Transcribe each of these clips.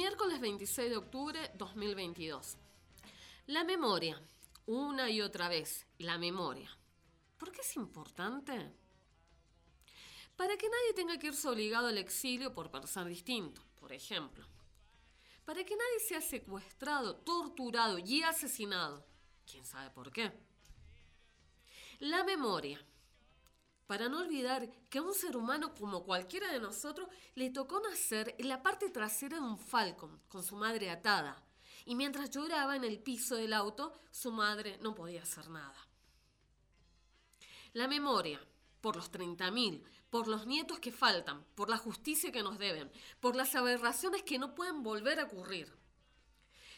Miércoles 26 de octubre 2022. La memoria. Una y otra vez, la memoria. ¿Por qué es importante? Para que nadie tenga que irse obligado al exilio por pensar distinto, por ejemplo. Para que nadie sea secuestrado, torturado y asesinado. ¿Quién sabe por qué? La memoria para no olvidar que a un ser humano como cualquiera de nosotros le tocó nacer en la parte trasera de un Falcon, con su madre atada, y mientras lloraba en el piso del auto, su madre no podía hacer nada. La memoria, por los 30.000, por los nietos que faltan, por la justicia que nos deben, por las aberraciones que no pueden volver a ocurrir.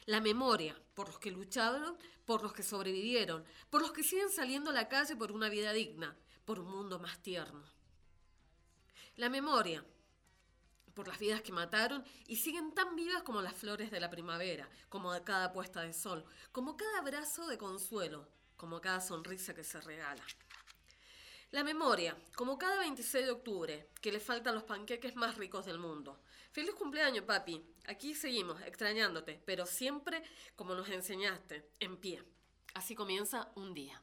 La memoria, por los que lucharon, por los que sobrevivieron, por los que siguen saliendo a la calle por una vida digna, por un mundo más tierno. La memoria, por las vidas que mataron y siguen tan vivas como las flores de la primavera, como cada puesta de sol, como cada abrazo de consuelo, como cada sonrisa que se regala. La memoria, como cada 26 de octubre, que le faltan los panqueques más ricos del mundo. Feliz cumpleaños, papi. Aquí seguimos, extrañándote, pero siempre como nos enseñaste, en pie. Así comienza un día.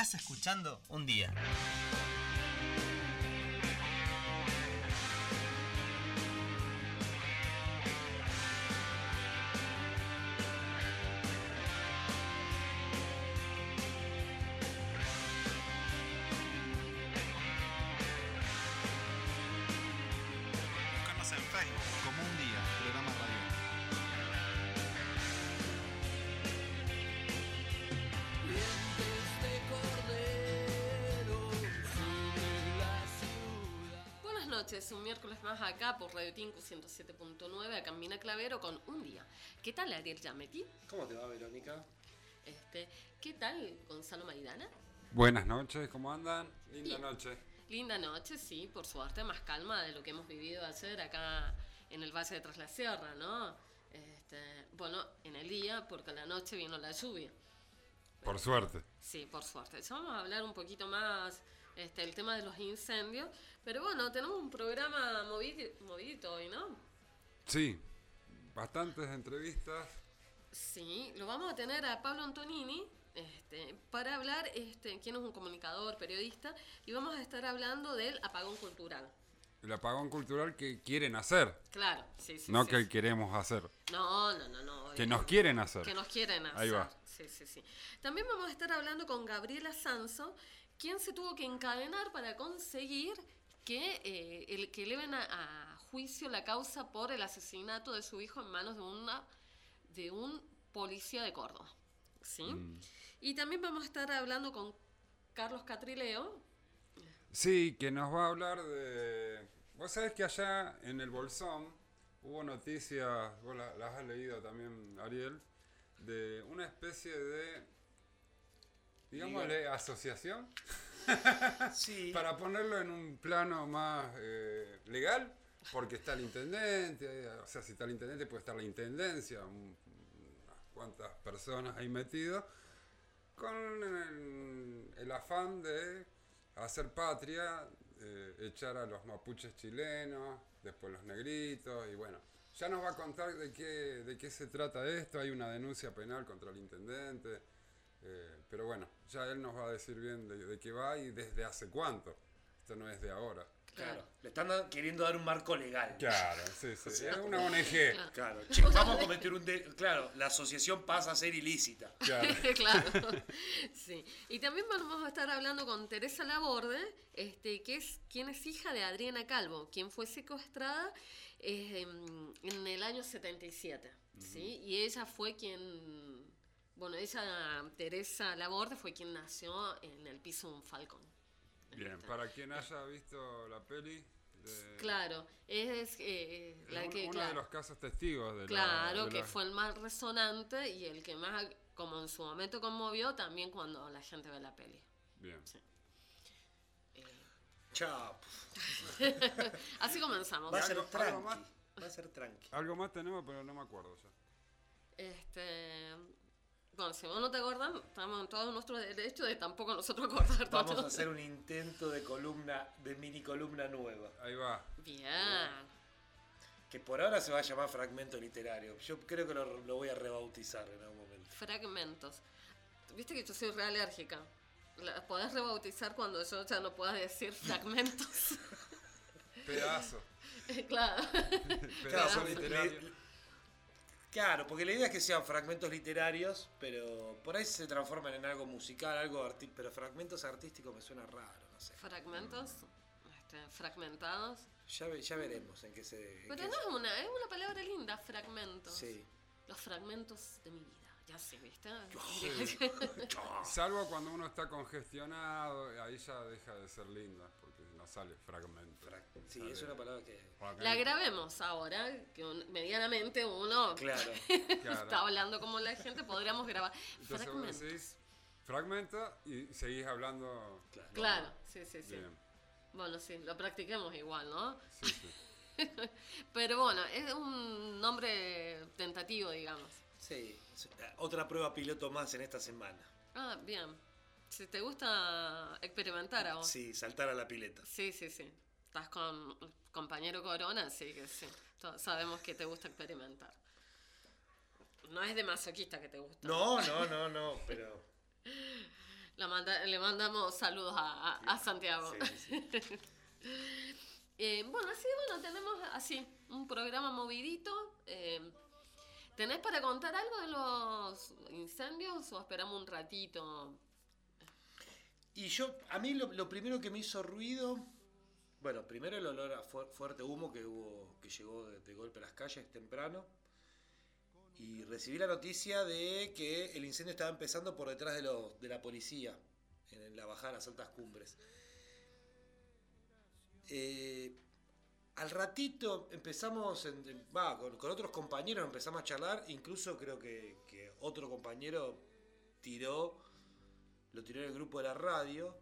Estás escuchando un día. Buscarnos en Facebook como un día. Noches, un miércoles más acá por Radio Tinku 107.9, acá en Mina Clavero con Un Día. ¿Qué tal Ariel Yametti? ¿Cómo te va, Verónica? Este, ¿Qué tal Gonzalo Maidana? Buenas noches, ¿cómo andan? Linda noche. Linda noche, sí, por suerte, más calma de lo que hemos vivido ayer acá en el Valle de Tras la Sierra, ¿no? Este, bueno, en el día, porque a la noche vino la lluvia. Por suerte. Sí, por suerte. Ya vamos a hablar un poquito más este, el tema de los incendios. Pero bueno, tenemos un programa movidito hoy, ¿no? Sí, bastantes entrevistas. Sí, lo vamos a tener a Pablo Antonini este, para hablar, este, quien es un comunicador, periodista, y vamos a estar hablando del apagón cultural. El apagón cultural que quieren hacer. Claro, sí, sí. No que queremos hacer. No, no, no, no. Que nos quieren hacer. Que nos quieren hacer. Ahí va. Sí, sí, sí. También vamos a estar hablando con Gabriela Sanso, quien se tuvo que encadenar para conseguir que, eh, el, que eleven a, juicio la causa por el asesinato de su hijo en manos de, una, de un policía de Córdoba. ¿Sí? Mm. Y también vamos a estar hablando con Carlos Catrileo. Sí, que nos va a hablar de... Vos sabés que allá en el Bolsón hubo noticias, vos las has leído también, Ariel, de una especie de, digámosle, asociación. sí. Para ponerlo en un plano más eh, legal, porque está el intendente, o sea, si está el intendente puede estar la intendencia, unas cuantas personas ahí metidos, con el, afán de hacer patria, eh, echar a los mapuches chilenos, después los negritos, y bueno, ya nos va a contar de qué, de qué se trata esto. Hay una denuncia penal contra el intendente. Eh, pero bueno, ya él nos va a decir bien de, qué va y desde hace cuánto. Esto no es de ahora. Claro, le están queriendo dar un marco legal. Claro, sí, sí. es una ONG. Claro, vamos a cometer un. Claro, la asociación pasa a ser ilícita. Claro. claro. Sí. Y también vamos a estar hablando con Teresa Laborde, este, que es quien es hija de Adriana Calvo, quien fue secuestrada en el año 77, ¿sí? Y ella fue quien, bueno, ella, Teresa Laborde, fue quien nació en el piso de un falcón. Bien, para quien haya visto la peli... Claro, es eh, la que, uno de los casos testigos de Claro, la, que fue el más resonante y el que más, como en su momento conmovió, también cuando la gente ve la peli. Bien. Chao. Así comenzamos. Va a ser tranqui. Más, va a ser tranqui. Algo más tenemos, pero no me acuerdo ya. Este. Bueno, si vos no te acordan, estamos en todo nuestro derecho de tampoco nosotros acordar Vamos a hacer un intento de columna, de mini columna nueva. Ahí va. Bien. Que por ahora se va a llamar fragmento literario. Yo creo que lo, lo voy a rebautizar en algún momento. Fragmentos. Viste que yo soy realérgica la podés rebautizar cuando yo ya no pueda decir fragmentos. Pedazo. claro. Pedazo literario. Claro, porque la idea es que sean fragmentos literarios, pero por ahí se transforman en algo musical, algo artístico, pero fragmentos artísticos me suena raro, no sé. Fragmentos, este, fragmentados. Ya, ya veremos en qué se. pero no es una, es una palabra linda, fragmentos. Sí. Los fragmentos de mi vida. Ya sé, ¿viste? Salvo cuando uno está congestionado, ahí ya deja de ser linda, sale fragmento. sí, es una palabra que... La grabemos ahora, que medianamente uno claro. está hablando como la gente, podríamos grabar. Entonces fragmento y seguís hablando... Claro, sí, sí, sí. Bueno, sí, lo practiquemos igual, ¿no? Sí, sí. Pero bueno, es un nombre tentativo, digamos. Sí, otra prueba piloto más en esta semana. Ah, bien. Si te gusta experimentar a vos. Sí, saltar a la pileta. Sí, sí, sí. Estás con compañero Corona, así que sí. sabemos que te gusta experimentar. No es de masoquista que te gusta. No, no, no, no, pero... le mandamos saludos a, Santiago. Sí, sí. Eh, bueno, así, bueno, tenemos así un programa movidito. Eh, ¿Tenés para contar algo de los incendios o esperamos un ratito? Y yo, a mí lo, primero que me hizo ruido, bueno, primero el olor a fuerte humo que hubo, que llegó de, golpe a las calles temprano. Y recibí la noticia de que el incendio estaba empezando por detrás de, de la policía, en la bajada a las altas cumbres. Eh, al ratito empezamos, en- con, otros compañeros empezamos a charlar, incluso creo que otro compañero tiró, lo tiró en el grupo de la radio,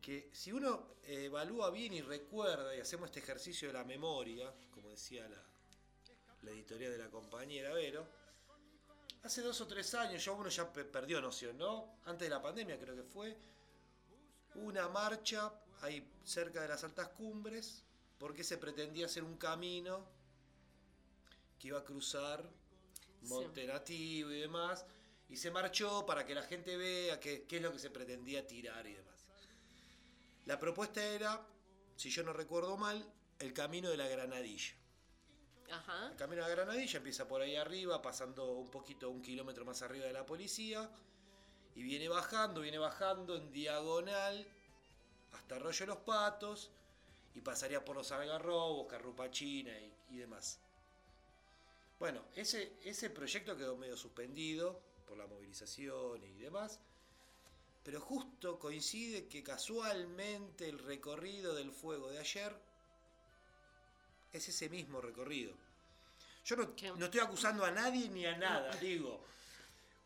que si uno evalúa bien y recuerda y hacemos este ejercicio de la memoria, como decía la, la editorial de la compañera Vero, hace dos o tres años ya uno ya pe- perdió noción, ¿no? Antes de la pandemia creo que fue, una marcha ahí cerca de las altas cumbres, porque se pretendía hacer un camino que iba a cruzar Monte Sí. Nativo y demás, y se marchó para que la gente vea qué, qué es lo que se pretendía tirar y demás. La propuesta era, si yo no recuerdo mal, el camino de la Granadilla. Ajá. El camino de la Granadilla empieza por ahí arriba, pasando un poquito, un kilómetro más arriba de la policía, y viene bajando, viene bajando en diagonal hasta Arroyo de los Patos, y pasaría por los Algarrobos, Carrupachina y, y demás. Bueno, ese, ese proyecto quedó medio suspendido por la movilización y demás, pero justo coincide que casualmente el recorrido del fuego de ayer es ese mismo recorrido. Yo no, estoy acusando a nadie ni a nada, digo,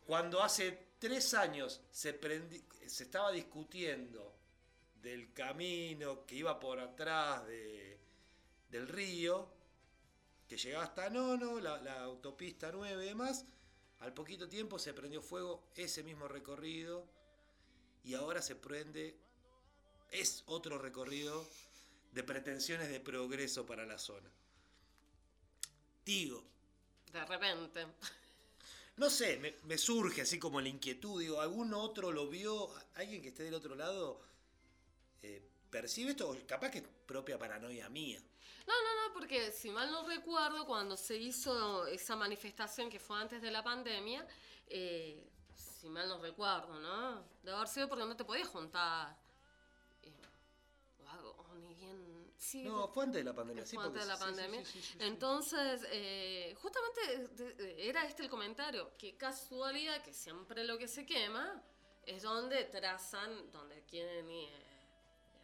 cuando hace tres años se, prendi- se estaba discutiendo del camino que iba por atrás de- del río, que llegaba hasta Nono, la, la autopista 9 y demás, al poquito tiempo se prendió fuego ese mismo recorrido y ahora se prende, es otro recorrido de pretensiones de progreso para la zona. Digo, De repente. no sé, me, me surge así como la inquietud, digo, ¿algún otro lo vio? ¿Alguien que esté del otro lado eh, percibe esto? Capaz que es propia paranoia mía. No, no, no, porque si mal no recuerdo, cuando se hizo esa manifestación que fue antes de la pandemia, eh, si mal no recuerdo, ¿no? De haber sido porque no te podías juntar. eh, o ni bien. Sí, No, fue antes de la pandemia, sí. antes de la sí, pandemia. Entonces, eh, justamente era este el comentario. Qué casualidad que siempre lo que se quema es donde trazan, donde quieren eh,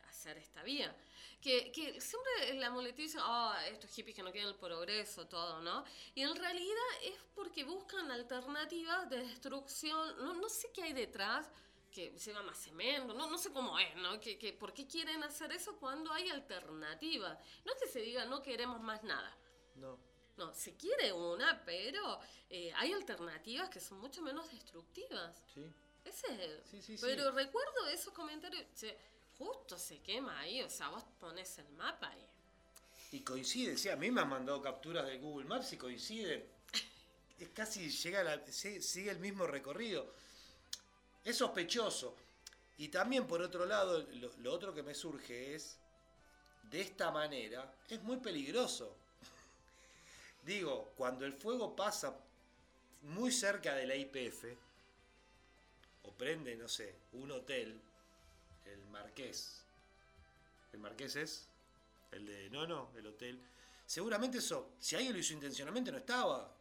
hacer esta vía. Que, que siempre la muletilla dice, ah, estos hippies que no quieren el progreso, todo, ¿no? Y en realidad es porque buscan alternativas de destrucción. No, no sé qué hay detrás que lleva más cemento, no, no sé cómo es, ¿no? Que, que, ¿Por qué quieren hacer eso cuando hay alternativas? No es que se diga no queremos más nada. No. No, se quiere una, pero eh, hay alternativas que son mucho menos destructivas. Sí. Ese es el- Sí, sí, sí. Pero recuerdo esos comentarios, che, justo se quema ahí, o sea, vos pones el mapa ahí. Y coincide, sí, a mí me han mandado capturas de Google Maps y coinciden. Es casi llega a la, sigue el mismo recorrido. Es sospechoso. Y también por otro lado, lo, lo otro que me surge es, de esta manera, es muy peligroso. Digo, cuando el fuego pasa muy cerca de la IPF, o prende, no sé, un hotel, el Marqués. ¿El Marqués es? El de. No, no, el hotel. Seguramente eso, si alguien lo hizo intencionalmente, no estaba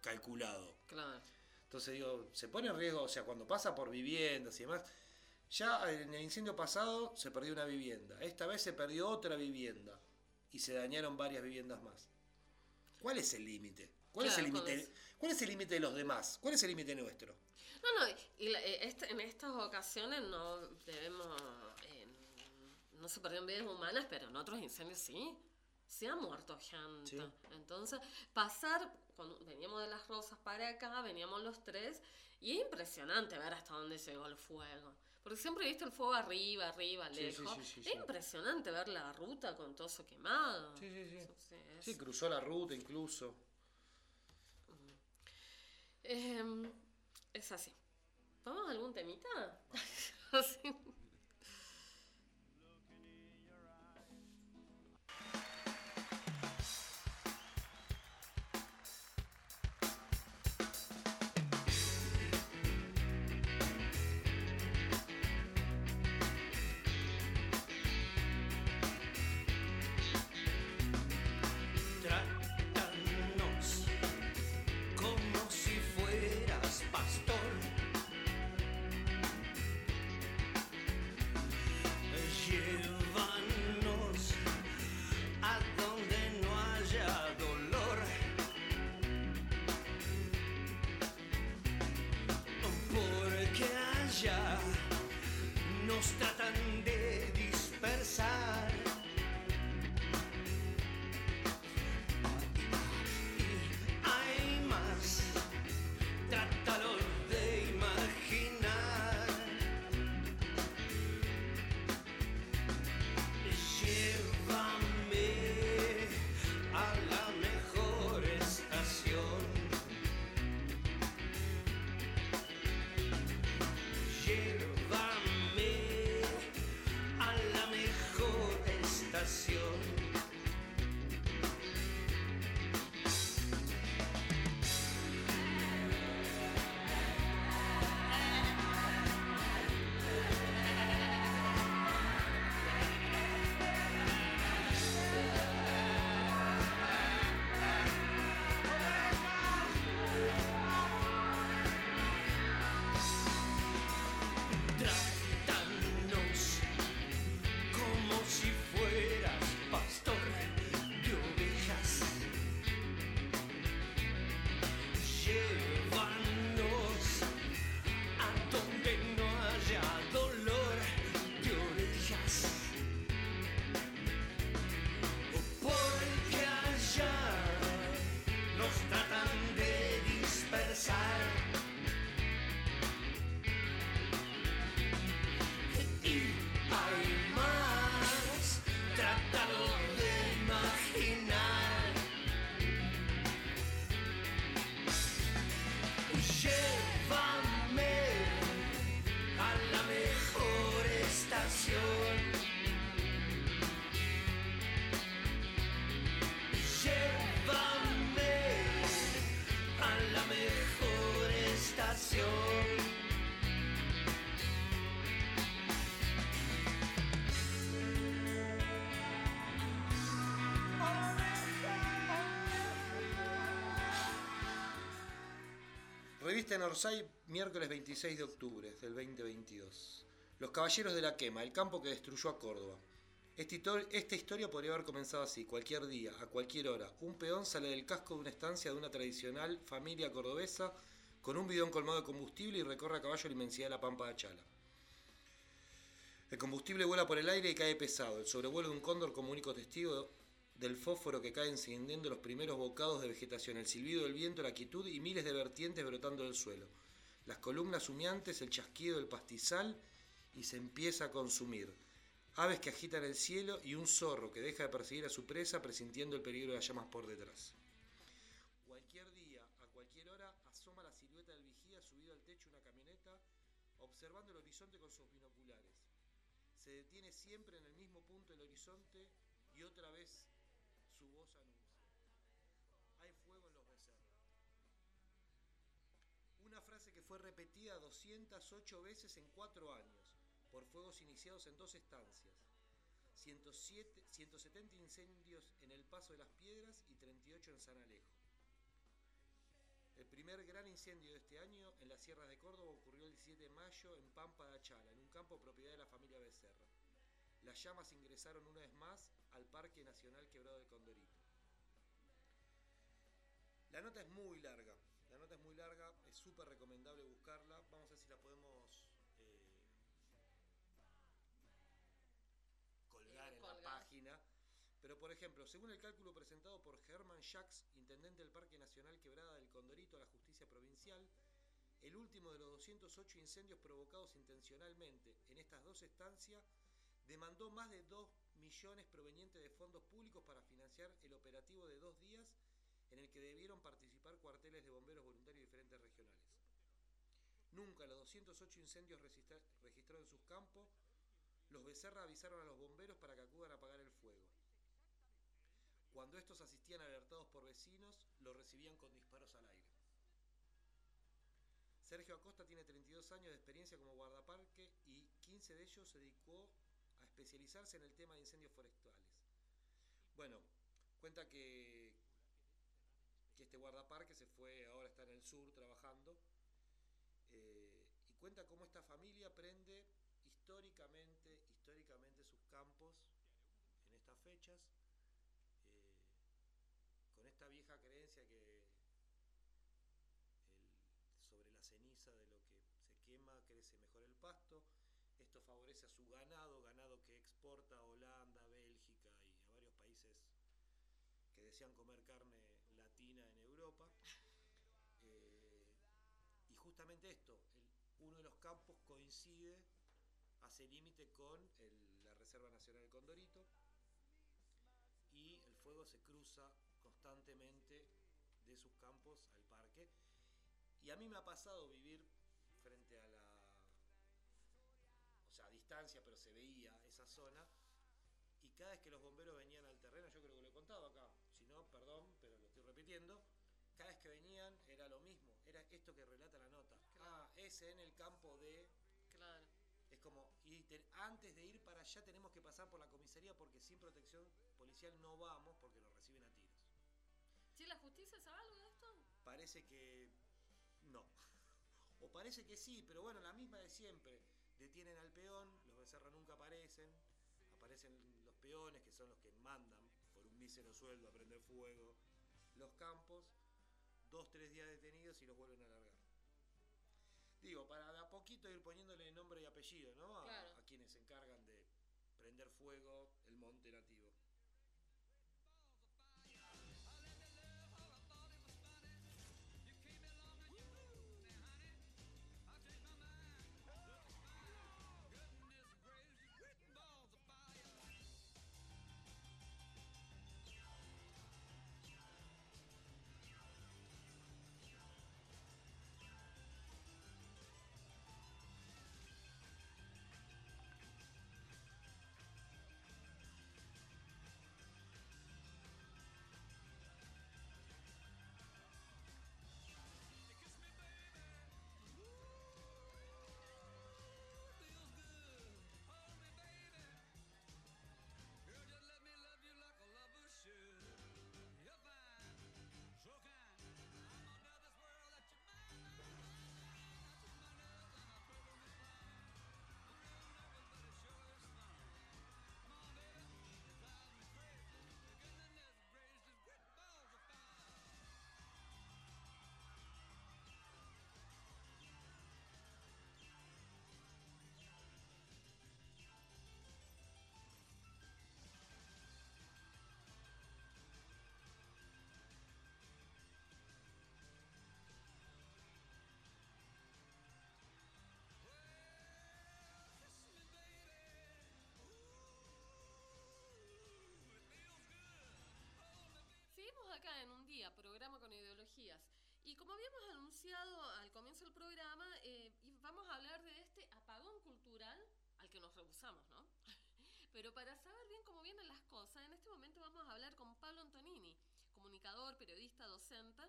calculado. Claro. Entonces digo, se pone en riesgo, o sea, cuando pasa por viviendas y demás. Ya en el incendio pasado se perdió una vivienda. Esta vez se perdió otra vivienda. Y se dañaron varias viviendas más. ¿Cuál es el límite? ¿Cuál, es Claro, el ¿cuál límite? es? ¿Cuál es el límite de los demás? ¿Cuál es el límite nuestro? No, no, y la- eh, este- en estas ocasiones no debemos, eh, no se perdieron vidas humanas, pero en otros incendios sí, se ha muerto gente. Sí. Entonces, pasar, cuando veníamos de las rosas para acá, veníamos los tres, y es impresionante ver hasta dónde llegó el fuego. Porque siempre viste el fuego arriba, arriba, Sí, sí, lejos. sí, sí, es impresionante ver la ruta con todo eso quemado. Sí, sí, sí. Sí, es- Sí, cruzó la ruta incluso. Em, es así. ¿Vamos algún temita? En Orsay, miércoles 26 de octubre del 2022. Los Caballeros de la Quema, el campo que destruyó a Córdoba. Esta, histo- esta historia podría haber comenzado así, cualquier día, a cualquier hora. Un peón sale del casco de una estancia de una tradicional familia cordobesa con un bidón colmado de combustible y recorre a caballo la inmensidad de la pampa de Achala. El combustible vuela por el aire y cae pesado. El sobrevuelo de un cóndor como único testigo del fósforo que cae encendiendo los primeros bocados de vegetación, el silbido del viento, la quietud y miles de vertientes brotando del suelo. Las columnas humeantes, el chasquido del pastizal y se empieza a consumir. Aves que agitan el cielo y un zorro que deja de perseguir a su presa presintiendo el peligro de las llamas por detrás. Cualquier día, a cualquier hora, asoma la silueta del vigía subido al techo de una camioneta, observando el horizonte con sus binoculares. Se detiene siempre en el mismo punto del horizonte y otra vez fue repetida 208 veces en cuatro años, por fuegos iniciados en dos estancias. 107, 170 incendios en el Paso de las Piedras y 38 en San Alejo. El primer gran incendio de este año en las sierras de Córdoba ocurrió el 17 de mayo en Pampa de Achala, en un campo propiedad de la familia Becerra. Las llamas ingresaron una vez más al Parque Nacional Quebrado del Condorito. La nota es muy larga, la nota es muy larga, es súper recomendable buscarla. Vamos a ver si la podemos eh, colgar Eh, en la página. Pero por ejemplo, según el cálculo presentado por Herman Jacks, intendente del Parque Nacional Quebrada del Condorito a la Justicia Provincial, el último de los 208 incendios provocados intencionalmente en estas dos estancias demandó más de 2 millones provenientes de fondos públicos para financiar el operativo de dos días en el que debieron participar cuarteles de bomberos voluntarios de diferentes regionales. Nunca los 208 incendios registra- registrados en sus campos, los Becerra avisaron a los bomberos para que acudan a apagar el fuego. Cuando estos asistían alertados por vecinos, los recibían con disparos al aire. Sergio Acosta tiene 32 años de experiencia como guardaparque y 15 de ellos se dedicó a especializarse en el tema de incendios forestales. Bueno, cuenta que, que este guardaparque se fue, ahora está en el sur trabajando, eh, y cuenta cómo esta familia prende históricamente, históricamente sus campos en estas fechas, eh, con esta vieja creencia que sobre la ceniza de lo que se quema crece mejor el pasto. Esto favorece a su ganado, ganado que exporta a Holanda, Bélgica y a varios países que desean comer carne Eh, y justamente esto, uno de los campos coincide, hace límite con la Reserva Nacional del Condorito y el fuego se cruza constantemente de sus campos al parque. Y a mí me ha pasado vivir frente a la... O sea, a distancia, pero se veía esa zona. Y cada vez que los bomberos venían al terreno, yo creo que lo he contado acá, si no, perdón, pero lo estoy repitiendo, cada vez que venían era lo mismo, era esto que relata la nota. Ah, ese en el campo de... Claro. Es como, y te- antes de ir para allá tenemos que pasar por la comisaría porque sin protección policial no vamos porque nos reciben a tiros. ¿Sí, la justicia sabe algo de esto? Parece que no. O parece que sí, pero bueno, la misma de siempre. Detienen al peón, los becerras nunca aparecen, aparecen los peones que son los que mandan por un mísero sueldo a prender fuego los campos, dos, tres días detenidos y los vuelven a largar. Digo, para de a poquito ir poniéndole nombre y apellido, ¿no? A, Claro. a quienes se encargan de prender fuego el monte nativo. Y como habíamos anunciado al comienzo del programa, eh, vamos a hablar de este apagón cultural al que nos rehusamos, ¿no? Pero para saber bien cómo vienen las cosas, en este momento vamos a hablar con Pablo Antonini, comunicador, periodista, docente,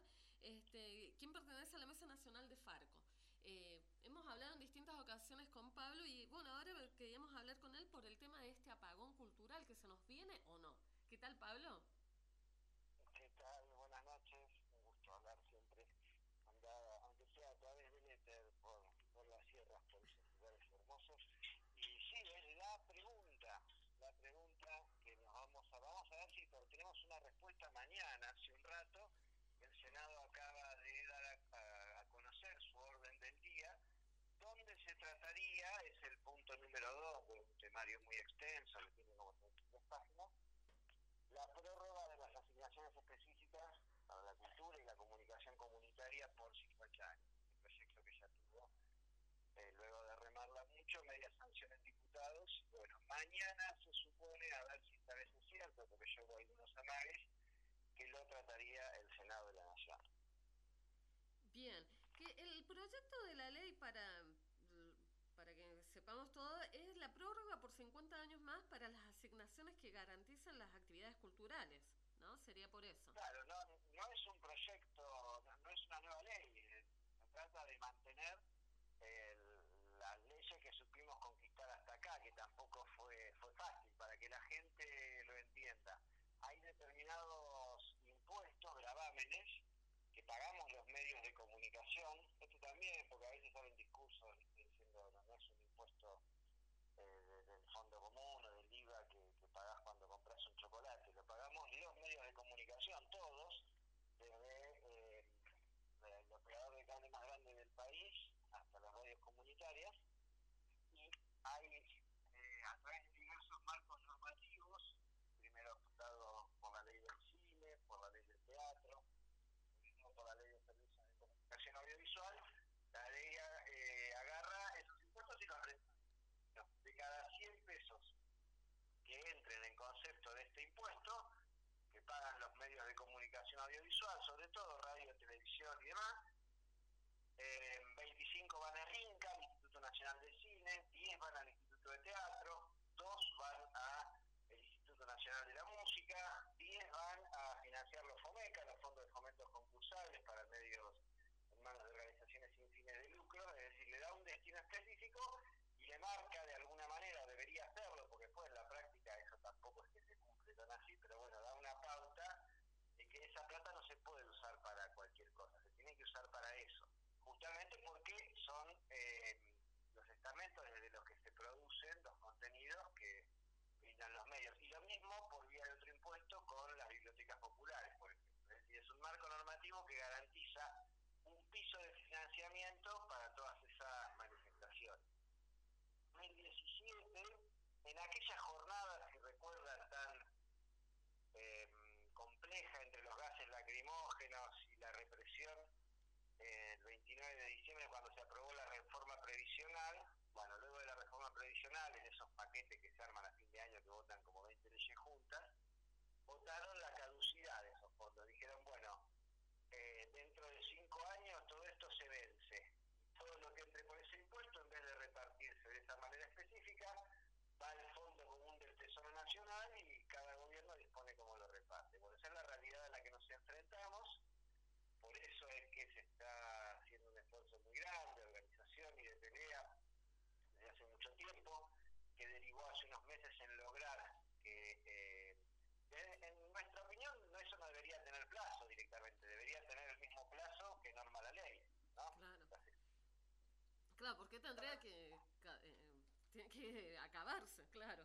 este, quien pertenece a la Mesa Nacional de Farco. Eh, hemos hablado en distintas ocasiones con Pablo y bueno, ahora queríamos hablar con él por el tema de este apagón cultural que se nos viene o no. ¿Qué tal, Pablo? ¿Qué tal? Buenas noches. Un gusto hablar siempre, andada, aunque sea a través del éter, por, por las sierras, por esos lugares hermosos. Y sí, es la pregunta, la pregunta que nos vamos a, vamos a ver si pero tenemos una respuesta mañana, hace un rato. El Senado acaba de dar a, a- a conocer su orden del día, donde se trataría, es el punto número dos de un temario muy extenso, que tiene como 33 páginas, la prórroga de las asignaciones específicas para la cultura y la comunicación comunitaria por 50 años. Un proyecto que ya tuvo, eh, luego de remarla mucho, media sanción en diputados. Bueno, mañana se supone, a ver si esta vez es cierto, porque yo voy algunos amagues, que lo trataría el Senado de la Nación. Bien, que el proyecto de la ley para, sepamos todo es la prórroga por 50 años más para las asignaciones que garantizan las actividades culturales, ¿no? Sería por eso. Claro, no, no es un proyecto, no, es una nueva ley, eh, se trata de mantener el- las leyes que supimos conquistar hasta acá, que tampoco fue, fue fácil, para que la gente lo entienda. Hay determinados impuestos, gravámenes, que pagamos los medios de comunicación, esto también, porque a veces aquella jornada Claro, porque tendría que, eh, eh, tiene que acabarse, claro.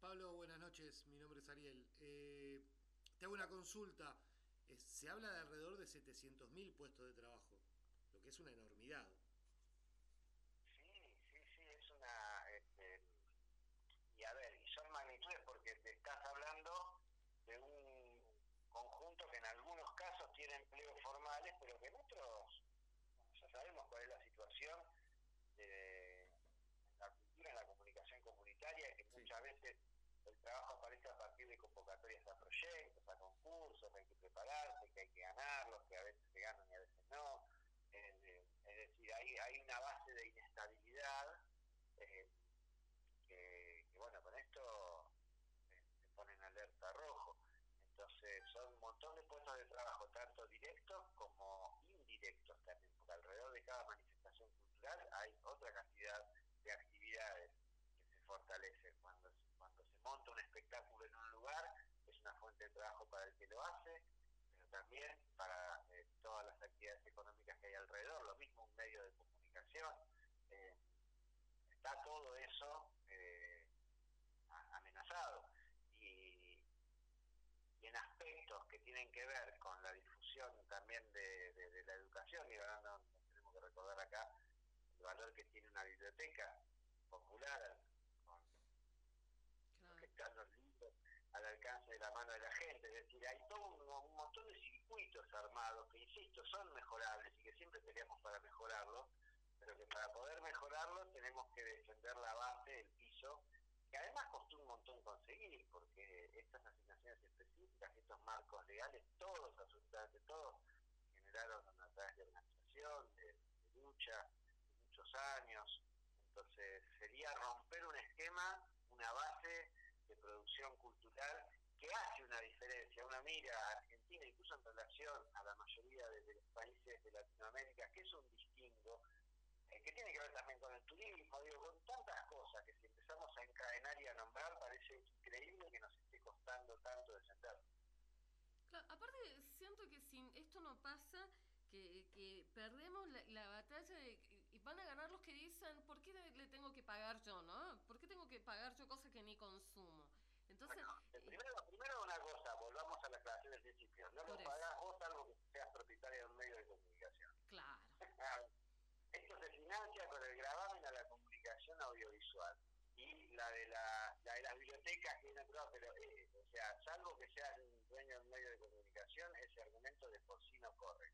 Pablo, buenas noches, mi nombre es Ariel. Eh, te hago una consulta. Eh, se habla de alrededor de 700.000 puestos de trabajo, lo que es una enormidad. Biblioteca popular, con Claro. que están los libros al alcance de la mano de la gente. Es decir, hay todo un, un montón de circuitos armados que, insisto, son mejorables y que siempre peleamos para mejorarlos, pero que para poder mejorarlos tenemos que defender la base, el piso, que además costó un montón conseguir, porque estas asignaciones específicas, estos marcos legales, todos, absolutamente todos, generaron a través de organización, de, de lucha, de muchos años. Entonces, sería romper un esquema, una base de producción cultural que hace una diferencia. Una mira a Argentina, incluso en relación a la mayoría de, de los países de Latinoamérica, que es un distingo, eh, que tiene que ver también con el turismo, digo, con tantas cosas que si empezamos a encadenar y a nombrar, parece increíble que nos esté costando tanto. Claro, aparte siento que si esto no pasa, que, que perdemos la, la batalla de- y van a ganar los que dicen, ¿por qué le, le tengo que pagar yo, no? ¿Por qué tengo que pagar yo cosas que ni consumo? Entonces, Bueno, eh, primero, primero una cosa, volvamos a la aclaración del principio. No lo Por eso. pagás vos algo que seas propietario de un medio de comunicación. claro, Esto se financia con el gravamen a la comunicación audiovisual. Y la de, la, la de pero, eh, sea, salvo que seas un dueño de un medio de comunicación, ese argumento de por sí no corre.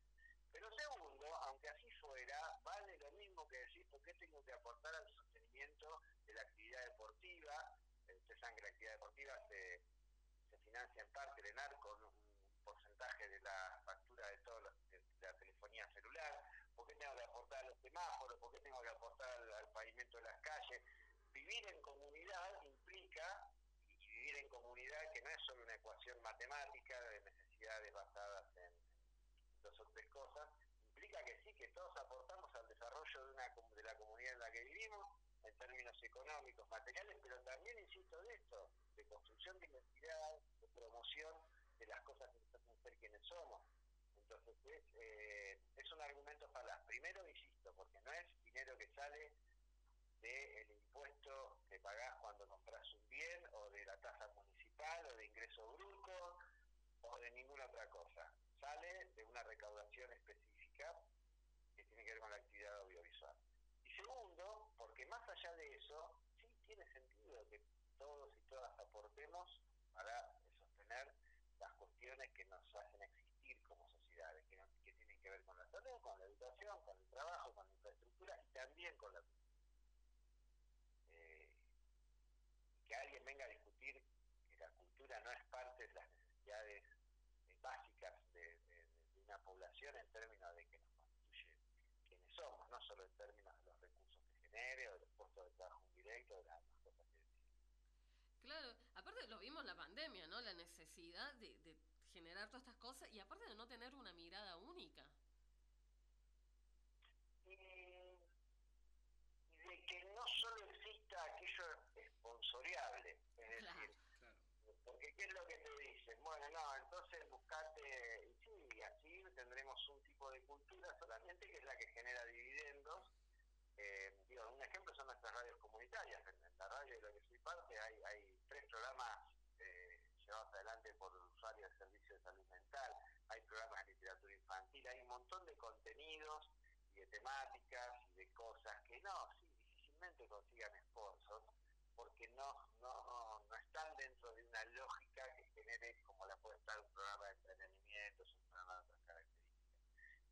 Pero segundo, aunque así fuera, vale lo mismo que decir por qué tengo que aportar al sostenimiento de la actividad deportiva. Ustedes saben que la actividad deportiva se, se financia en parte, el ENAR, con un porcentaje de la factura de, de la telefonía celular. ¿Por qué tengo que aportar a los semáforos? ¿Por qué tengo que aportar al pavimento de las calles? Vivir en comunidad implica, y vivir en comunidad que no es matemática de necesidades basadas en dos o tres cosas, implica que sí, que todos aportamos al desarrollo de, una, de la comunidad en la que vivimos, en términos económicos, materiales, pero también, insisto, de esto, de construcción de identidad, de promoción de las cosas que nos hacen ser quienes somos. Entonces, es, eh, un argumento falaz. Primero, insisto, porque no es dinero que sale del impuesto que pagás cuando compras un bien, o de la tasa municipal, o de ingreso bruto, o de ninguna otra cosa. Sale de una recaudación específica que tiene que ver con la actividad audiovisual. Y segundo, porque más allá de eso, sí tiene sentido que todos y todas aportemos para sostener las cuestiones que nos hacen existir como sociedades, que, no- que tienen que ver con la salud, con la educación, con el trabajo, con la infraestructura y también con la cultura. Eh, que alguien venga a discutir que la cultura no es parte de las necesidades eh, básicas de, de- de una población en términos de que nos constituye quienes somos, no solo en términos de los recursos que genere o de los puestos de trabajo indirectos, de las demás cosas que decimos. claro. Aparte lo vimos en la ¿no? La necesidad de, de generar todas estas cosas y aparte de no tener una mirada única. y, y de que no solo exista aquello esponsoriable, es Claro. decir, Claro. porque ¿qué es lo que te dicen? Bueno, no, entonces buscate, y sí, y así tendremos un tipo de cultura solamente que es la que genera dividendos. Eh, digo, un ejemplo son nuestras radios comunitarias. En, en la radio de la que soy parte hay, hay tres programas eh, llevados adelante por usuarios del servicio de salud mental, hay programas de literatura infantil, hay un montón de contenidos y de temáticas y de cosas que no, sí, difícilmente consigan sponsors porque no, no, no están dentro de una lógica que genere como la puede estar un programa de entretenimiento, es un programa de otras características.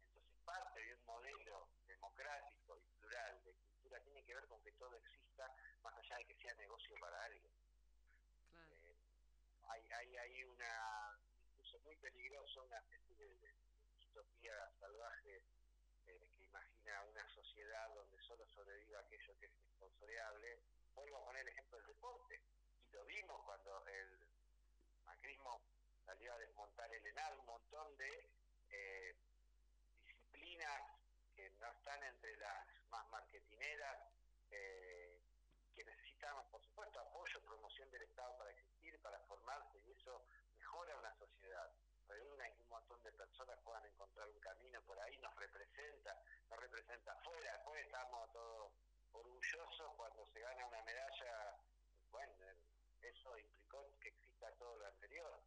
Entonces, parte de un modelo democrático y plural de cultura tiene que ver con que todo exista, más allá de que sea negocio para alguien. Claro. Eh, hay, hay ahí una, incluso muy peligroso, una especie de, utopía salvaje eh, que imagina una sociedad donde solo sobreviva aquello que es sponsoreable. Vuelvo a poner el ejemplo del deporte. Y lo vimos cuando el macrismo salió a desmontar el ENAD, un montón de afuera. Después estamos todos orgullosos cuando se gana una medalla. Bueno, eso implicó que exista todo lo anterior.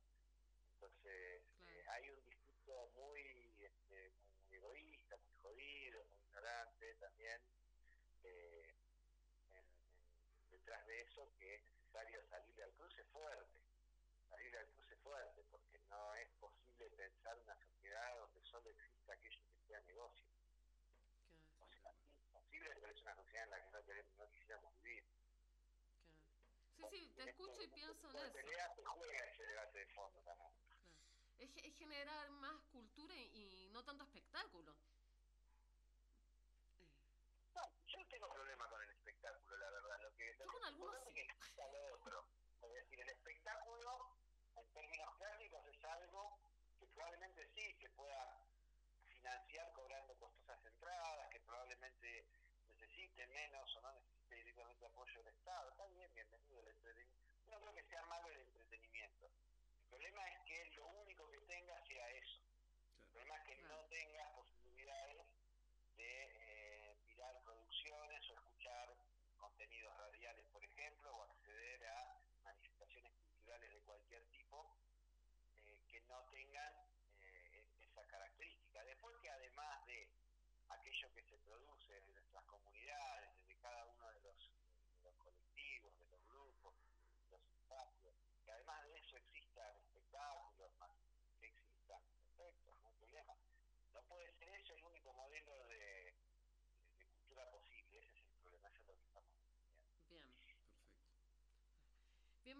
Entonces, eh, hay un discurso este, muy, egoísta, muy jodido, muy ignorante también eh, detrás de eso que es necesario salir una sociedad en la que no, no quisiéramos vivir. Claro. Sí, sí, te escucho y pienso en eso. pelea se juega ese debate de fondo también. Claro. Es, es, generar más cultura y, y no tanto espectáculo.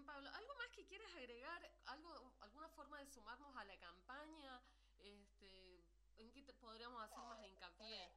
Pablo. ¿Algo más que quieras agregar? algo ¿Alguna forma de sumarnos a la campaña? este ¿En qué te podríamos hacer más hincapié?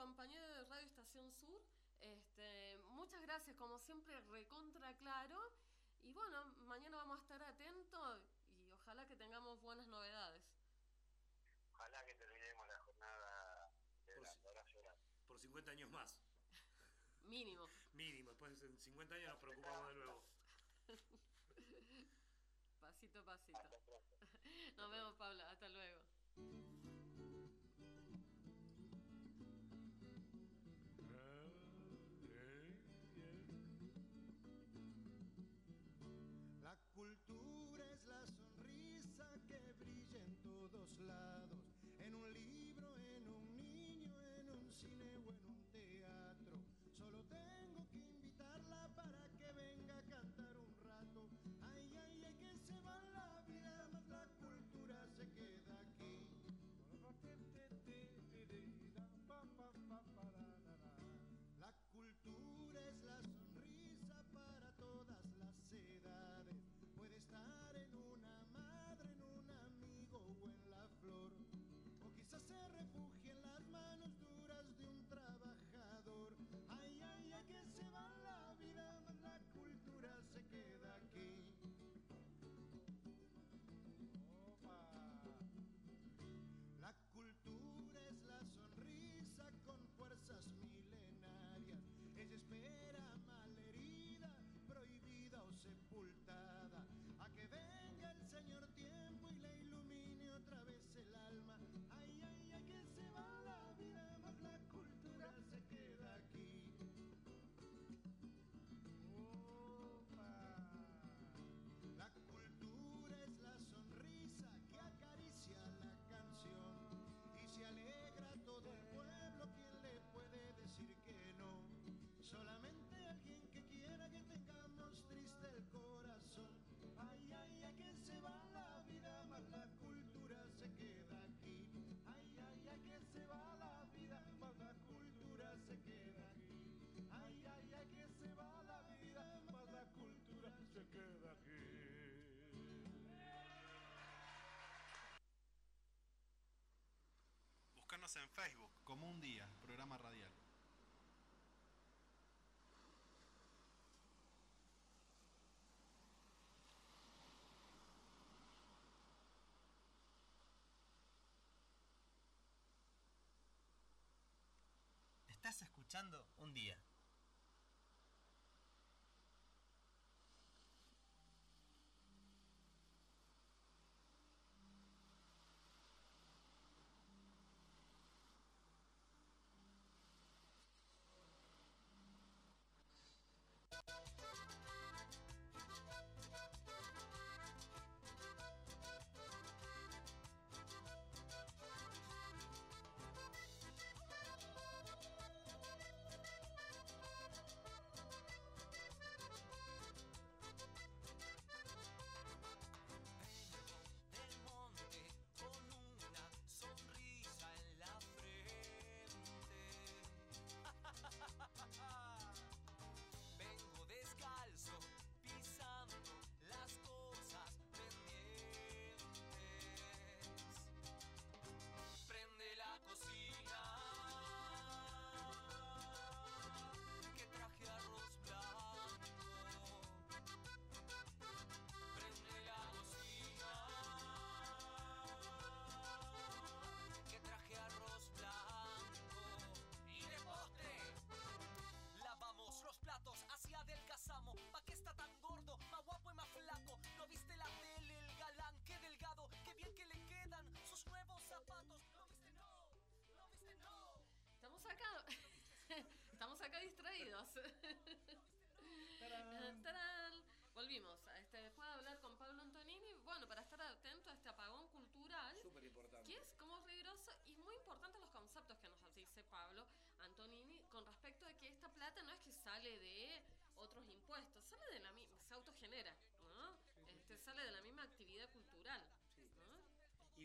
compañero de Radio Estación Sur. Este, muchas gracias, como siempre, recontra claro. Y bueno, mañana vamos a estar atentos y ojalá que tengamos buenas novedades. Ojalá que terminemos la jornada de por, la, por 50 años más. Mínimo. Mínimo, después en 50 años nos preocupamos de nuevo. Pasito a pasito. Nos vemos, Pablo. Hasta luego. en un libro, en un niño, en un cine o Facebook como un día, programa radial. Estás escuchando un día.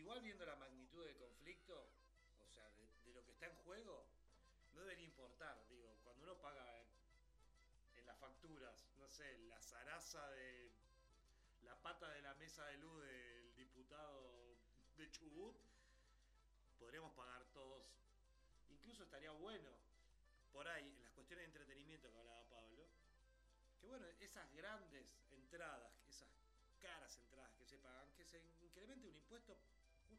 Igual viendo la magnitud del conflicto, o sea, de, lo que está en juego, no debería importar. Digo, cuando uno paga en, en las facturas, no sé, la zaraza de la pata de la mesa de luz del diputado de Chubut, podríamos pagar todos. Incluso estaría bueno, por ahí, en las cuestiones de entretenimiento que hablaba Pablo, que bueno, esas grandes entradas, esas caras entradas que se pagan, que se incremente un impuesto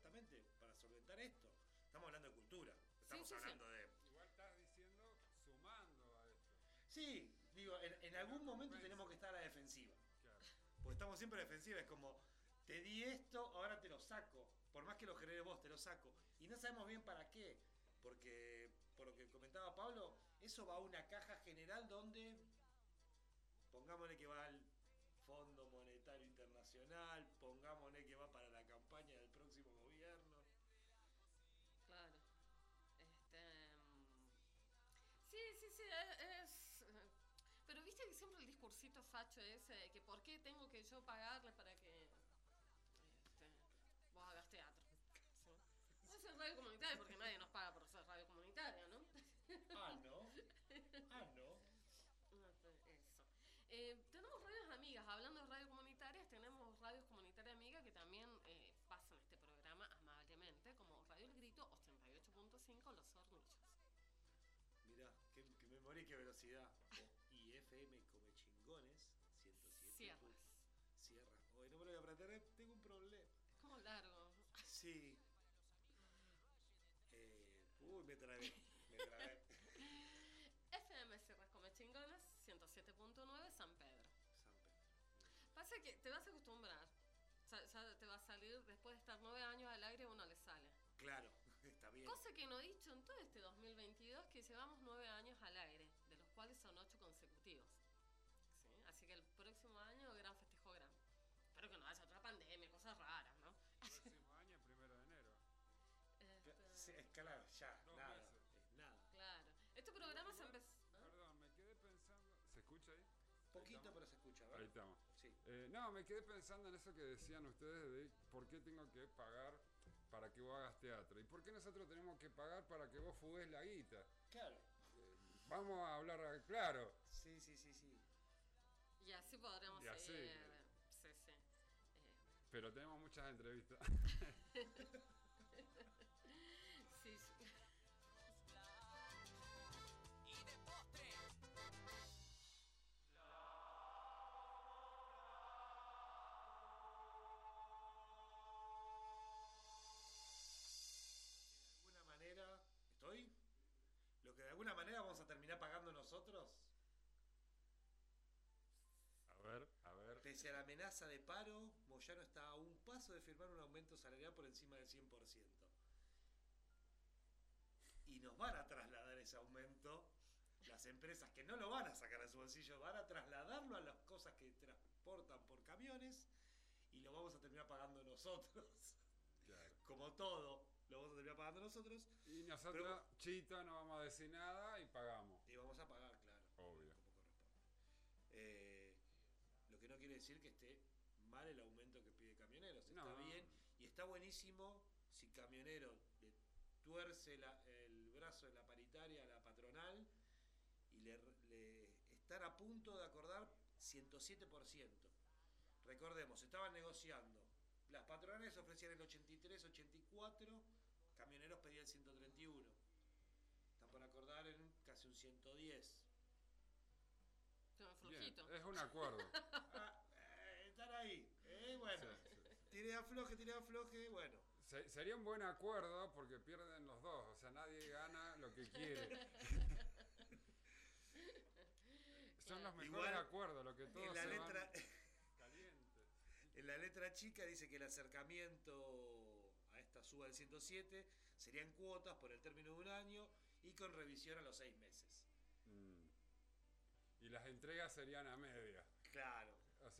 justamente para solventar esto. Estamos hablando de cultura, estamos sí, sí. hablando de... Igual estás diciendo sumando a esto. Sí, digo, en, en algún momento tenemos que estar a la defensiva. Claro. Porque estamos siempre a la defensiva, es como, te di esto, ahora te lo saco. Por más que lo genere vos, te lo saco. Y no sabemos bien para qué. Porque, por lo que comentaba Pablo, eso va a una caja general donde, pongámosle que va al Fondo Monetario Internacional, pongámosle que va para ese de que por qué tengo que yo pagarle para que. Este, vos hagas teatro. ¿sí? No es radio comunitaria porque nadie nos paga por ser radio comunitaria, ¿no? Ah, no. Ah, no. Pues, Eso. Eh, tenemos radios amigas, hablando de radio comunitarias, tenemos radios comunitarias amigas que también eh, pasan este programa amablemente, como Radio El Grito 88.5 Los Hornillos. Mirá, qué, qué memoria y qué velocidad. Sí. Eh, uy, me trabé. Me trabé. FM Sierras Come Chingones 107.9 San Pedro. San Pedro. Pasa que te vas a acostumbrar. Ya, ya te va a salir, después de estar nueve años al aire, uno le sale. Claro, está bien. Cosa que no he dicho en todo este 2022, que llevamos nueve años al aire, de los cuales son ocho consecutivos. ¿Sí? Así que el próximo año, gran festejo Sí, es claro, ya, Dos nada. meses. Es nada. claro. Este programa se empezó... ¿ah? Perdón, me quedé pensando. ¿Se escucha ahí? Poquito, pero se escucha, ¿verdad? Ahí estamos. Sí. Eh, no, me quedé pensando en eso que decían ustedes de por qué tengo que pagar para que vos hagas teatro. ¿Y por qué nosotros tenemos que pagar para que vos fugues la guita? Claro. Eh, vamos a hablar claro. Sí, sí, sí, sí. Y así podremos Y así, seguir. eh. Sí, sí. Eh, Pero tenemos muchas entrevistas. Pese a la amenaza de paro, Moyano está a un paso de firmar un aumento salarial por encima del 100%. Y nos van a trasladar ese aumento, las empresas que no lo van a sacar a su bolsillo, van a trasladarlo a las cosas que transportan por camiones y lo vamos a terminar pagando nosotros. Claro. Como todo, lo vamos a terminar pagando nosotros Y nosotros, chito, no vamos a decir nada y pagamos. y vamos a pagar, claro. Obvio. como corresponde. Eh, lo que no quiere decir que esté mal el aumento que pide camioneros. Está No. bien y está buenísimo si camionero le tuerce la- el brazo en la paritaria a la patronal y le, le- estar a punto de acordar 107%. Recordemos, estaban negociando. Las patronales ofrecían el 83, 84, camioneros pedían 131. Están por acordar en casi un 110. Todo Bien, flojito. es un acuerdo. Ah, eh, están ahí. eh, bueno, tiré afloje, tiré afloje, bueno. Se- sería un buen acuerdo porque pierden los dos, o sea, nadie gana lo que quiere. Son los mejores Igual, acuerdos, lo que todos En la se letra, van calientes. en la letra chica dice que el acercamiento a esta suba del 107 serían cuotas por el término de un año y con revisión a los seis meses. Mm. Y las entregas serían a media. Claro.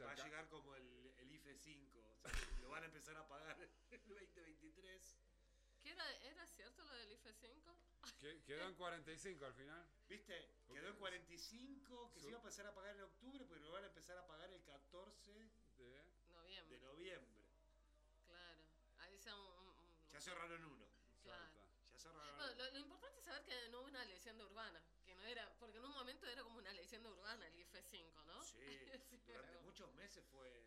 Va a llegar como el, el IFE 5. O sea, lo van a empezar a pagar el 2023. ¿Qué era, ¿Era cierto lo del IFE 5? Que- Quedó en 45 al final. ¿Viste? Quedó en 45, que se iba a empezar a pagar en octubre, pero lo van a empezar a pagar el 14 De, Noviembre. de noviembre. Claro. Ahí sea un, un- un- Ya se ahorraron uno. Claro. Salta. Ya se ahorraron Bueno, uno. lo, lo importante es saber que no hubo una leyenda urbana, era, porque en un momento era como una leyenda urbana el IFE 5, ¿no? Sí, Sí, durante muchos meses fue.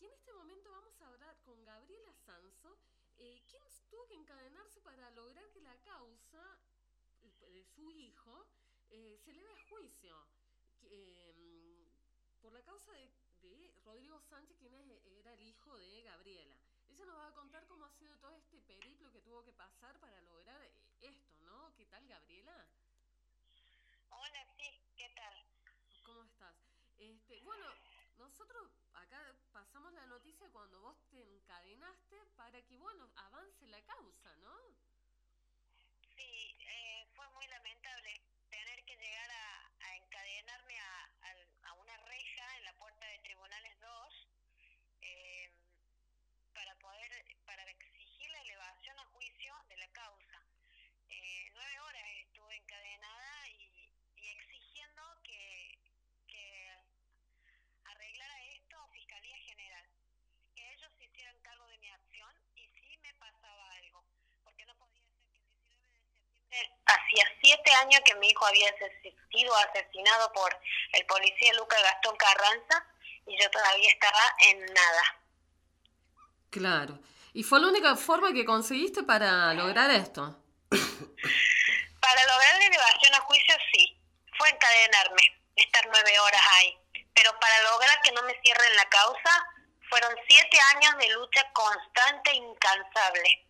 Y en este momento vamos a hablar con Gabriela Sanso, eh, quien tuvo que encadenarse para lograr que la causa de su hijo eh, se eleve a juicio. Mm, por la causa de, de Rodrigo Sánchez, quien era el hijo de Gabriela. Ella nos va a contar cómo ha sido todo este periplo que tuvo que pasar para lograr eh, esto, ¿no? ¿Qué tal, Gabriela? Hola, sí, ¿qué tal? ¿Cómo estás? Este, bueno, nosotros acá pasamos la noticia cuando vos te encadenaste para que, bueno, avance la causa, ¿no? Sí, eh, fue muy lamentable tener que llegar a, a encadenarme a, al- a una reja en la puerta de Tribunales 2 eh, para poder, para exigir la elevación a juicio de la causa. Eh, nueve horas estuve encadenada y, y exigiendo que, que arreglara esto Fiscalía General, que ellos se hicieran cargo de mi acción y si me pasaba algo, porque años que mi hijo había sido asesinado por el policía Lucas Gastón Carranza y yo todavía estaba en nada. Claro. ¿Y fue la única forma que conseguiste para lograr esto? Para lograr la elevación a juicio, sí. Fue encadenarme, estar nueve horas ahí. Pero para lograr que no me cierren la causa, fueron siete años de lucha constante e incansable.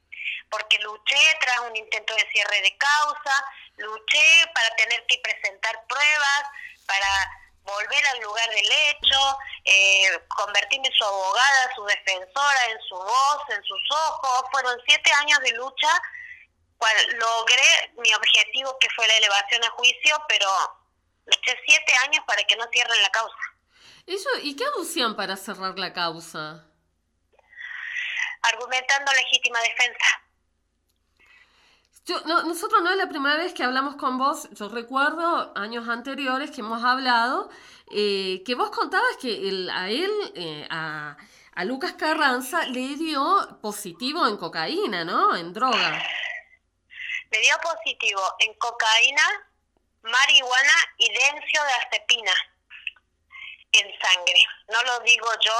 Porque luché tras un intento de cierre de causa, luché para tener que presentar pruebas, para volver al lugar del hecho, eh, convertirme en su abogada, su defensora, en su voz, en sus ojos. Fueron siete años de lucha cual logré mi objetivo que fue la elevación a juicio, pero luché siete años para que no cierren la causa. ¿Y qué aducían para cerrar la causa? Argumentando legítima defensa. Yo, no, nosotros no es la primera vez que hablamos con vos. Yo recuerdo años anteriores que hemos hablado, eh, que vos contabas que el- a él, eh, a, a Lucas Carranza, le dio positivo en cocaína, ¿no? En droga. Me dio positivo en cocaína, marihuana y dencio de azepina en sangre. No lo digo yo,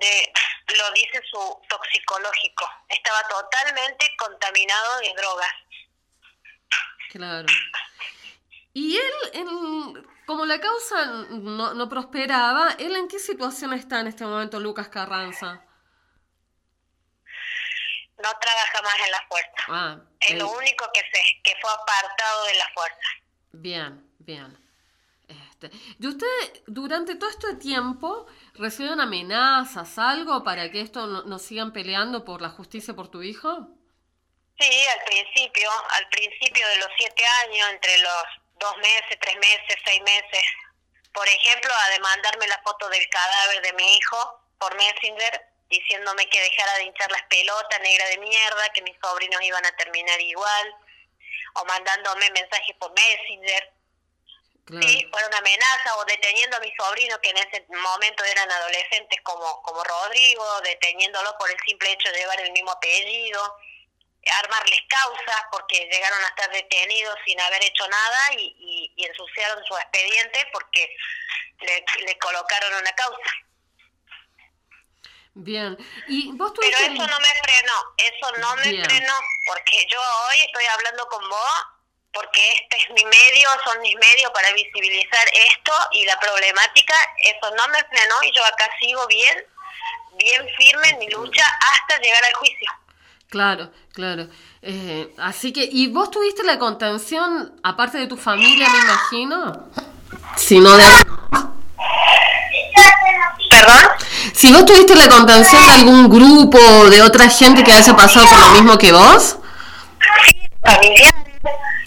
de, lo dice su toxicológico. Estaba totalmente contaminado de drogas. Claro. Y él, en- como la causa no, no prosperaba, ¿él en qué situación está en este momento, Lucas Carranza? No trabaja más en la fuerza. Ah, Es lo único que sé, que fue apartado de la fuerza. Bien, bien. ¿Y usted durante todo este tiempo reciben amenazas, algo para que esto no, no sigan peleando por la justicia por tu hijo? Sí, al principio, al principio de los siete años, entre los dos meses, tres meses, seis meses. Por ejemplo, a demandarme la foto del cadáver de mi hijo por Messenger, diciéndome que dejara de hinchar las pelotas negra de mierda, que mis sobrinos iban a terminar igual, o mandándome mensajes por Messenger. Claro. Sí, fueron amenazas o deteniendo a mis sobrinos que en ese momento eran adolescentes como, como Rodrigo, deteniéndolo por el simple hecho de llevar el mismo apellido, armarles causas porque llegaron a estar detenidos sin haber hecho nada y, y, y ensuciaron su expediente porque le, le colocaron una causa. Bien. ¿Y vos Pero eso no me frenó, eso no me Bien. frenó, porque yo hoy estoy hablando con vos porque este es mi medio, son mis medios para visibilizar esto y la problemática, eso no me frenó y yo acá sigo bien, bien firme en mi lucha hasta llegar al juicio. Claro, claro. Eh, así que, ¿y vos tuviste la contención, aparte de tu familia, me imagino? Si no de... ¿Perdón? Si vos tuviste la contención de algún grupo, de otra gente que haya pasado por lo mismo que vos. Familiares,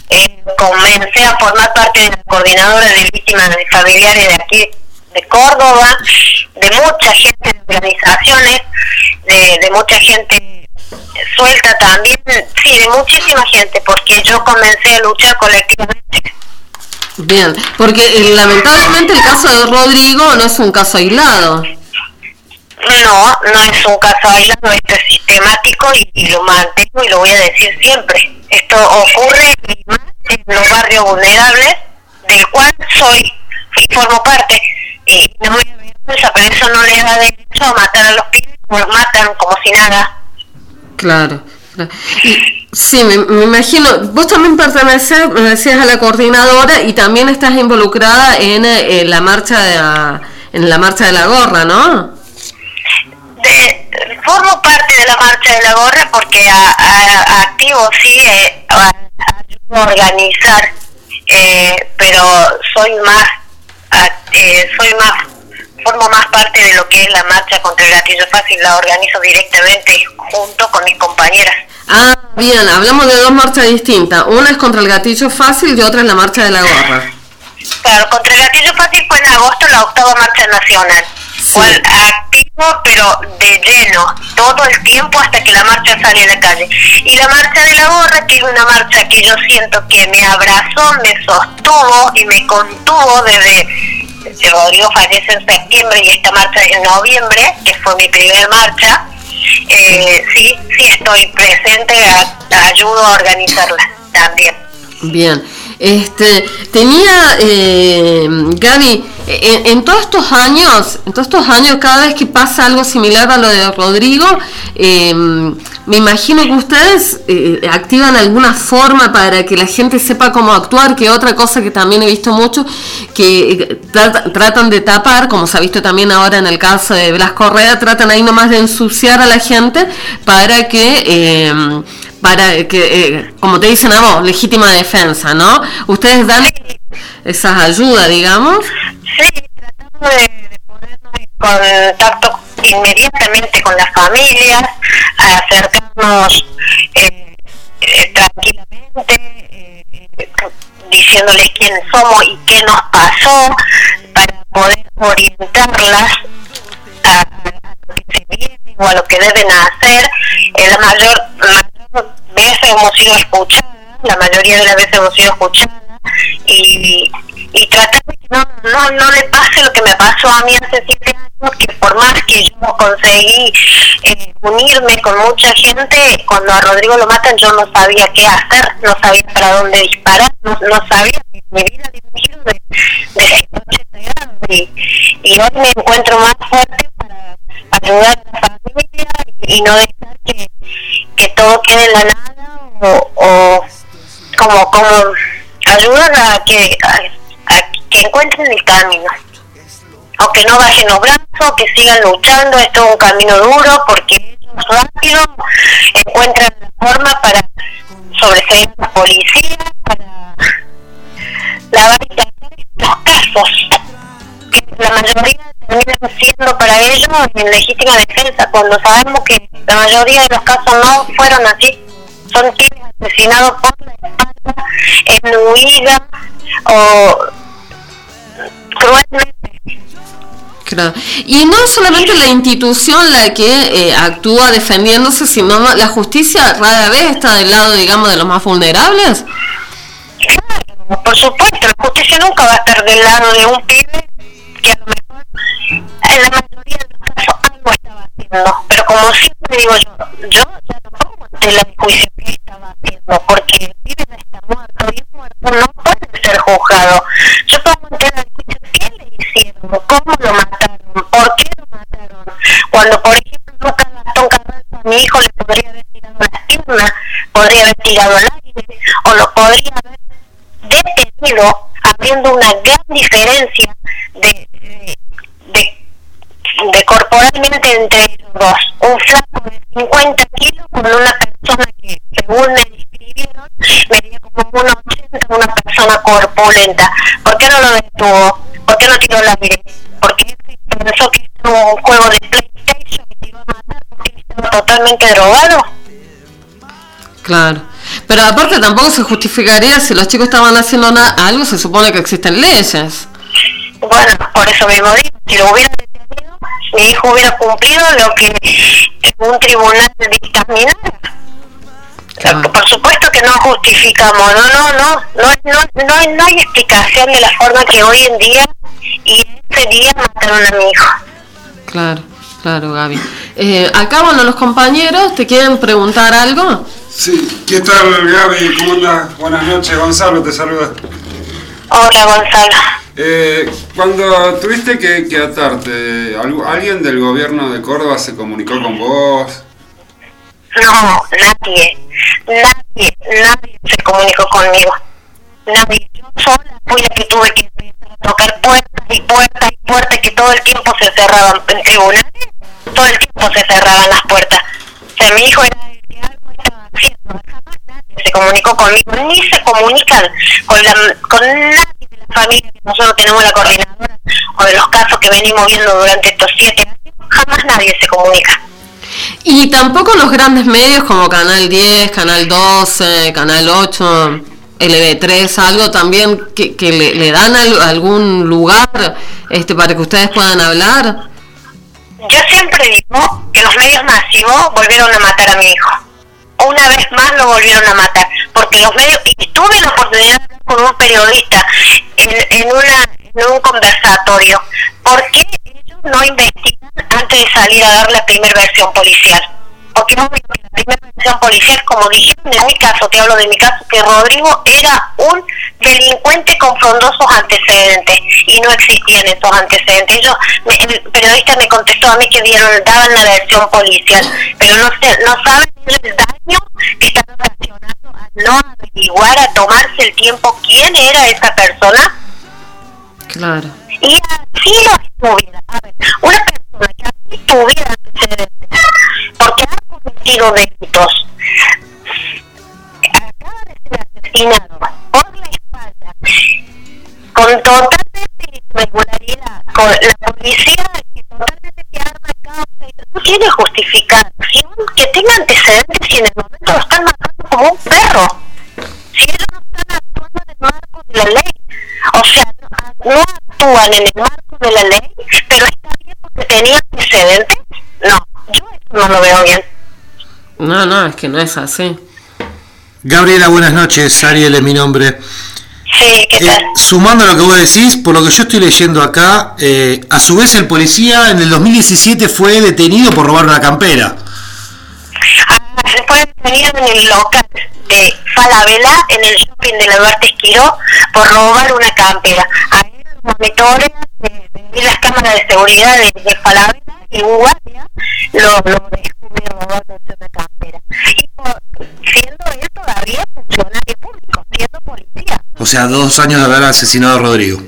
eh, comencé a formar parte de la coordinadora de víctimas de familiares de aquí de Córdoba, de mucha gente de organizaciones, de, de mucha gente suelta también, sí, de muchísima gente, porque yo comencé a luchar colectivamente. Bien, porque eh, lamentablemente el caso de Rodrigo no es un caso aislado. No, no es un caso aislado, es sistemático y, lo mantengo y lo voy a decir siempre. Esto ocurre en los barrios vulnerables, del cual soy y formo parte. Y no me avergüenza, pero eso no le da derecho a matar a los pibes los matan como si nada. Claro. sí, me, me imagino. Vos también perteneces, me decías, a la coordinadora y también estás involucrada en, eh, la marcha de la, en la marcha de la gorra, ¿no? De, formo parte de la marcha de la gorra porque a, a- activo sí eh, a- organizar eh, pero soy más eh, soy más formo más parte de lo que es la marcha contra el gatillo fácil la organizo directamente junto con mis compañeras Ah, bien, hablamos de dos marchas distintas. Una es contra el gatillo fácil y otra es la marcha de la gorra. Claro, contra el gatillo fácil fue en agosto la octava marcha nacional. Activo, pero de lleno, todo el tiempo hasta que la marcha sale a la calle. Y la marcha de la gorra, que es una marcha que yo siento que me abrazó, me sostuvo y me contuvo desde. desde Rodrigo fallece en septiembre y esta marcha en noviembre, que fue mi primer marcha. Eh, sí, sí estoy presente, a- ayudo a organizarla también. Bien, este, tenía, eh, Gaby, en, en todos estos años, en todos estos años, cada vez que pasa algo similar a lo de Rodrigo, eh, me imagino que ustedes eh, activan alguna forma para que la gente sepa cómo actuar, que otra cosa que también he visto mucho, que eh, trata- tratan de tapar, como se ha visto también ahora en el caso de Blas Correa, tratan ahí nomás de ensuciar a la gente para que... para que, eh, como te dicen a vos, legítima defensa, ¿no? Ustedes dan esas ayudas, digamos. Sí, tratamos de, de ponernos en contacto inmediatamente con las familias, acercarnos eh, eh, tranquilamente, eh, eh, diciéndoles quién somos y qué nos pasó, para poder orientarlas a, lo que se viene o a lo que deben hacer. La mayor veces hemos sido escuchadas, la mayoría de las veces hemos sido escuchadas y, y tratar de que no, no, no le pase lo que me pasó a mí hace siete años, que por más que yo conseguí eh, unirme con mucha gente, cuando a Rodrigo lo matan yo no sabía qué hacer, no sabía para dónde disparar, no, no sabía mi vida de, de 180 grados y, y hoy me encuentro más fuerte ayudar a la familia y, no dejar que, que todo quede en la nada o, o como como ayudan a que a, que encuentren el camino. O que no bajen los brazos que sigan luchando esto es un camino duro porque ellos rápido encuentran la forma para sobresalir a la policía para lavar y los casos que la mayoría terminan siendo para ellos en legítima defensa cuando sabemos que la mayoría de los casos no fueron así son pibes asesinados por la espalda en huida o cruelmente Claro. Y no solamente la institución la que eh, actúa defendiéndose, sino la justicia rara vez está del lado, digamos, de los más vulnerables. Claro, por supuesto, la justicia nunca va a estar del lado de un pibe que a lo mejor en la mayoría de los casos algo estaba haciendo. Pero como siempre digo yo, yo ya no pongo en tela juicio qué estaba haciendo, porque el pibe está muerto y un muerto no puede ser juzgado. Yo pongo en tela juicio qué le hicieron, cómo lo mataron, por qué lo mataron. Cuando, por ejemplo, Lucas Gastón Carranza, mi hijo le podría haber tirado las piernas, podría haber tirado al aire, o lo podría haber detenido, habiendo una gran diferencia de, de, de, corporalmente entre ellos dos. Un flaco de 50 kilos con una persona que, según me describieron, medía como 1,80, una persona corpulenta. ¿Por qué no lo detuvo? ¿Por qué no tiró al aire? Porque pensó que era un juego de PlayStation te iba a matar porque estaba totalmente drogado. Claro. Pero aparte tampoco se justificaría si los chicos estaban haciendo algo, se supone que existen leyes. Bueno, por eso mismo digo, si lo hubiera detenido, mi hijo hubiera cumplido lo que un tribunal dictaminara. Claro. Por supuesto que no justificamos, no, no, no, no, no, no, hay- no hay explicación de la forma que hoy en día y ese día mataron a mi hijo. Claro, claro, Gaby. Eh, acá, bueno, los compañeros, ¿te quieren preguntar algo? Sí, ¿qué tal Gaby? ¿Cómo andas? Buenas noches, Gonzalo te saluda. Hola Gonzalo. Eh, cuando tuviste que, que atarte, ¿algu- ¿alguien del gobierno de Córdoba se comunicó con vos? No, nadie, nadie, nadie se comunicó conmigo. Nadie. Yo sola fui la que tuve que tocar puertas y puertas y puertas que todo el tiempo se cerraban en tribunales. Todo el tiempo se cerraban las puertas. O sea, mi hijo era se comunicó conmigo, ni se comunican con, la, con nadie de la familia que nosotros tenemos la coordinadora o de los casos que venimos viendo durante estos siete años. Jamás nadie se comunica. Y tampoco los grandes medios como Canal 10, Canal 12, Canal 8, LB3, algo también que, que le, le dan al- algún lugar este para que ustedes puedan hablar. Yo siempre digo que los medios masivos volvieron a matar a mi hijo. Una vez más lo volvieron a matar. Porque los medios, y tuve la oportunidad de hablar con un periodista en, en, una, en un conversatorio. ¿Por qué ellos no investigan antes de salir a dar la primera versión policial? porque la primera versión policial, como dijeron en mi caso, te hablo de mi caso, que Rodrigo era un delincuente con frondosos antecedentes y no existían esos antecedentes. Ellos, me- el periodista me contestó a mí que dieron, daban la versión policial, pero no, sé, no saben el daño que están ocasionando al no averiguar, a tomarse el tiempo quién era esa persona Claro. y así lo estuviera. A ver, una persona que así tuviera antecedentes, porque ha cometido delitos, acaba de ser asesinado por la espalda, con totalmente irregularidad, con la policía que totalmente te arma causa no tiene justificación que tenga antecedentes y en el momento lo están matando como un perro. Si ellos no están actuando en el marco de la ley, o sea, no, no actúan en el marco de la ley, pero está bien porque tenía antecedentes, no, yo eso no lo veo bien. No, no, es que no es así. Gabriela, buenas noches. Ariel es mi nombre. Sí, ¿qué Eh, tal? sumando a lo que vos decís, por lo que yo estoy leyendo acá, eh, a su vez el policía en el 2017 fue detenido por robar una campera. Ah, se fue detenido en el local de Falabella, en el shopping de la Duarte Esquiró, por robar una campera. A él lo monitorean de, de las cámaras de seguridad de, de Falabella y un guardia lo, lo descubrió robando una campera. Y por- siendo él todavía funcionario público, siendo policía. O sea, dos años de haber asesinado a Rodrigo.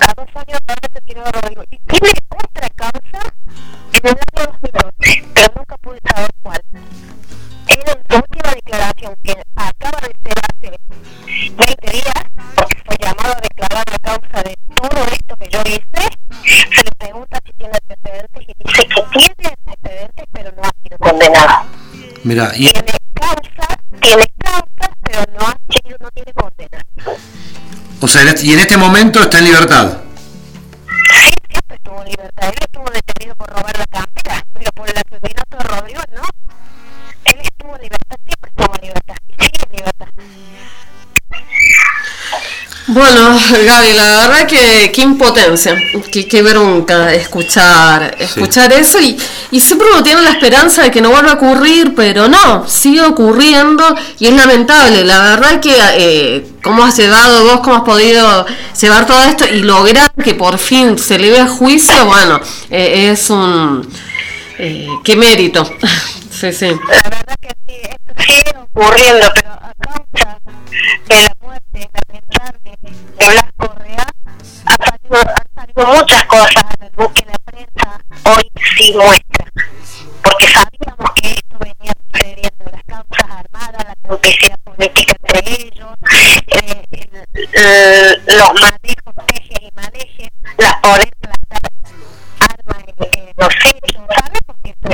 A dos años de haber asesinado a Rodrigo. Y tiene otra causa en el año 2012, pero nunca pude saber cuál. En su última declaración que acaba de ser hace 20 días, fue llamado a declarar la causa de todo esto que yo hice, se le pregunta si tiene antecedentes y dice que tiene antecedentes, pero no ha sido condenado. Mira, Tiene causas, tiene causas, pero no, ha, sido- no tiene condena. O sea, y en este momento está en libertad. Sí, siempre estuvo en libertad. Él estuvo detenido por robar la campera, pero por el asesinato de Rodrigo no. Él estuvo en libertad, siempre estuvo en libertad y sigue en libertad. Bueno, Gaby, la verdad que qué impotencia, qué, qué bronca escuchar, escuchar eso y, y siempre uno tiene la esperanza de que no vuelva a ocurrir, pero no, sigue ocurriendo y es lamentable. La verdad que eh, cómo has llevado vos, cómo has podido llevar todo esto y lograr que por fin se le vea juicio, bueno, eh, es un... Eh, qué mérito. sí, sí. La verdad que sí, esto sigue ocurriendo, pero a causa de la muerte lamentable de Blas Correa, ha salido, han salido muchas cosas que la prensa hoy sí muestra. Porque sabíamos que esto venía sucediendo, las causas armadas, la complicidad política entre ellos, eh, el- el- los manejos, tejes y manejes, las poder plantar armas en, en los hechos, sabemos que esto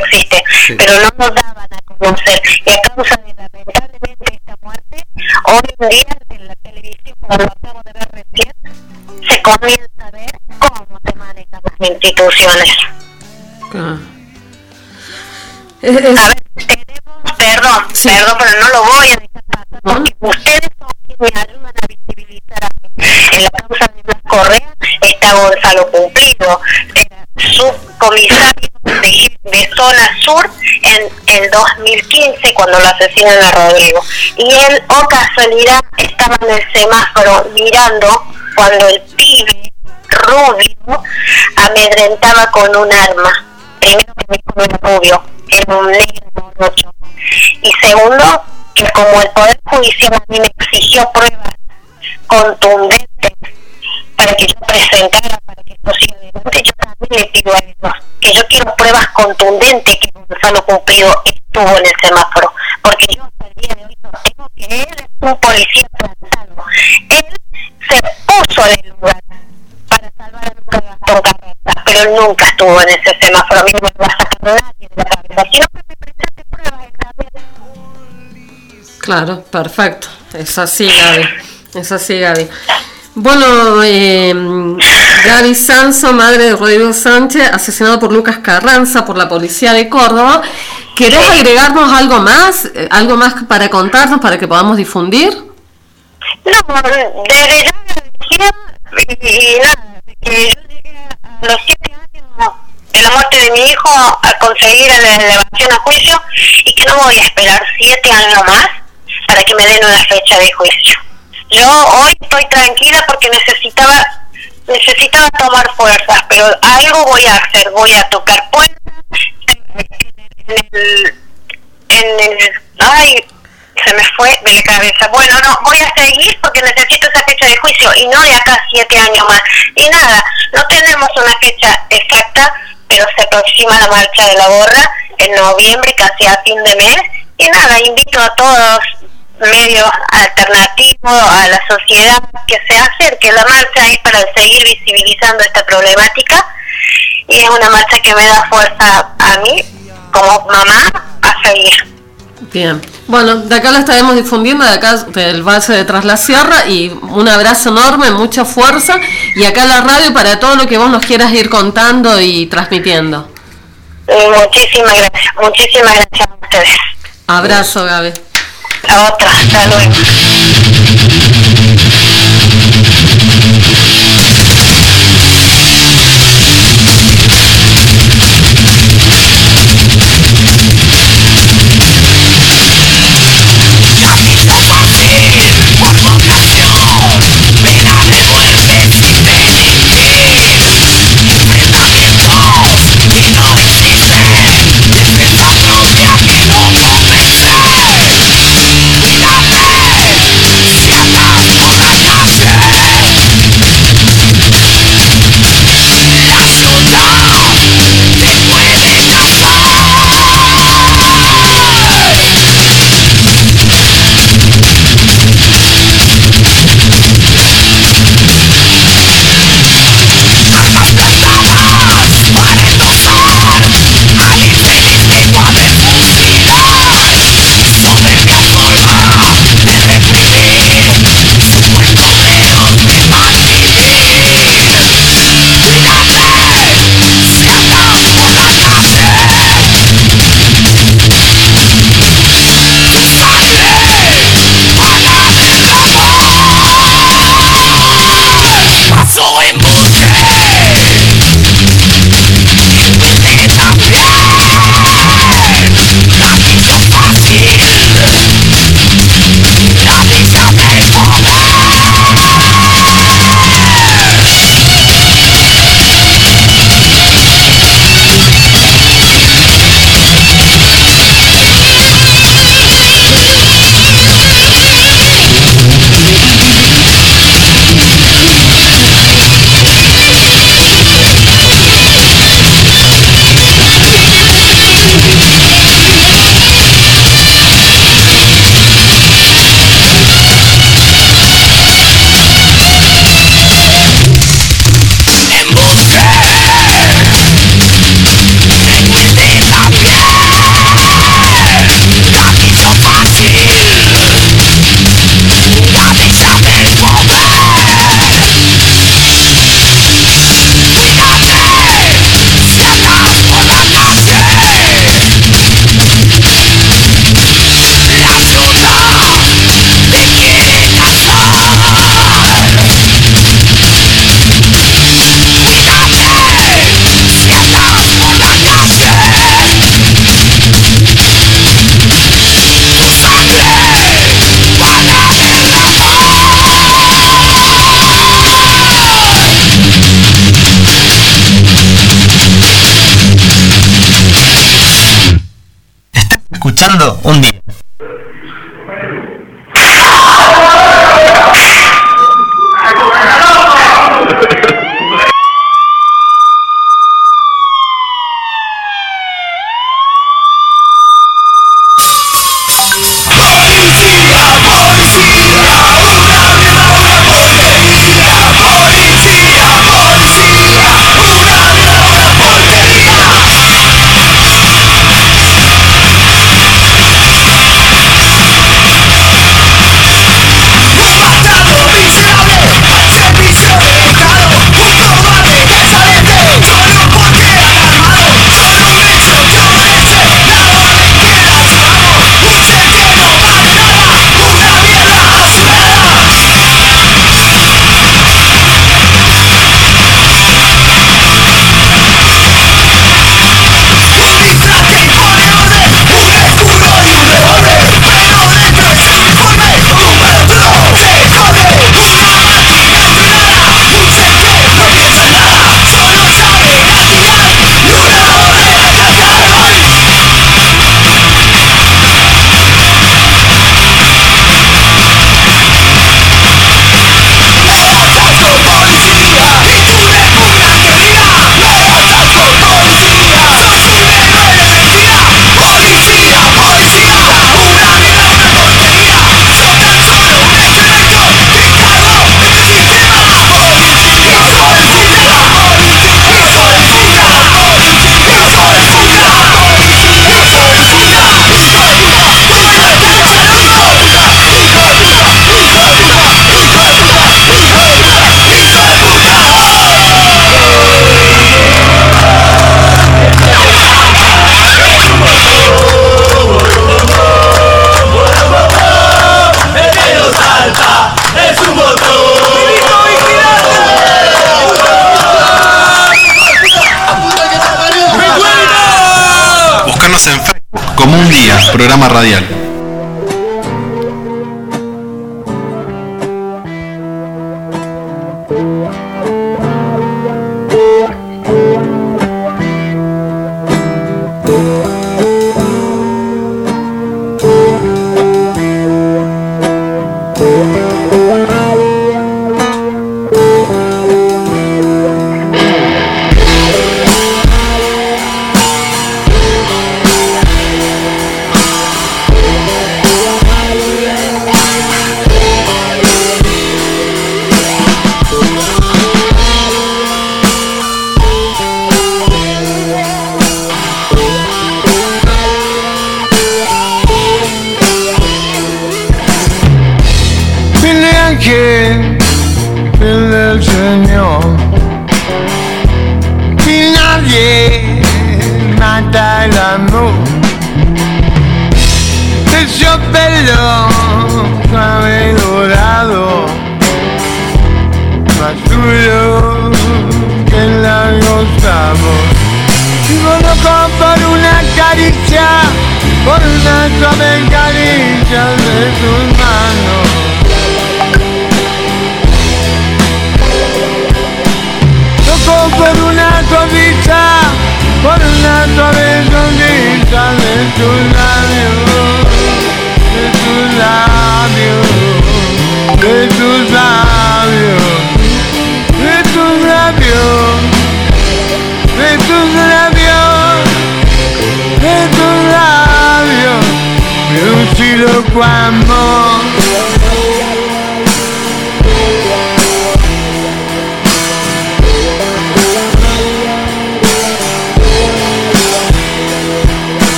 pero no nos daban a conocer. Y a causa de lamentablemente esta muerte, hoy en día en la televisión, como lo acabo de ver recién, se comienza a ver cómo se manejan las instituciones. Ah. Es- es- A ver, tenemos, perdón, perdón, pero no lo voy a dejar pasar porque ustedes son quienes me ayudan a visibilizar a mí. En la causa de Correa está Gonzalo Cumplido, subcomisario de, zona sur en el 2015 cuando lo asesinan a Rodrigo. Y él, o casualidad, estaba en el semáforo mirando cuando el pibe rubio amedrentaba con un arma. Primero que no era rubio, era un negro. Y segundo, que como el Poder Judicial me exigió pruebas contundentes para que yo presentara, para que esto siga adelante, yo también le pido a ellos que yo quiero pruebas contundentes que Gonzalo Cumplido estuvo en el semáforo, porque yo hasta el día de hoy no tengo que él es un policía plantado. Él se puso en lugar para salvar a Gastón Carranza, pero nunca estuvo en ese semáforo, a mí no me va a sacar nadie de la cabeza, sino que me presente pruebas. Claro, perfecto. Es así, Gaby. Es así, Gaby. Bueno, eh, Gaby Sanso, madre de Rodrigo Sánchez, asesinado por Lucas Carranza por la policía de Córdoba. ¿Querés agregarnos algo más? Eh, ¿Algo más para contarnos para que podamos difundir? No, desde ya y, y nada, que yo llegué a los siete años de la muerte de mi hijo a conseguir la elevación a juicio y que no voy a esperar siete años más para que me den una fecha de juicio. Yo hoy estoy tranquila porque necesitaba necesitaba tomar fuerzas, pero algo voy a hacer, voy a tocar puertas en el, en el, ay, se me fue de la cabeza. Bueno, no, voy a seguir porque necesito esa fecha de juicio y no de acá siete años más. Y nada, no tenemos una fecha exacta, pero se aproxima la marcha de la borra en noviembre, casi a fin de mes. Y nada, invito a todos medios alternativos, a la sociedad, que se acerque. La marcha es para seguir visibilizando esta problemática y es una marcha que me da fuerza a mí, como mamá, a seguir. Bien. Bueno, de acá lo estaremos difundiendo, de acá del Valle de Tras la Sierra, y un abrazo enorme, mucha fuerza, y acá la radio para todo lo que vos nos quieras ir contando y transmitiendo. Eh, muchísimas gracias, muchísimas gracias a ustedes. Abrazo, Gaby. Otra, hasta luego. Un día. Programa radial.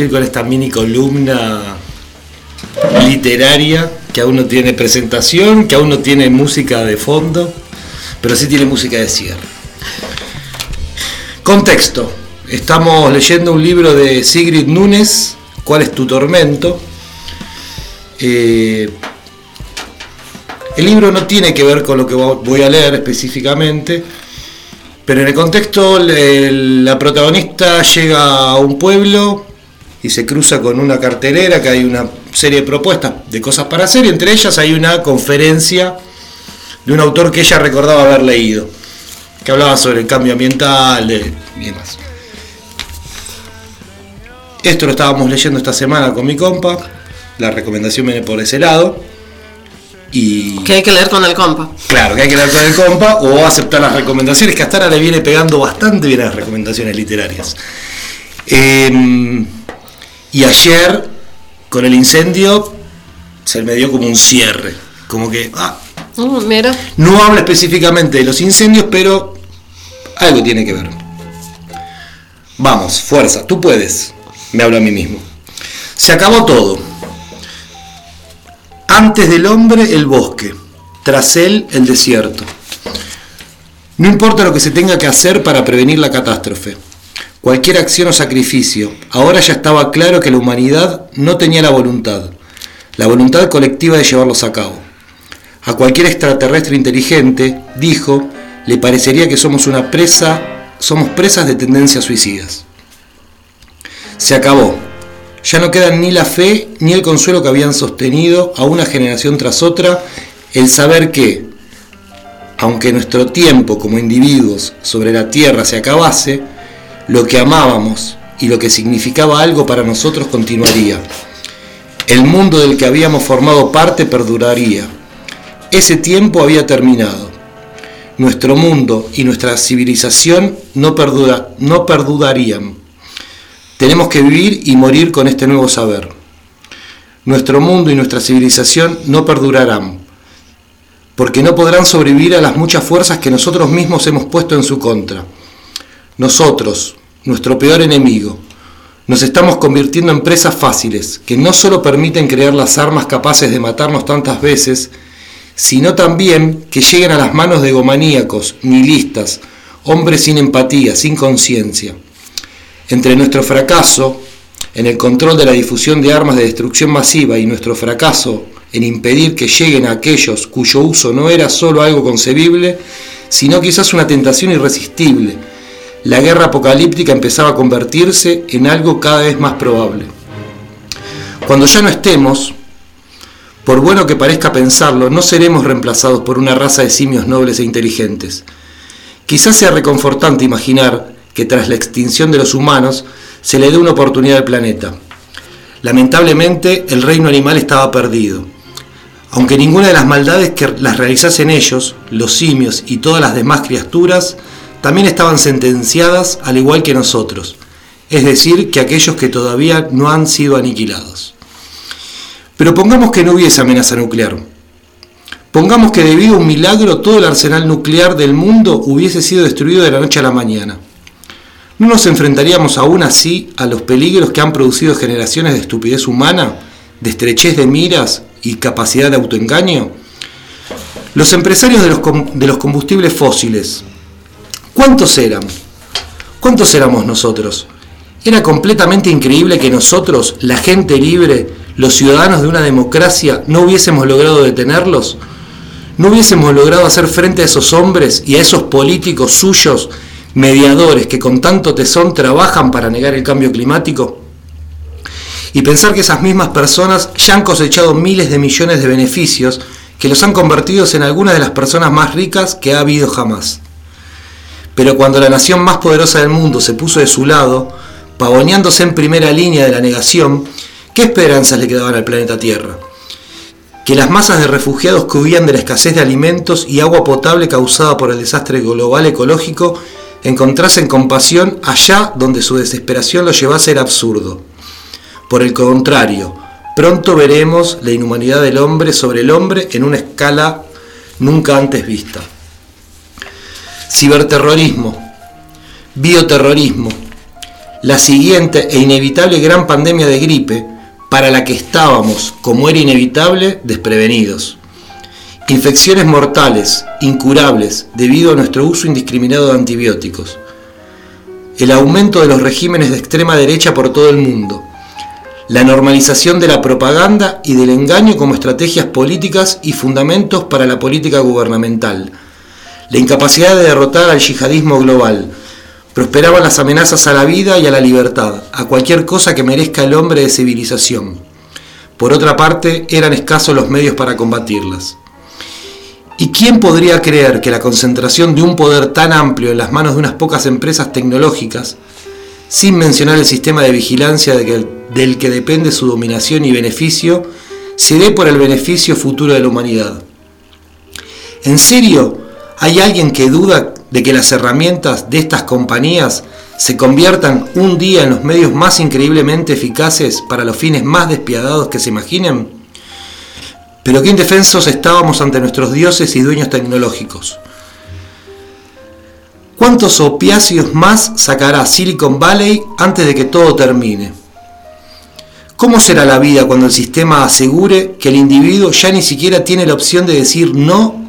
Ir con esta mini columna literaria que aún no tiene presentación, que aún no tiene música de fondo, pero sí tiene música de cierre. Contexto. Estamos leyendo un libro de Sigrid Núñez, ¿Cuál es tu tormento? Eh, el libro no tiene que ver con lo que voy a leer específicamente, pero en el contexto la protagonista llega a un pueblo y se cruza con una cartelera que hay una serie de propuestas de cosas para hacer y entre ellas hay una conferencia de un autor que ella recordaba haber leído, que hablaba sobre el cambio ambiental y demás. Esto lo estábamos leyendo esta semana con mi compa, la recomendación viene por ese lado. Y Que hay que leer con el compa. Claro, que hay que leer con el compa o aceptar las recomendaciones, que hasta ahora le viene pegando bastante bien a las recomendaciones literarias. Eh, y ayer, con el incendio, se me dio como un cierre. Como que, ah, Mm, mira. no habla específicamente de los incendios, pero algo tiene que ver. Vamos, fuerza, tú puedes, me hablo a mí mismo. Se acabó todo. Antes del hombre el bosque, tras él el desierto. No importa lo que se tenga que hacer para prevenir la catástrofe. Cualquier acción o sacrificio. Ahora ya estaba claro que la humanidad no tenía la voluntad, la voluntad colectiva de llevarlos a cabo. A cualquier extraterrestre inteligente, dijo, le parecería que somos una presa, somos presas de tendencias suicidas. Se acabó. Ya no quedan ni la fe ni el consuelo que habían sostenido a una generación tras otra el saber que, aunque nuestro tiempo como individuos sobre la tierra se acabase, lo que amábamos y lo que significaba algo para nosotros continuaría. El mundo del que habíamos formado parte perduraría. Ese tiempo había terminado. Nuestro mundo y nuestra civilización no, perdura, no perdurarían. Tenemos que vivir y morir con este nuevo saber. Nuestro mundo y nuestra civilización no perdurarán, porque no podrán sobrevivir a las muchas fuerzas que nosotros mismos hemos puesto en su contra. Nosotros, nuestro peor enemigo, nos estamos convirtiendo en presas fáciles, que no solo permiten crear las armas capaces de matarnos tantas veces, sino también que lleguen a las manos de egomaníacos, nihilistas, hombres sin empatía, sin conciencia. Entre nuestro fracaso en el control de la difusión de armas de destrucción masiva y nuestro fracaso en impedir que lleguen a aquellos cuyo uso no era solo algo concebible, sino quizás una tentación irresistible, la guerra apocalíptica empezaba a convertirse en algo cada vez más probable. Cuando ya no estemos, por bueno que parezca pensarlo, no seremos reemplazados por una raza de simios nobles e inteligentes. Quizás sea reconfortante imaginar que tras la extinción de los humanos se le dé una oportunidad al planeta. Lamentablemente el reino animal estaba perdido. Aunque ninguna de las maldades que las realizasen ellos, los simios y todas las demás criaturas, también estaban sentenciadas al igual que nosotros, es decir, que aquellos que todavía no han sido aniquilados. Pero pongamos que no hubiese amenaza nuclear. Pongamos que debido a un milagro todo el arsenal nuclear del mundo hubiese sido destruido de la noche a la mañana. ¿No nos enfrentaríamos aún así a los peligros que han producido generaciones de estupidez humana, de estrechez de miras y capacidad de autoengaño? Los empresarios de los, de los combustibles fósiles, ¿cuántos eran? ¿Cuántos éramos nosotros? Era completamente increíble que nosotros, la gente libre, los ciudadanos de una democracia, no hubiésemos logrado detenerlos. ¿No hubiésemos logrado hacer frente a esos hombres y a esos políticos suyos mediadores que con tanto tesón trabajan para negar el cambio climático? Y pensar que esas mismas personas ya han cosechado miles de millones de beneficios que los han convertido en algunas de las personas más ricas que ha habido jamás. Pero cuando la nación más poderosa del mundo se puso de su lado, pavoneándose en primera línea de la negación, ¿qué esperanzas le quedaban al planeta Tierra? Que las masas de refugiados que huían de la escasez de alimentos y agua potable causada por el desastre global ecológico encontrasen compasión allá donde su desesperación los llevase era absurdo. Por el contrario, pronto veremos la inhumanidad del hombre sobre el hombre en una escala nunca antes vista. Ciberterrorismo, bioterrorismo, la siguiente e inevitable gran pandemia de gripe para la que estábamos, como era inevitable, desprevenidos. Infecciones mortales, incurables, debido a nuestro uso indiscriminado de antibióticos. El aumento de los regímenes de extrema derecha por todo el mundo. La normalización de la propaganda y del engaño como estrategias políticas y fundamentos para la política gubernamental. La incapacidad de derrotar al yihadismo global. Prosperaban las amenazas a la vida y a la libertad, a cualquier cosa que merezca el hombre de civilización. Por otra parte, eran escasos los medios para combatirlas. ¿Y quién podría creer que la concentración de un poder tan amplio en las manos de unas pocas empresas tecnológicas, sin mencionar el sistema de vigilancia del que depende su dominación y beneficio, se dé por el beneficio futuro de la humanidad? ¿En serio hay alguien que duda de que las herramientas de estas compañías se conviertan un día en los medios más increíblemente eficaces para los fines más despiadados que se imaginen? Pero qué indefensos estábamos ante nuestros dioses y dueños tecnológicos. ¿Cuántos opiáceos más sacará Silicon Valley antes de que todo termine? ¿Cómo será la vida cuando el sistema asegure que el individuo ya ni siquiera tiene la opción de decir no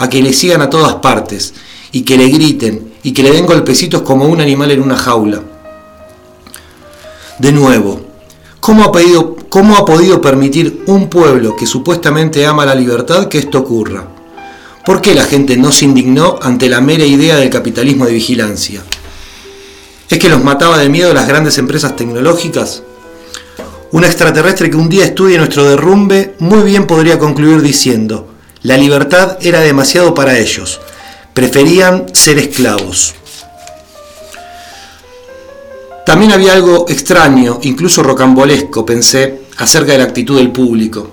a que le sigan a todas partes y que le griten y que le den golpecitos como un animal en una jaula. De nuevo, ¿cómo ha, podido, ¿cómo ha podido permitir un pueblo que supuestamente ama la libertad que esto ocurra? ¿Por qué la gente no se indignó ante la mera idea del capitalismo de vigilancia? ¿Es que los mataba de miedo las grandes empresas tecnológicas? Un extraterrestre que un día estudie nuestro derrumbe muy bien podría concluir diciendo, la libertad era demasiado para ellos, preferían ser esclavos. También había algo extraño, incluso rocambolesco, pensé, acerca de la actitud del público.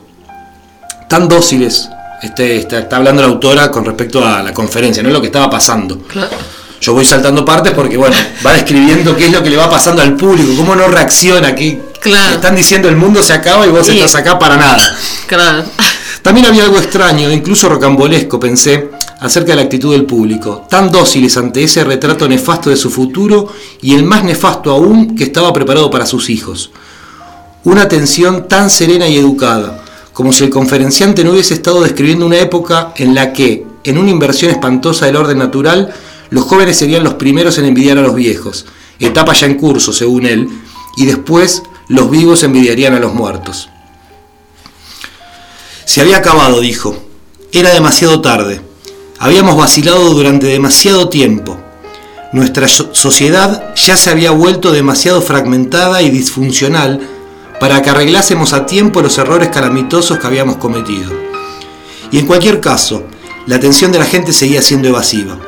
Tan dóciles, este, está, está hablando la autora con respecto a la conferencia, no es lo que estaba pasando. Yo voy saltando partes porque, bueno, va describiendo qué es lo que le va pasando al público, cómo no reacciona, qué Claro. están diciendo el mundo se acaba y vos estás acá para nada. Claro. También había algo extraño, incluso rocambolesco, pensé, acerca de la actitud del público, tan dóciles ante ese retrato nefasto de su futuro y el más nefasto aún que estaba preparado para sus hijos. Una atención tan serena y educada, como si el conferenciante no hubiese estado describiendo una época en la que, en una inversión espantosa del orden natural, los jóvenes serían los primeros en envidiar a los viejos, etapa ya en curso, según él, y después los vivos envidiarían a los muertos. Se había acabado, dijo. Era demasiado tarde. Habíamos vacilado durante demasiado tiempo. Nuestra so- sociedad ya se había vuelto demasiado fragmentada y disfuncional para que arreglásemos a tiempo los errores calamitosos que habíamos cometido. Y en cualquier caso, la atención de la gente seguía siendo evasiva.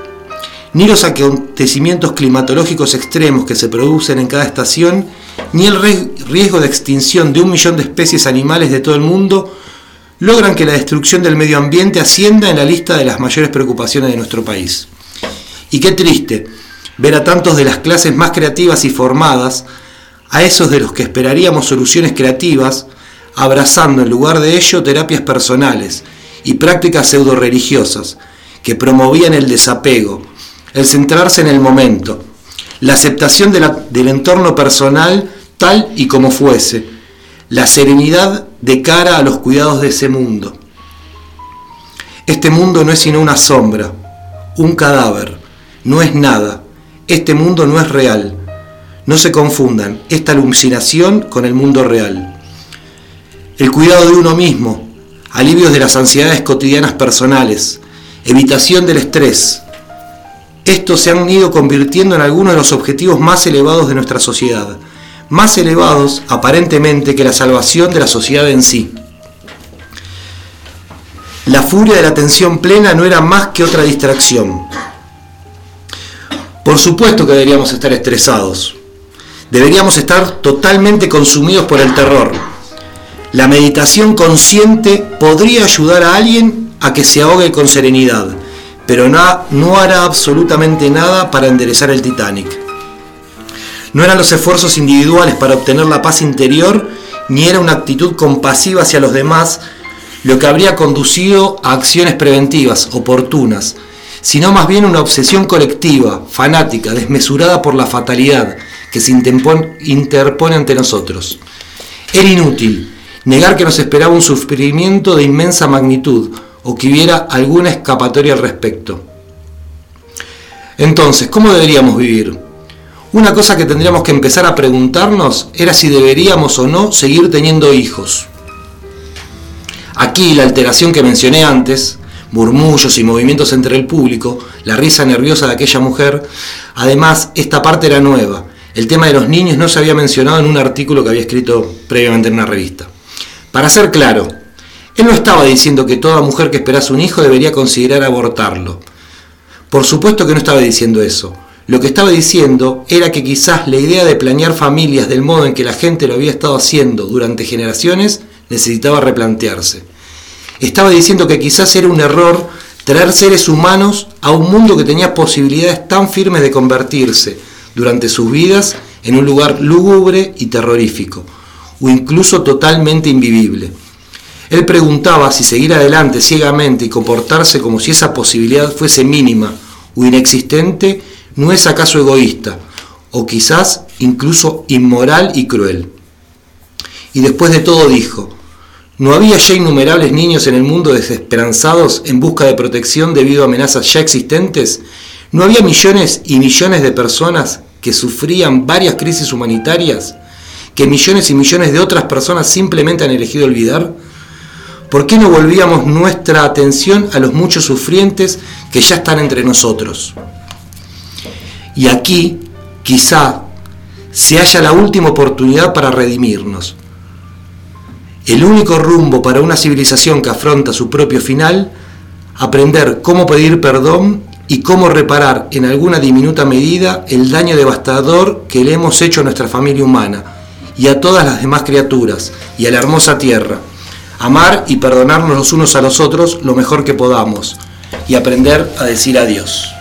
Ni los acontecimientos climatológicos extremos que se producen en cada estación, ni el ri- riesgo de extinción de un millón de especies animales de todo el mundo logran que la destrucción del medio ambiente ascienda en la lista de las mayores preocupaciones de nuestro país. Y qué triste ver a tantos de las clases más creativas y formadas, a esos de los que esperaríamos soluciones creativas, abrazando en lugar de ello terapias personales y prácticas pseudo religiosas que promovían el desapego, el centrarse en el momento, la aceptación del entorno personal tal y como fuese, la serenidad de cara a los cuidados de ese mundo. Este mundo no es sino una sombra, un cadáver, no es nada, este mundo no es real. No se confundan esta alucinación con el mundo real. El cuidado de uno mismo, alivios de las ansiedades cotidianas personales, evitación del estrés. Estos se han ido convirtiendo en algunos de los objetivos más elevados de nuestra sociedad, más elevados aparentemente que la salvación de la sociedad en sí. La furia de la atención plena no era más que otra distracción. Por supuesto que deberíamos estar estresados. Deberíamos estar totalmente consumidos por el terror. La meditación consciente podría ayudar a alguien a que se ahogue con serenidad, pero no, no hará absolutamente nada para enderezar el Titanic. No eran los esfuerzos individuales para obtener la paz interior, ni era una actitud compasiva hacia los demás lo que habría conducido a acciones preventivas, oportunas, sino más bien una obsesión colectiva, fanática, desmesurada por la fatalidad que se interpon- interpone ante nosotros. Era inútil negar que nos esperaba un sufrimiento de inmensa magnitud o que hubiera alguna escapatoria al respecto. Entonces, ¿cómo deberíamos vivir? Una cosa que tendríamos que empezar a preguntarnos era si deberíamos o no seguir teniendo hijos. Aquí la alteración que mencioné antes, murmullos y movimientos entre el público, la risa nerviosa de aquella mujer, además esta parte era nueva. El tema de los niños no se había mencionado en un artículo que había escrito previamente en una revista. Para ser claro, él no estaba diciendo que toda mujer que esperase un hijo debería considerar abortarlo. Por supuesto que no estaba diciendo eso. Lo que estaba diciendo era que quizás la idea de planear familias del modo en que la gente lo había estado haciendo durante generaciones necesitaba replantearse. Estaba diciendo que quizás era un error traer seres humanos a un mundo que tenía posibilidades tan firmes de convertirse durante sus vidas en un lugar lúgubre y terrorífico, o incluso totalmente invivible. Él preguntaba si seguir adelante ciegamente y comportarse como si esa posibilidad fuese mínima o inexistente no es acaso egoísta, o quizás incluso inmoral y cruel. Y después de todo dijo, ¿no había ya innumerables niños en el mundo desesperanzados en busca de protección debido a amenazas ya existentes? ¿No había millones y millones de personas que sufrían varias crisis humanitarias que millones y millones de otras personas simplemente han elegido olvidar? ¿Por qué no volvíamos nuestra atención a los muchos sufrientes que ya están entre nosotros? Y aquí, quizá, se haya la última oportunidad para redimirnos. El único rumbo para una civilización que afronta su propio final, aprender cómo pedir perdón y cómo reparar en alguna diminuta medida el daño devastador que le hemos hecho a nuestra familia humana y a todas las demás criaturas y a la hermosa tierra. Amar y perdonarnos los unos a los otros lo mejor que podamos y aprender a decir adiós.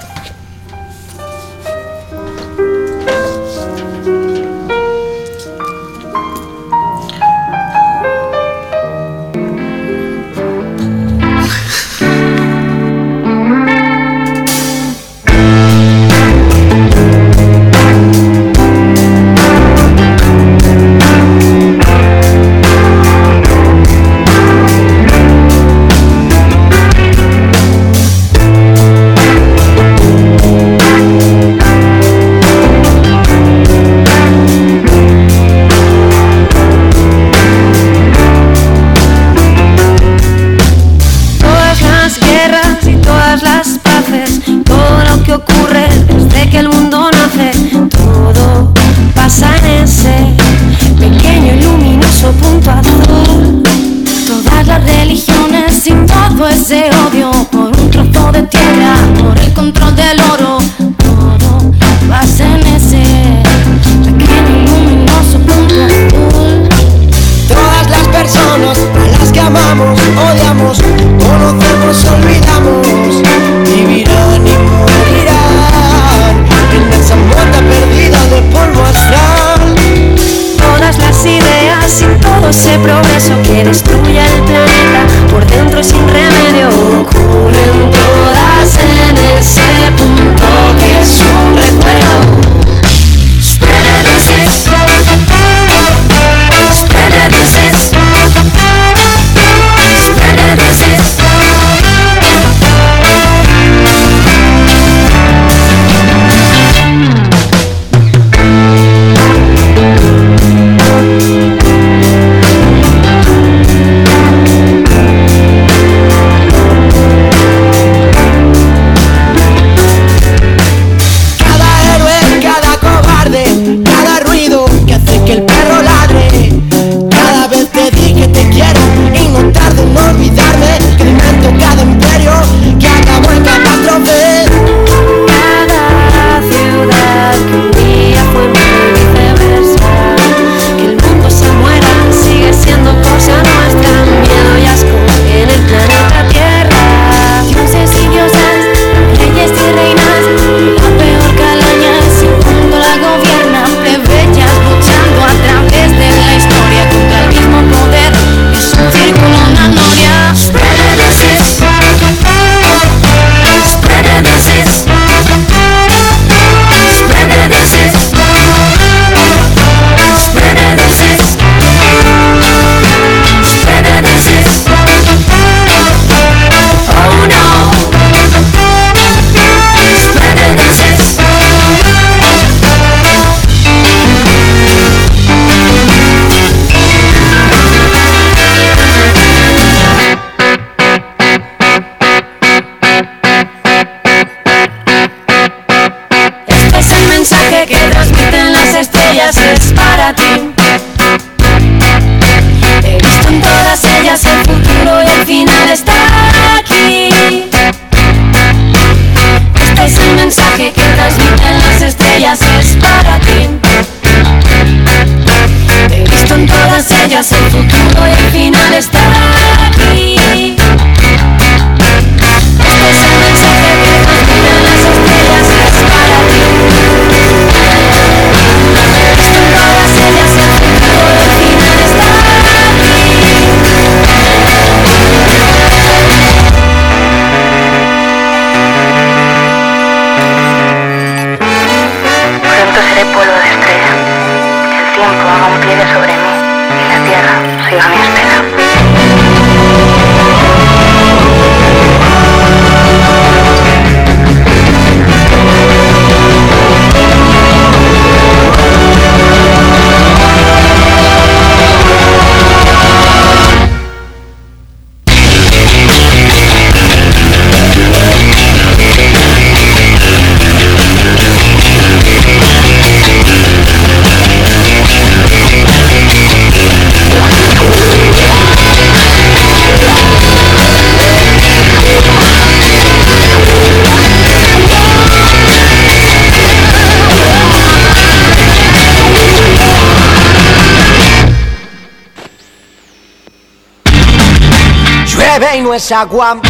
Es agua.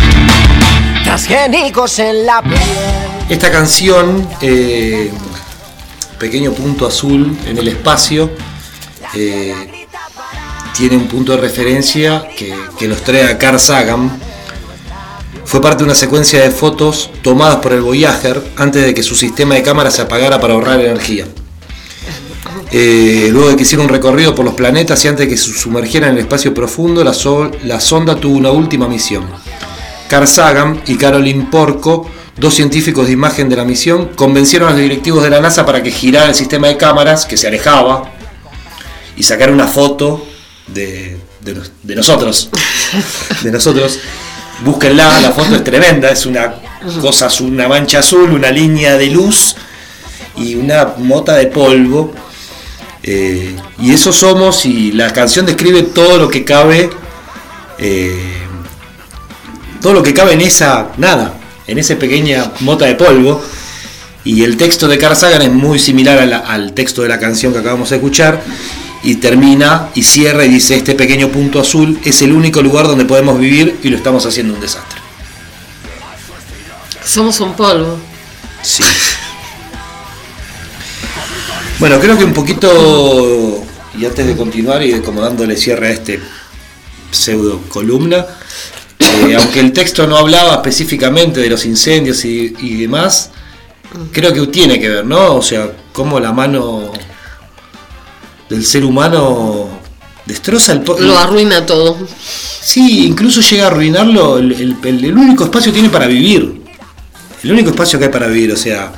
Transgénicos en la piel. Esta canción, eh, Pequeño Punto Azul en el Espacio, eh, tiene un punto de referencia que, que nos trae a Carl Sagan. Fue parte de una secuencia de fotos tomadas por el Voyager antes de que su sistema de cámara se apagara para ahorrar energía. Eh, luego de que hiciera un recorrido por los planetas y antes de que se sumergiera en el espacio profundo, la, sol- la sonda tuvo una última misión. Carl Sagan y Caroline Porco, dos científicos de imagen de la misión, convencieron a los directivos de la NASA para que girara el sistema de cámaras, que se alejaba, y sacara una foto de, de nos- de nosotros. De nosotros. Búsquenla, la foto es tremenda, es una cosa, una mancha azul, una línea de luz y una mota de polvo. Eh, y eso somos, y la canción describe todo lo que cabe. eh, todo lo que cabe en esa nada, en esa pequeña mota de polvo. Y el texto de Carl Sagan es muy similar la- al texto de la canción que acabamos de escuchar. Y termina y cierra y dice: Este pequeño punto azul es el único lugar donde podemos vivir y lo estamos haciendo un desastre. Somos un polvo. Sí. Bueno, creo que un poquito, y antes de continuar y como dándole cierre a este pseudo columna, eh, aunque el texto no hablaba específicamente de los incendios y, y demás, creo que tiene que ver, ¿no? O sea, cómo la mano del ser humano destroza el... Lo arruina todo. Sí, incluso llega a arruinarlo. El, el- el- el único espacio que tiene para vivir. El único espacio que hay para vivir, o sea.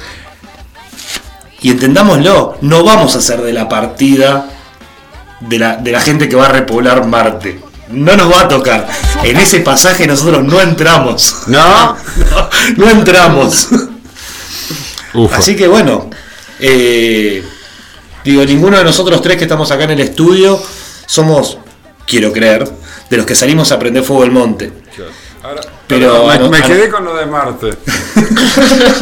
Y entendámoslo, no vamos a ser de la partida de la, de la gente que va a repoblar Marte. No nos va a tocar. En ese pasaje nosotros no entramos. No. no, no entramos. Ufa. Así que bueno, eh, digo, ninguno de nosotros tres que estamos acá en el estudio somos, quiero creer, de los que salimos a prender fuego el monte. Ahora, Pero me, quedé con lo de Marte.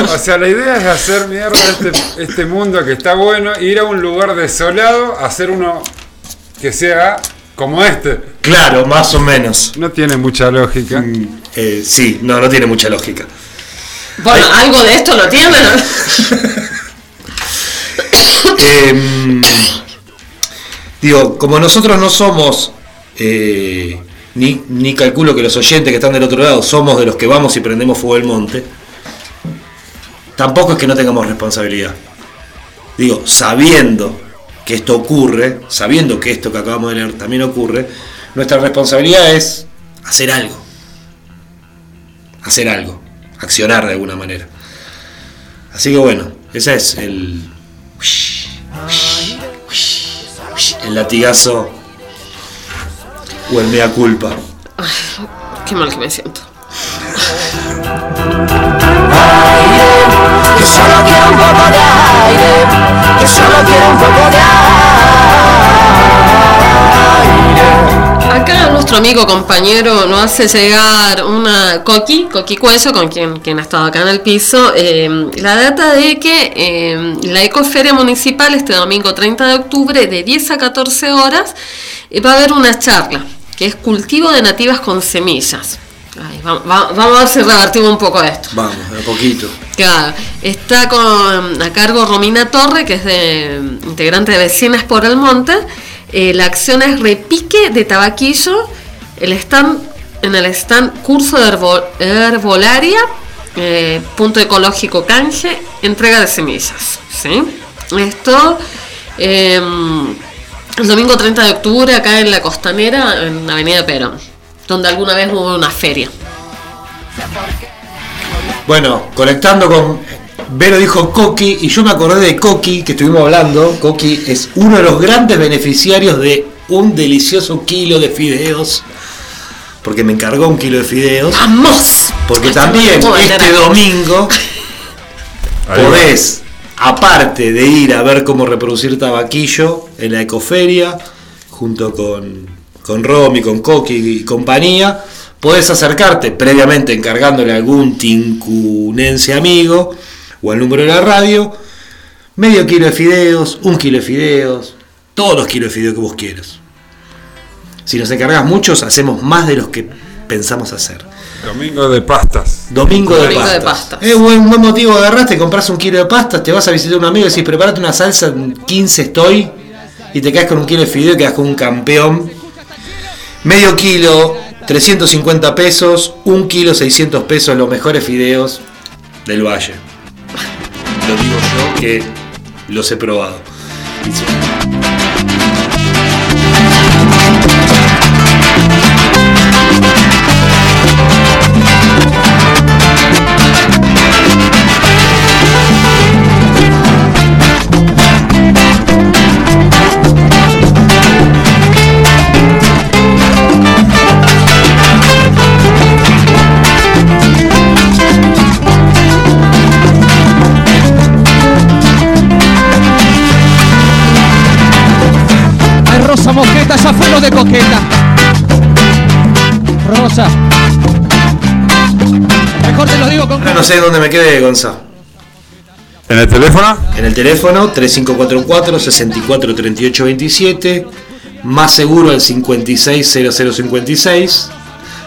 o sea, la idea es hacer mierda este, este mundo que está bueno, ir a un lugar desolado, hacer uno que sea como este. Claro, más o menos. No tiene mucha lógica. Eh, sí, no, no tiene mucha lógica. Bueno, algo de esto lo tiene. Em, digo, como nosotros no somos, eh, ni, ni calculo que los oyentes que están del otro lado somos de los que vamos y prendemos fuego el monte, tampoco es que no tengamos responsabilidad. Digo, sabiendo que esto ocurre, sabiendo que esto que acabamos de leer también ocurre, nuestra responsabilidad es hacer algo. Hacer algo. Accionar de alguna manera. Así que bueno, ese es el, el latigazo o el mea culpa. Qué mal que me siento. Que solo quiero un poco de aire. Que solo quiero un poco de Acá nuestro amigo compañero nos hace llegar una Coqui, Coqui Cuello, con quien, quien ha estado acá en el piso, eh, la data de que eh, la Ecoferia Municipal este domingo 30 de octubre de 10 a 14 horas eh, va a haber una charla que es cultivo de nativas con semillas. Ay, va- va- vamos a ver si revertimos un poco esto. Vamos, de a poquito. Claro, está con a cargo Romina Torre, que es de integrante de Vecinas por el Monte. Eh, la acción es repique de tabaquillo. El stand, en el stand curso de herbo- herbolaria, eh, punto ecológico canje, entrega de semillas. ¿sí? Esto eh, el domingo 30 de octubre acá en la costanera, en Avenida Perón, donde alguna vez hubo una feria. Bueno, conectando con. Vero dijo Coqui y yo me acordé de Coqui que estuvimos hablando. Coqui es uno de los grandes beneficiarios de un delicioso kilo de fideos. Porque me encargó un kilo de fideos. ¡Vamos! Porque también este domingo podés, aparte de ir a ver cómo reproducir tabaquillo en la ecoferia, junto con, con Romy, con Coqui y compañía, podés acercarte previamente encargándole algún tincunense amigo o al número de la radio, medio kilo de fideos, un kilo de fideos, todos los kilos de fideos que vos quieras. Si nos encargas muchos, hacemos más de los que pensamos hacer. Domingo de pastas. Domingo de Domingo de pastas. Es buen, buen motivo, agarraste, compras un kilo de pastas, te vas a visitar a un amigo y decís, preparate una salsa, en 15 estoy, y te quedas con un kilo de fideo y quedas con un campeón. Medio kilo, 350 pesos, un kilo, 600 pesos, los mejores fideos del valle. Lo digo yo que los he probado. De coqueta. Rosa. Mejor te lo digo con No sé dónde me quedé, Gonza. ¿En el teléfono? En el teléfono 3544 643827 más seguro al 560056.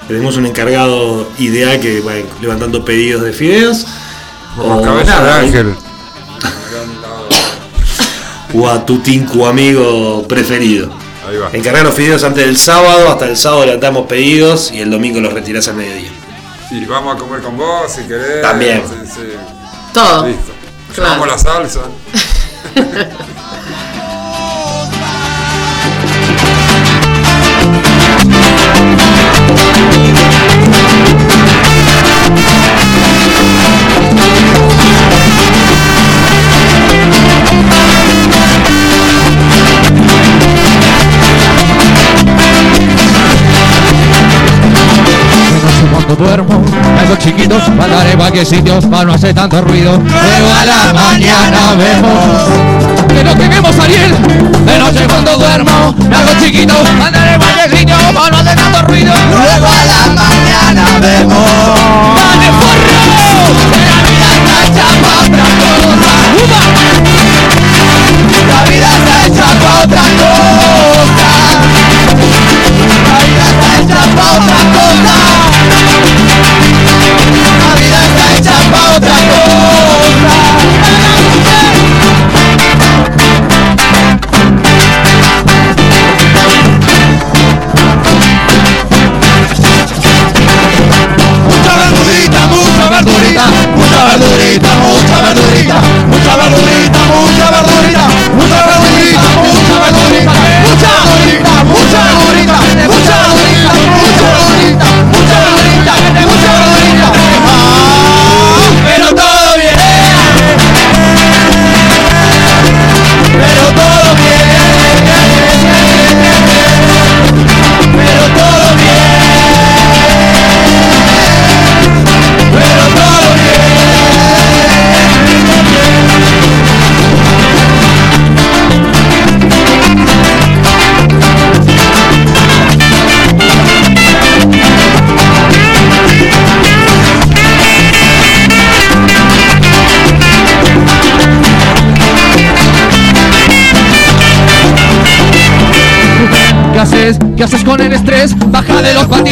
Tenemos un encargado ideal que va levantando pedidos de fideos. Cabeza de ángel. o a tu tinku amigo preferido. Ahí va. Encargar los fideos antes del sábado, hasta el sábado levantamos pedidos y el domingo los retirás al mediodía. Y vamos a comer con vos si querés. También. Sí, sí. Todo. Listo. Claro. Llevamos la salsa. duermo, algo chiquitos, mandaré varios sitios para no hacer tanto ruido. Luego a la mañana vemos que no tenemos Ariel. De noche cuando duermo, algo chiquito, mandaré varios sitios para no hacer tanto ruido. Luego a la mañana vemos. ¡Dale, porro! La vida está hecha pa' otra cosa. La vida está hecha pa' otra cosa. La vida está hecha pa' otra cosa.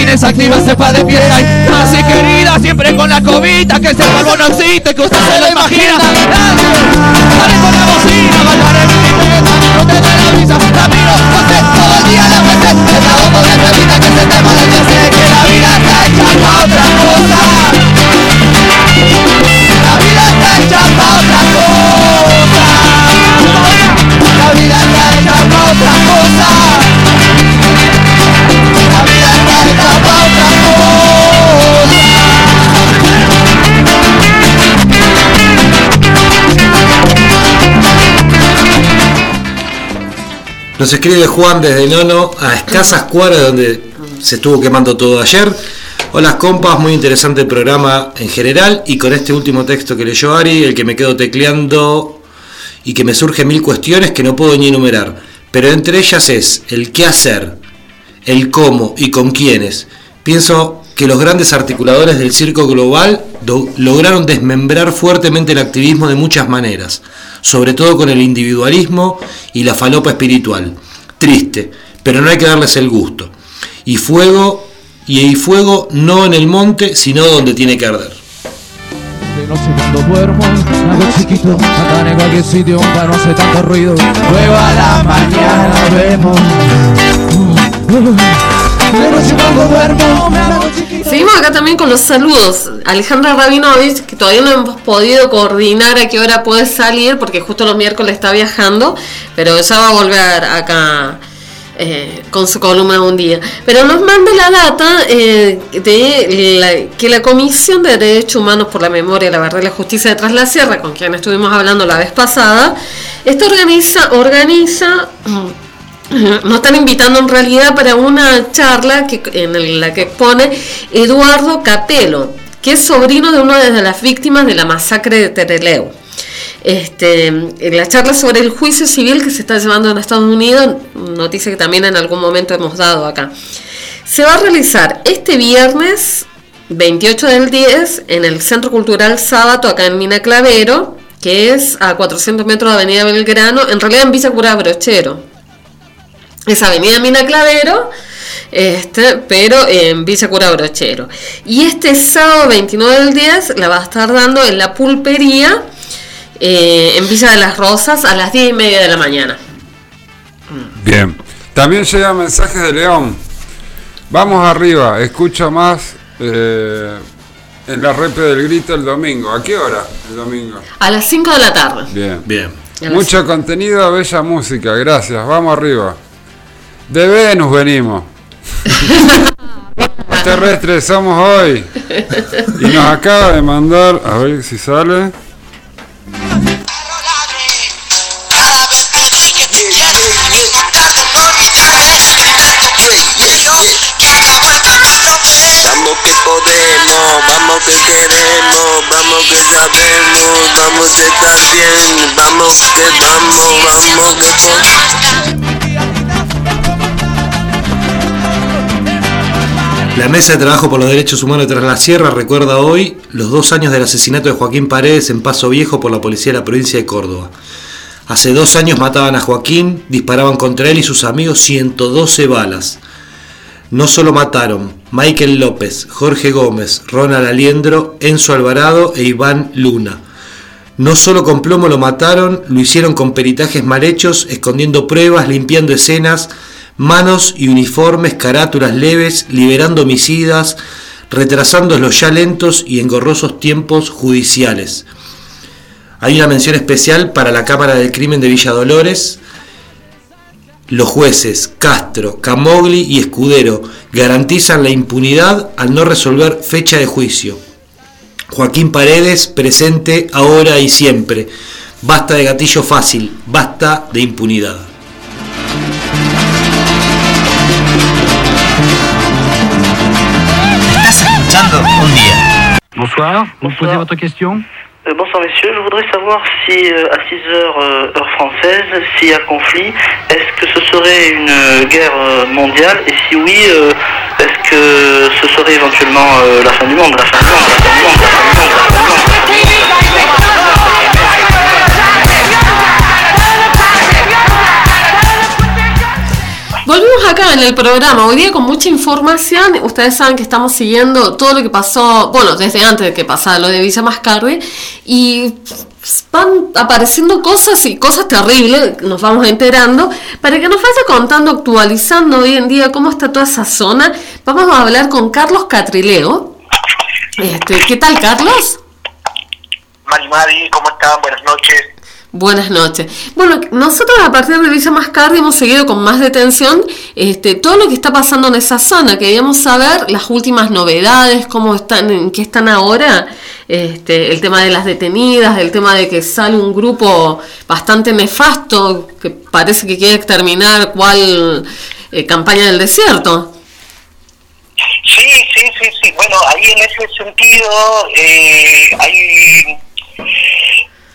Patines, activa cepa de piedra Así querida, siempre con la cobita Que ese polvo no existe, que usted se lo imagina. Dale con la bocina, bailar en bicicleta No te da la visa, la miro, usted todo el día la veces Es la de mi vida que se te sé que la vida está hecha otra Nos escribe Juan desde Nono a escasas cuadras donde se estuvo quemando todo ayer. Hola compas, muy interesante el programa en general y con este último texto que leyó Ari, el que me quedo tecleando y que me surgen mil cuestiones que no puedo ni enumerar. Pero entre ellas es el qué hacer, el cómo y con quiénes. Pienso que los grandes articuladores del circo global lograron desmembrar fuertemente el activismo de muchas maneras, sobre todo con el individualismo y la falopa espiritual. Triste, pero no hay que darles el gusto. Y fuego y el fuego no en el monte, sino donde tiene que arder. De noche cuando duermo, algo chiquito, acá en cualquier sitio para no hacer tanto ruido. Luego a la mañana vemos. De noche cuando duermo, me hago chiquito. Seguimos acá también con los saludos. Alejandra Rabinovich, que todavía no hemos podido coordinar a qué hora puede salir, porque justo los miércoles está viajando, pero ya va a volver acá eh, con su columna un día. Pero nos manda la data eh, de que la Comisión de Derechos Humanos por la Memoria, la Verdad y la Justicia de Tras la Sierra, con quien estuvimos hablando la vez pasada, esto organiza, organiza nos están invitando en realidad para una charla que, en la que expone Eduardo Capelo, que es sobrino de una de las víctimas de la masacre de Tereleu. Este, en la charla sobre el juicio civil que se está llevando en Estados Unidos, noticia que también en algún momento hemos dado acá. Se va a realizar este viernes 28 del 10 en el Centro Cultural Sábato, acá en Mina Clavero, que es a 400 metros de Avenida Belgrano, en realidad en Villa Cura Brochero. Es Avenida Mina Clavero, este, pero en Villa Cura Brochero. Y este sábado 29 del 10 la va a estar dando en la pulpería eh, en Villa de las Rosas a las 10 y media de la mañana. Bien. También llegan mensajes de León. Vamos arriba, escucho más eh, en la repe del grito el domingo. ¿A qué hora el domingo? A las 5 de la tarde. Bien. Bien. Mucho contenido, bella música, gracias. Vamos arriba. De Venus venimos. Terrestres somos hoy. Y nos acaba de mandar, a ver si sale. Vamos que podemos, vamos que queremos, vamos que sabemos, vamos que está bien, vamos que vamos, vamos que La Mesa de Trabajo por los Derechos Humanos de Tras la Sierra recuerda hoy los dos años del asesinato de Joaquín Paredes en Paso Viejo por la policía de la provincia de Córdoba. Hace dos años mataban a Joaquín, disparaban contra él y sus amigos 112 balas. No solo mataron Michael López, Jorge Gómez, Ronald Aliendro, Enzo Alvarado e Iván Luna. No solo con plomo lo mataron, lo hicieron con peritajes mal hechos, escondiendo pruebas, limpiando escenas, manos y uniformes, carátulas leves, liberando homicidas, retrasando los ya lentos y engorrosos tiempos judiciales. Hay una mención especial para la Cámara del Crimen de Villa Dolores. Los jueces Castro, Camogli y Escudero garantizan la impunidad al no resolver fecha de juicio. Joaquín Paredes presente ahora y siempre. Basta de gatillo fácil, basta de impunidad. Bonsoir, vous posez votre question Euh, bonsoir messieurs, je voudrais savoir si euh, à 6 heures euh, heure française, s'il y a conflit, est-ce que ce serait une euh, guerre mondiale? Et si oui, euh, est-ce que ce serait éventuellement euh, la fin du monde, la fin du monde, la fin du monde, la fin du monde, la fin du monde, Volvimos acá en el programa, hoy día con mucha información. Ustedes saben que estamos siguiendo todo lo que pasó, bueno, desde antes de que pasara lo de Villa Mascardi, y van apareciendo cosas y cosas terribles, nos vamos enterando, para que nos vaya contando, actualizando hoy en día cómo está toda esa zona. Vamos a hablar con Carlos Catrileo. Este, ¿Qué tal, Carlos? Mari Mari, ¿cómo están? Buenas noches. Buenas noches. Bueno, nosotros a partir de Villa Mascardi hemos seguido con más detención este, todo lo que está pasando en esa zona. Queríamos saber las últimas novedades, cómo están, en qué están ahora, este, el tema de las detenidas, el tema de que sale un grupo bastante nefasto que parece que quiere terminar cual eh, campaña del desierto. Sí, sí, sí, sí. Bueno, ahí en ese sentido eh, hay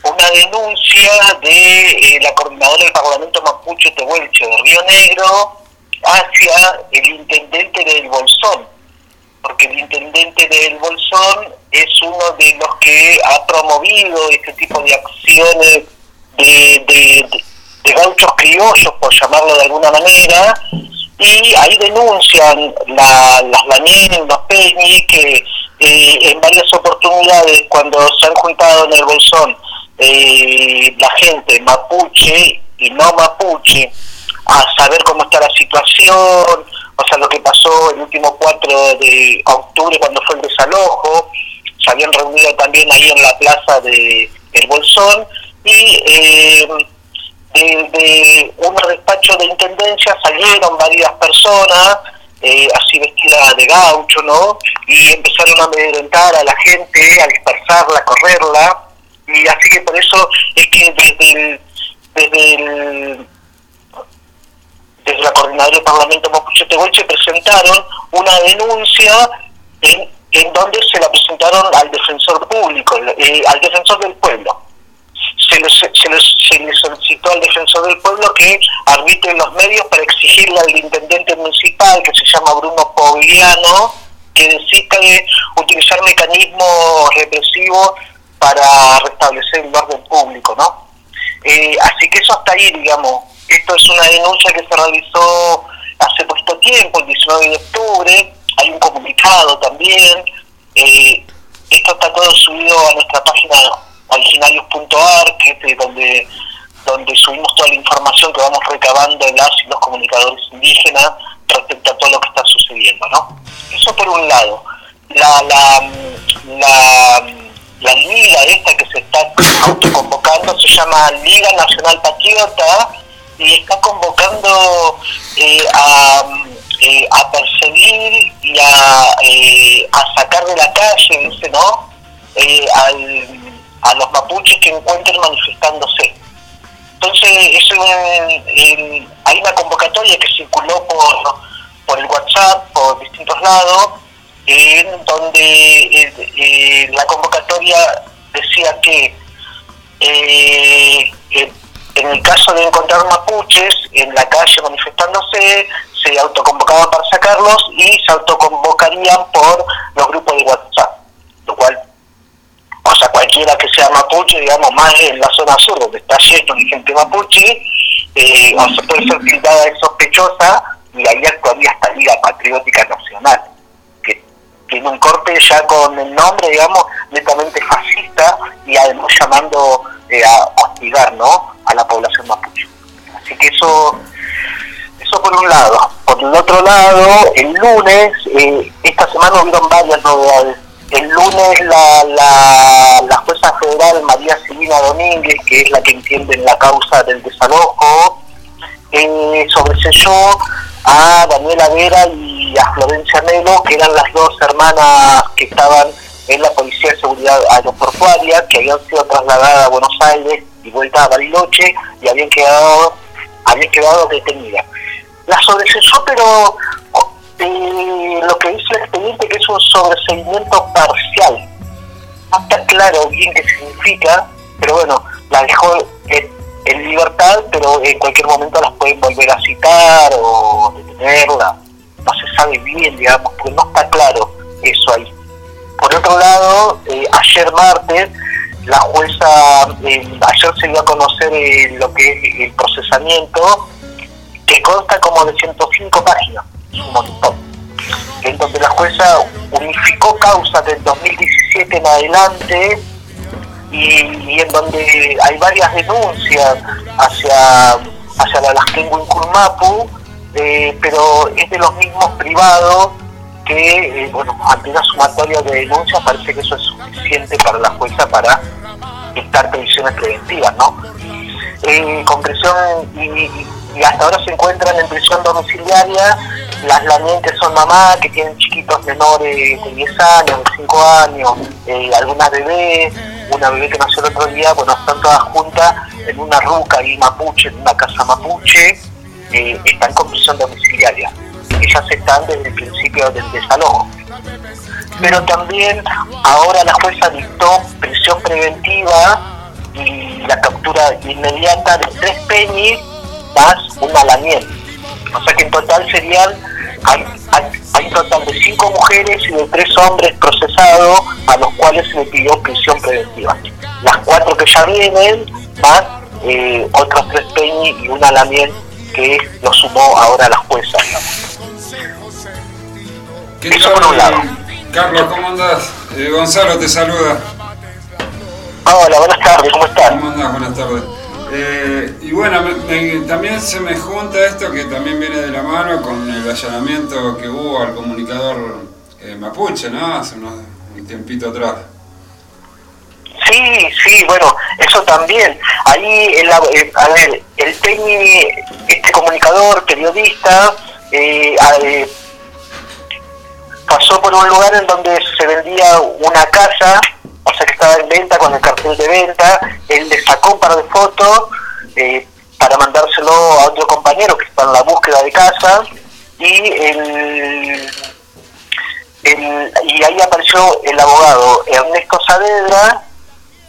una denuncia de eh, la coordinadora del Parlamento Mapuche Tehuelche de Río Negro hacia el intendente del Bolsón, porque el intendente del Bolsón es uno de los que ha promovido este tipo de acciones de, de, gauchos criollos, por llamarlo de alguna manera, y ahí denuncian la, las Lanín, los Peñi, que eh, en varias oportunidades cuando se han juntado en el Bolsón eh, la gente mapuche y no mapuche a saber cómo está la situación, o sea, lo que pasó el último 4 de octubre cuando fue el desalojo, se habían reunido también ahí en la plaza de El Bolsón y eh, de, de unos despachos de intendencia salieron varias personas eh, así vestidas de gaucho, ¿no? Y empezaron a amedrentar a la gente, a dispersarla, a correrla, y así que por eso es que desde el, desde el desde la coordinadora del Parlamento Mapuche Tehuelche presentaron una denuncia en, en donde se la presentaron al defensor público, eh, al defensor del pueblo. Se le, se, le, se le solicitó al defensor del pueblo que arbitre los medios para exigirle al intendente municipal, que se llama Bruno Pogliano, que decide utilizar mecanismos represivos para restablecer el orden público, ¿no? Eh, así que eso hasta ahí, digamos. Esto es una denuncia que se realizó hace poquito tiempo, el 19 de octubre. Hay un comunicado también. Eh, esto está todo subido a nuestra página originarios.ar, que es de donde donde subimos toda la información que vamos recabando las y los comunicadores indígenas respecto a todo lo que está sucediendo, ¿no? Eso por un lado. La, la, la, la liga esta que se está autoconvocando se llama Liga Nacional Patriota y está convocando eh, a, eh, a perseguir y a, eh, a sacar de la calle, dice, ¿no? Eh, al, a los mapuches que encuentren manifestándose. Entonces, es un, hay una convocatoria que circuló por, por el WhatsApp, por distintos lados, donde eh, eh, la convocatoria decía que eh, eh, en el caso de encontrar mapuches en la calle manifestándose, se autoconvocaban para sacarlos y se autoconvocarían por los grupos de WhatsApp, lo cual o sea, cualquiera que sea mapuche, digamos, más en la zona sur, donde está lleno de gente mapuche, eh, o sea, puede ser tildada de sospechosa, y ahí actuaría esta Liga Patriótica que tiene un corte ya con el nombre, digamos, netamente fascista, y además llamando eh, a hostigar, ¿no?, a la población mapuche. Así que eso, eso por un lado. Por el otro lado, el lunes, eh, esta semana hubieron varias novedades. El lunes la, la, la jueza federal María Silvina Domínguez, que es la que entiende en la causa del desalojo, eh, sobreselló a Daniela Vera y a Florencia Melo, que eran las dos hermanas que estaban en la Policía de Seguridad Aeroportuaria, que habían sido trasladadas a Buenos Aires y vueltas a Bariloche y habían quedado, habían quedado detenidas. La sobreselló, pero eh, lo que dice el expediente que es un sobreseimiento parcial. No está claro bien qué significa, pero bueno, la dejó en libertad, pero en cualquier momento las pueden volver a citar o detenerla. No se sabe bien, digamos, porque no está claro eso ahí. Por otro lado, eh, ayer martes, la jueza, eh, ayer se dio a conocer eh, lo que es el procesamiento, que consta como de 105 páginas, un montón. En donde la jueza unificó causas del 2017 en adelante y, en donde hay varias denuncias hacia, hacia la Lasquengo Incurmapu, eh, pero es de los mismos privados que, eh, bueno, ante una sumatoria de denuncias parece que eso es suficiente para la jueza para dictar previsiones preventivas, ¿no? Eh, con prisión y, y- hasta ahora se encuentran en prisión domiciliaria las lamien que son mamás, que tienen chiquitos menores de 10 años, de 5 años, eh, algunas bebés, una bebé que nació el otro día, bueno, están todas juntas en una ruca y mapuche, en una casa mapuche, eh, están con prisión domiciliaria. Ellas están desde el principio del desalojo. Pero también ahora la jueza dictó prisión preventiva y la captura inmediata de tres peñis más una lamiel. O sea que en total serían, hay, hay, hay un total de cinco mujeres y de tres hombres procesados a los cuales se le pidió prisión preventiva. Las cuatro que ya vienen, más eh, otros tres peñis y una lamiel que lo sumó ahora a la jueza. digamos. ¿Qué Eso por un lado. Carlos, ¿cómo andás? Eh, Gonzalo te saluda. Hola, buenas tardes, ¿cómo están? ¿Cómo andás? Buenas tardes. Eh, y bueno, me- me- también se me junta esto que también viene de la mano con el allanamiento que hubo al comunicador eh, mapuche, ¿no? Hace unos, un tiempito atrás. Sí, sí, bueno, eso también. Ahí, el, eh, a ver, el Peñi, este comunicador, periodista, eh, eh, pasó por un lugar en donde se vendía una casa, o sea que estaba en venta con el cartel de venta, él le sacó un par de fotos eh, para mandárselo a otro compañero que está en la búsqueda de casa y el, el- y ahí apareció el abogado Ernesto Saavedra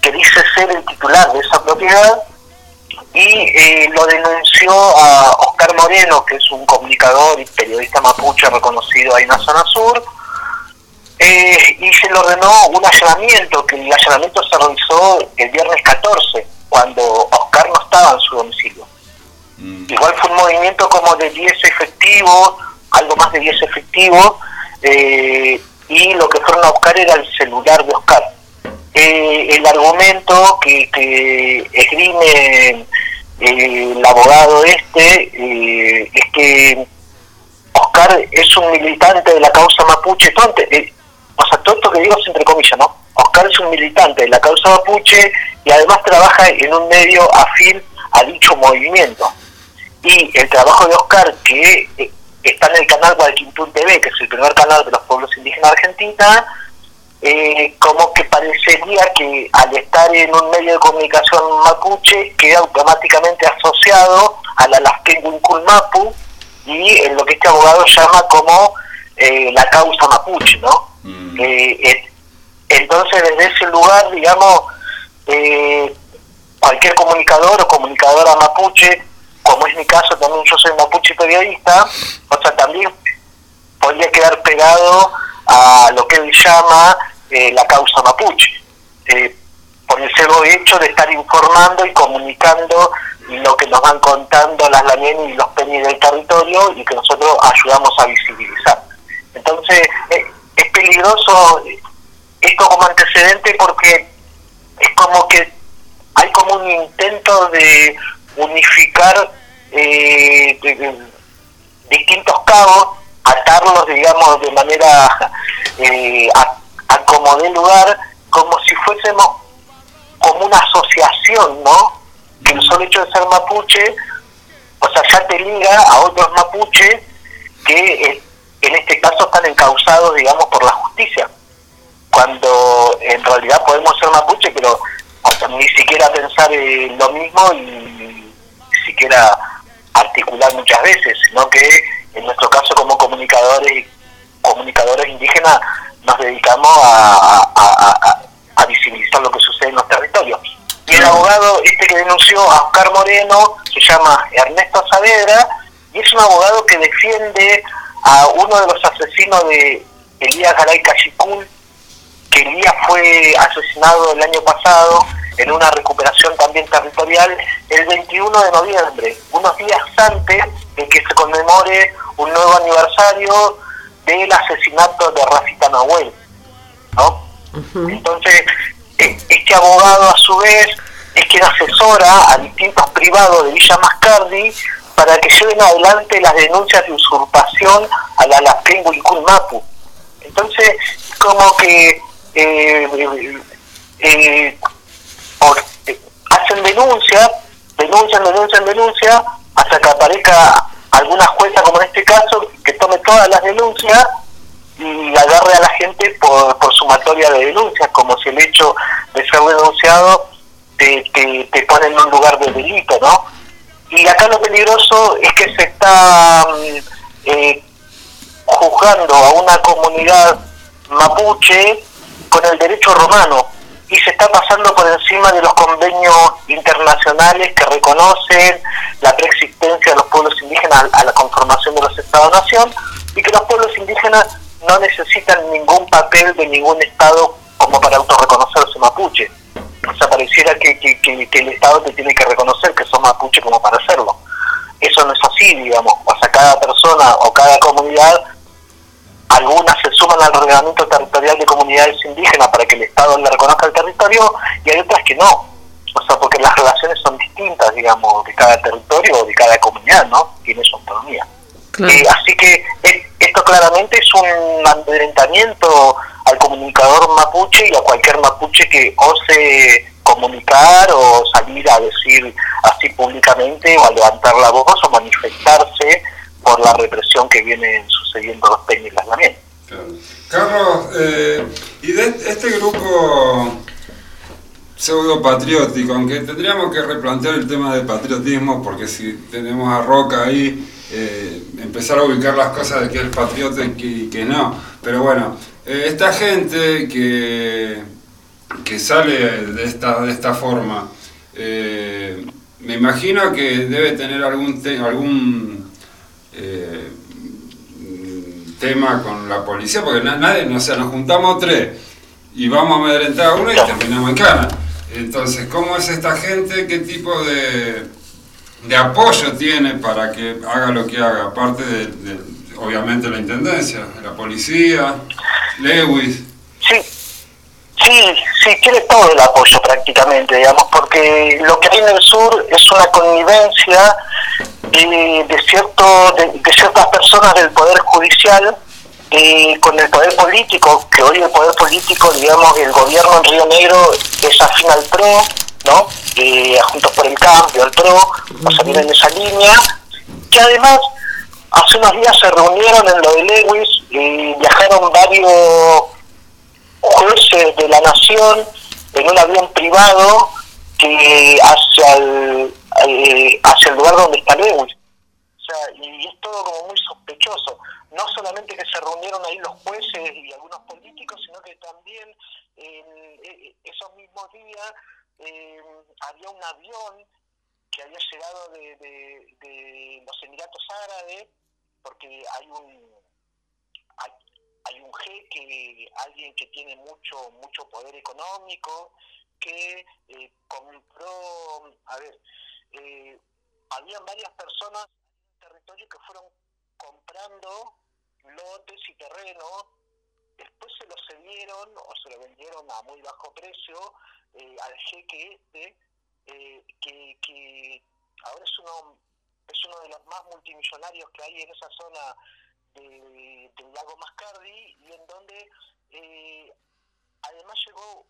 que dice ser el titular de esa propiedad y eh, lo denunció a Oscar Moreno, que es un comunicador y periodista mapuche reconocido ahí en la zona sur, eh, y se le ordenó un allanamiento, que el allanamiento se realizó el viernes 14, cuando Oscar no estaba en su domicilio. Igual fue un movimiento como de 10 efectivos, algo más de 10 efectivos, eh, y lo que fueron a buscar era el celular de Oscar. Eh, el argumento que, que esgrime eh, el abogado este eh, es que Oscar es un militante de la causa mapuche, todo, eh, o sea, todo esto que digo es entre comillas, ¿no? Oscar es un militante de la causa mapuche y además trabaja en un medio afín a dicho movimiento. Y el trabajo de Oscar, que está en el canal Guadalquintún TV, que es el primer canal de los pueblos indígenas de Argentina, eh, como que parecería que al estar en un medio de comunicación mapuche queda automáticamente asociado a la Laskenguincul Mapu y en lo que este abogado llama como eh, la causa mapuche, ¿no? Eh, eh, entonces desde ese lugar, digamos, eh, cualquier comunicador o comunicadora mapuche, como es mi caso, también yo soy mapuche periodista, o sea, también podría quedar pegado a lo que él llama eh, la causa mapuche, eh, por el solo hecho de estar informando y comunicando lo que nos van contando las Lamien y los peñis del territorio y que nosotros ayudamos a visibilizar. Entonces, eh, es peligroso esto como antecedente porque es como que hay como un intento de unificar eh, de- distintos cabos, atarlos, digamos, de manera eh, a como dé lugar, como si fuésemos como una asociación, ¿no? Que el solo hecho de ser mapuche, o sea, ya te liga a otros mapuches que eh, en este caso están encausados, digamos, por la justicia. Cuando en realidad podemos ser mapuche, pero o ni siquiera pensar eh, lo mismo y ni siquiera articular muchas veces, sino que en nuestro caso como comunicadores comunicadores indígenas nos dedicamos a, a- a- a- a visibilizar lo que sucede en los territorios. Y el abogado este que denunció a Oscar Moreno se llama Ernesto Saavedra y es un abogado que defiende a uno de los asesinos de Elías Garay Cachicún, que Elías fue asesinado el año pasado en una recuperación también territorial el 21 de noviembre, unos días antes de que se conmemore un nuevo aniversario del asesinato de Rafita Nahuel. ¿no? Entonces, este abogado a su vez es quien asesora a distintos privados de Villa Mascardi para que lleven adelante las denuncias de usurpación a la Laspengu y Mapu. Entonces, como que eh, eh, por- eh, hacen denuncias, denuncian, denuncian, denuncian, hasta que aparezca alguna jueza, como en este caso, que tome todas las denuncias y agarre a la gente por, por sumatoria de denuncias, como si el hecho de ser denunciado te, te, pone en un lugar de delito, ¿no? Y acá lo peligroso es que se está mm, eh, juzgando a una comunidad mapuche con el derecho romano y se está pasando por encima de los convenios internacionales que reconocen la preexistencia de los pueblos indígenas a, la conformación de los Estados-Nación y que los pueblos indígenas no necesitan ningún papel de ningún Estado como para autorreconocerse mapuche. O sea, pareciera que- que el Estado te tiene que reconocer que son mapuche como para hacerlo. eso no es así, digamos. O sea, cada persona o cada comunidad, algunas se suman al ordenamiento territorial de comunidades indígenas para que el Estado le reconozca el territorio y hay otras que no. O sea, porque las relaciones son distintas, digamos, de cada territorio o de cada comunidad, ¿no? Tiene su autonomía. Eh, así que esto claramente es un amedrentamiento al comunicador mapuche y a cualquier mapuche que ose comunicar o salir a decir así públicamente o a levantar la voz o manifestarse por la represión que viene sucediendo en los las lamentas. Carlos, eh, y de este grupo pseudo patriótico, aunque tendríamos que replantear el tema del patriotismo, porque si tenemos a Roca ahí, eh, empezar a ubicar las cosas de que es patriota y que no. Pero bueno, eh, esta gente que, que sale de esta, de esta forma, eh, me imagino que debe tener algún, te- algún eh, tema con la policía, porque na- nadie, o sea, nos juntamos tres y vamos a amedrentar a uno y terminamos en cana. Entonces, ¿cómo es esta gente? ¿Qué tipo de, de apoyo tiene para que haga lo que haga? Aparte de, de, obviamente, la intendencia, la policía, Lewis. Sí, sí, sí, tiene todo el apoyo prácticamente, digamos, porque lo que hay en el sur es una connivencia de, cierto, de, ciertas personas del Poder Judicial eh, con el poder político, que hoy el poder político, digamos, el gobierno en Río Negro es afín al PRO, ¿no? Eh, Juntos por el Cambio, al PRO, o sea, en esa línea, que además hace unos días se reunieron en lo de Lewis viajaron varios jueces de la nación en un avión privado que hacia el, eh, hacia el lugar donde está Lewis. O sea, y es todo como muy sospechoso. No solamente que se reunieron ahí los jueces y algunos políticos, sino que también en eh, esos mismos días eh, había un avión que había llegado de los Emiratos Árabes, porque hay un hay, hay un jeque, alguien que tiene mucho mucho poder económico, que eh, compró, a ver, eh, habían varias personas en el territorio que fueron comprando lotes y terrenos, después se los cedieron o se lo vendieron a muy bajo precio eh, al jeque este, eh, que, que ahora es uno, es uno de los más multimillonarios que hay en esa zona de- del lago Mascardi y en donde eh, además llegó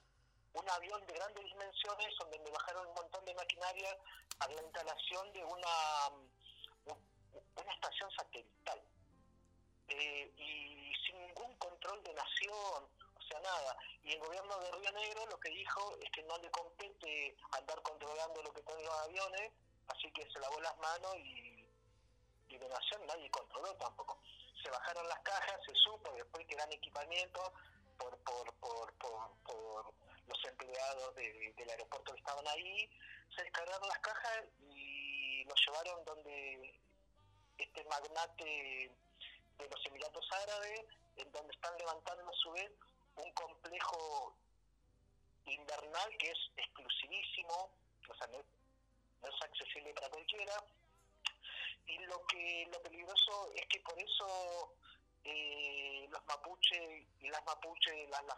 un avión de grandes dimensiones donde me bajaron un montón de maquinaria para la instalación de una, una estación satelital eh, y sin ningún control de nación, o sea, nada. Y el gobierno de Río Negro lo que dijo es que no le compete andar controlando lo que traen los aviones, así que se lavó las manos y, y de nación nadie controló tampoco. Se bajaron las cajas, se supo después que eran equipamientos por, por, por, por, por los empleados de- del aeropuerto que estaban ahí, se descargaron las cajas y los llevaron donde este magnate de los Emiratos Árabes, en donde están levantando a su vez un complejo invernal que es exclusivísimo, o sea, no no es accesible para cualquiera. Y lo que lo peligroso es que por eso eh, los mapuche y las mapuche, las, las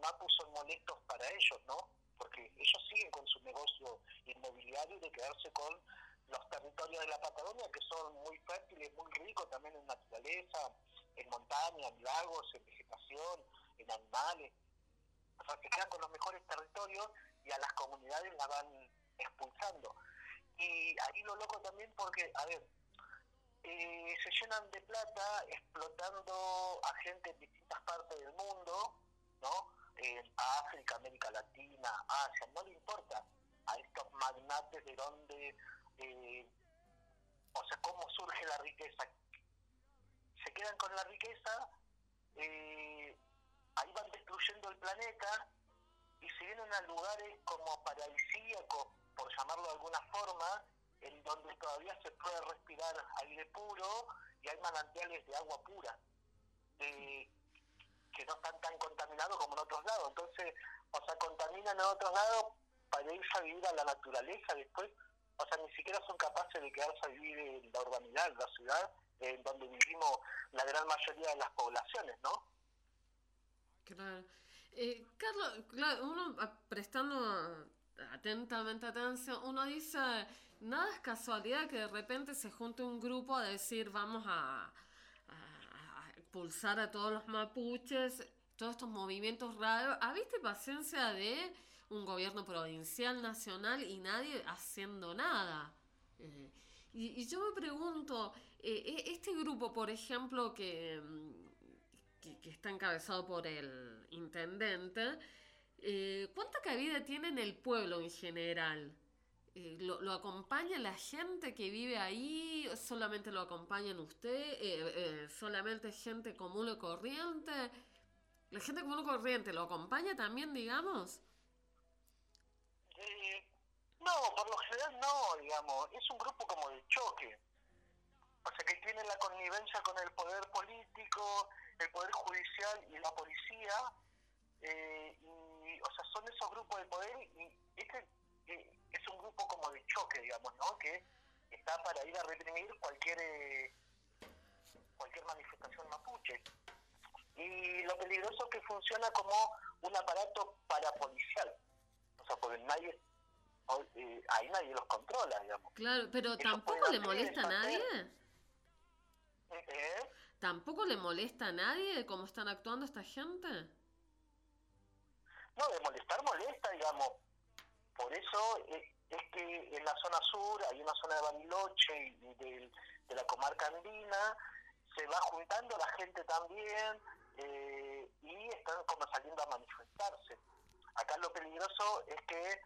Mapu son molestos para ellos, ¿no? Porque ellos siguen con su negocio inmobiliario de quedarse con los territorios de la Patagonia que son muy fértiles, muy ricos también en naturaleza, en montaña, en lagos, en vegetación, en animales. O sea, se quedan con los mejores territorios y a las comunidades la van expulsando. Y ahí lo loco también porque, a ver, eh, se llenan de plata explotando a gente en distintas partes del mundo, ¿no? Eh, a África, América Latina, Asia, no le importa a estos magnates de dónde, eh, o sea, cómo surge la riqueza. Se quedan con la riqueza, eh, ahí van destruyendo el planeta y se vienen a lugares como paradisíacos, por llamarlo de alguna forma, en donde todavía se puede respirar aire puro y hay manantiales de agua pura, que no están tan contaminados como en otros lados. Entonces, o sea, contaminan en otros lados para irse a vivir a la naturaleza después, o sea, ni siquiera son capaces de quedarse a vivir en la urbanidad, en la ciudad, en donde vivimos la gran mayoría de las poblaciones, ¿no? Claro. Eh, Carlos, uno ah, prestando atentamente atención, uno dice, nada es casualidad que de repente se junte un grupo a decir vamos a, a- a expulsar a todos los mapuches, todos estos movimientos raros. ¿Habiste paciencia de un gobierno provincial, nacional y nadie haciendo nada? Eh, y, yo me pregunto, eh, e- este grupo, por ejemplo, que, mm, que, que está encabezado por el intendente, eh, ¿cuánta cabida tiene en el pueblo en general? Eh, ¿lo, lo acompaña la gente que vive ahí? ¿Solamente lo acompañan usted? Eh, eh, ¿Solamente gente común y corriente? ¿La gente común y corriente lo acompaña también, digamos? Eh, no, por lo general no, digamos, es un grupo como de choque. O sea, que tiene la connivencia con el poder político, el poder judicial y la policía. eh, y, o sea, son esos grupos de poder y este es un grupo como de choque, digamos, ¿no? Que está para ir a reprimir cualquier eh, cualquier manifestación mapuche. Y lo peligroso es que funciona como un aparato parapolicial. O sea, porque nadie, eh, ahí nadie los controla, digamos. Claro, pero Ellos tampoco le molesta a nadie. ¿Eh? ¿Tampoco le molesta a nadie cómo están actuando esta gente? No, de molestar molesta, digamos. Por eso eh, es que en la zona sur hay una zona de Bariloche y y de la comarca andina, se va juntando la gente también eh, y están como saliendo a manifestarse. Acá lo peligroso es que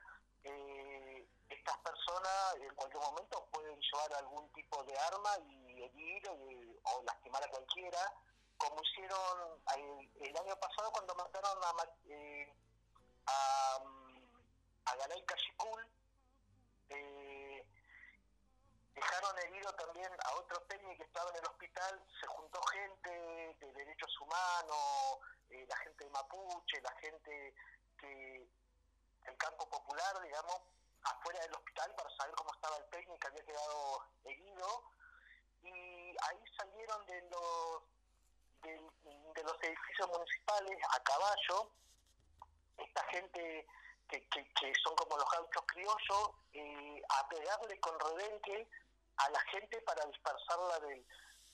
eh, estas personas en cualquier momento pueden llevar algún tipo de arma y herir eh, o lastimar a cualquiera, como hicieron el, el año pasado cuando mataron a, eh, a, a Garay Cachicul, dejaron herido también a otro Peñi que estaba en el hospital, se juntó gente de derechos humanos, eh, la gente de Mapuche, la gente que el campo popular, digamos, afuera del hospital para saber cómo estaba el Peñi que había quedado herido. Y ahí salieron de los del- de los edificios municipales a caballo. Esta gente que, son como los gauchos criollos, eh, a pegarle con rebenque a la gente para dispersarla del,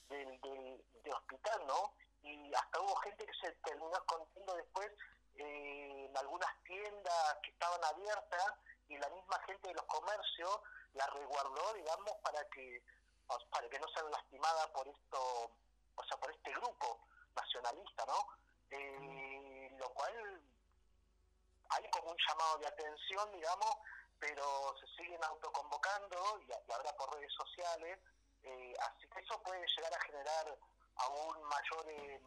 del, del, hospital, ¿no? Y hasta hubo gente que se terminó escondiendo después eh, en algunas tiendas que estaban abiertas y la misma gente de los comercios la resguardó, digamos, para que para que no sean lastimada por esto, o sea, por este grupo nacionalista, ¿no? Eh, lo cual hay como un llamado de atención, digamos, pero se siguen autoconvocando y, y ahora por redes sociales, eh, así que eso puede llegar a generar aún mayor, eh,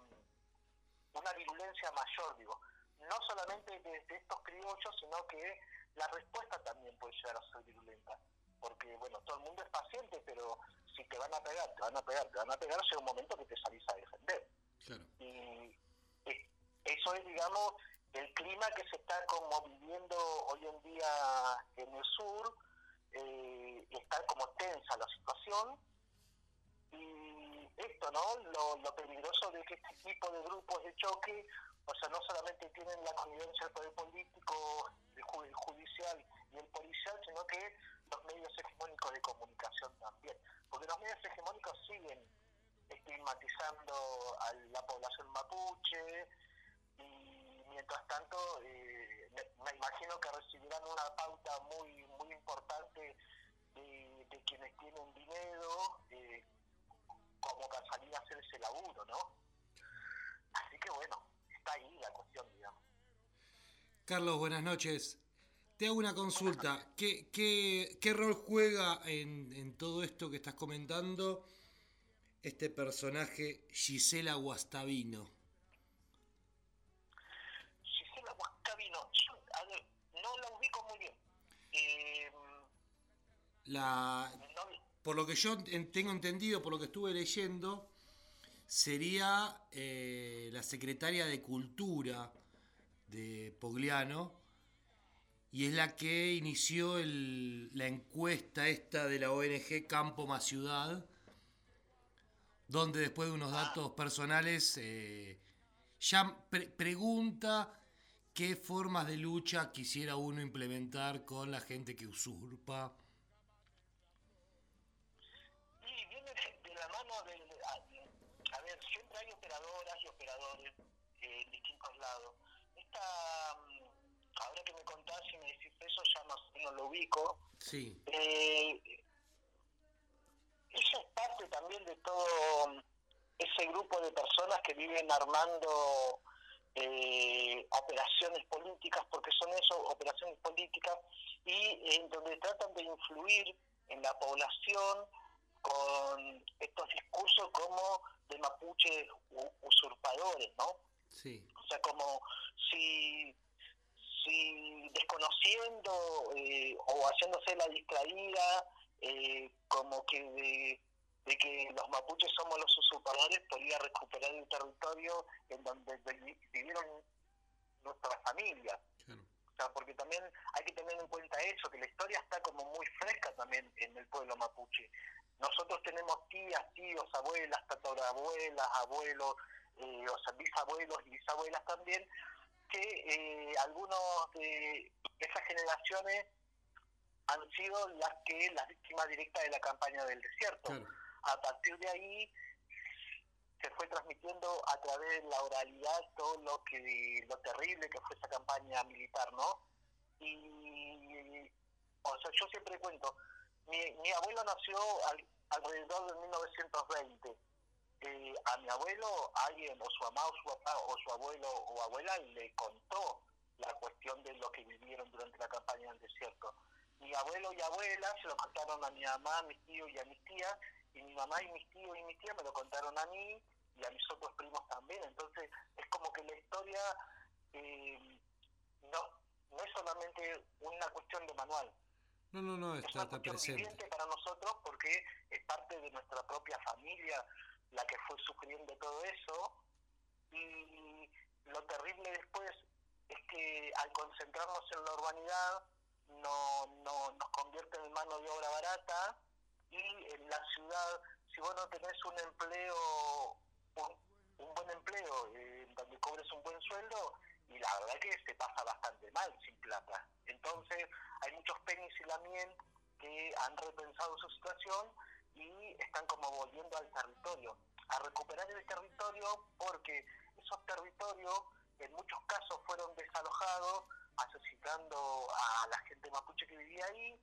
una virulencia mayor, digo, no solamente de, de estos criollos, sino que la respuesta también puede llegar a ser virulenta, porque bueno, todo el mundo es paciente, pero si te van a pegar, te van a pegar, te van a pegar, llega un momento que te salís a defender Claro. y eh, eso es, digamos, el clima que se está como viviendo hoy en día en el sur, eh, está como tensa la situación, y esto, ¿no? Lo, peligroso de que este tipo de grupos de choque, o sea, no solamente tienen la convivencia del poder político, el, ju- el judicial y el policial, sino que los medios hegemónicos de comunicación también. Porque los medios hegemónicos siguen estigmatizando a la población mapuche mientras tanto eh, me, imagino que recibirán una pauta muy muy importante de, de quienes tienen dinero eh, como para salir a hacer ese laburo, ¿no? Así que bueno, está ahí la cuestión, digamos. Carlos, buenas noches. Te hago una consulta. ¿Qué, qué, qué rol juega en, en todo esto que estás comentando este personaje Gisela Guastavino? Por lo que yo en- tengo entendido, por lo que estuve leyendo, sería eh, la secretaria de Cultura de Pogliano y es la que inició la encuesta esta de la ONG Campo más Ciudad, donde después de unos datos personales eh, ya pre- pregunta qué formas de lucha quisiera uno implementar con la gente que usurpa. Y viene de, de la mano de, de- a, a ver, siempre hay operadoras y operadores eh, en distintos lados. Esta, mm, ahora que me contás y me decís eso, ya más o menos lo ubico. Sí, Eh, eso es parte también de todo ese grupo de personas que viven armando eh, operaciones políticas, porque son eso, operaciones políticas, y en donde tratan de influir en la población con estos discursos como de mapuches u- usurpadores, ¿no? sí, O sea, como si, si desconociendo eh, o haciéndose la distraída, eh, como que de, de que los mapuches somos los usurpadores, podría recuperar el territorio en donde vi- vivieron nuestras familias. O sea, porque también hay que tener en cuenta eso, que la historia está como muy fresca también en el pueblo mapuche. Nosotros tenemos tías, tíos, abuelas, tatarabuelas, abuelos, eh, o sea, bisabuelos y bisabuelas también, que eh, algunos de esas generaciones han sido las que las víctimas directas de la campaña del desierto. A partir de ahí se fue transmitiendo a través de la oralidad todo lo que lo terrible que fue esa campaña militar, ¿no? Y o sea, yo siempre cuento, mi, mi abuelo nació al- alrededor de 1920. Eh, a mi abuelo alguien o su mamá o su papá o su abuelo o abuela le contó la cuestión de lo que vivieron durante la campaña del desierto. Mi abuelo y abuela se lo contaron a mi mamá, a mis tíos y a mis tías, y mi mamá y mis tíos y mis tías me lo contaron a mí y a mis otros primos también. Entonces es como que la historia eh, no, no es solamente una cuestión de manual, No, no, no, es está, una está presente. para nosotros porque es parte de nuestra propia familia la que fue sufriendo todo eso y lo terrible después es que al concentrarnos en la urbanidad no, no nos convierten en mano de obra barata y en la ciudad si vos no tenés un empleo un, un buen empleo eh, donde cobres un buen sueldo y la verdad que se pasa bastante mal sin plata entonces hay muchos penis y lamien que han repensado su situación y están como volviendo al territorio, a recuperar el territorio porque esos territorios en muchos casos fueron desalojados, asesinando a la gente mapuche que vivía ahí.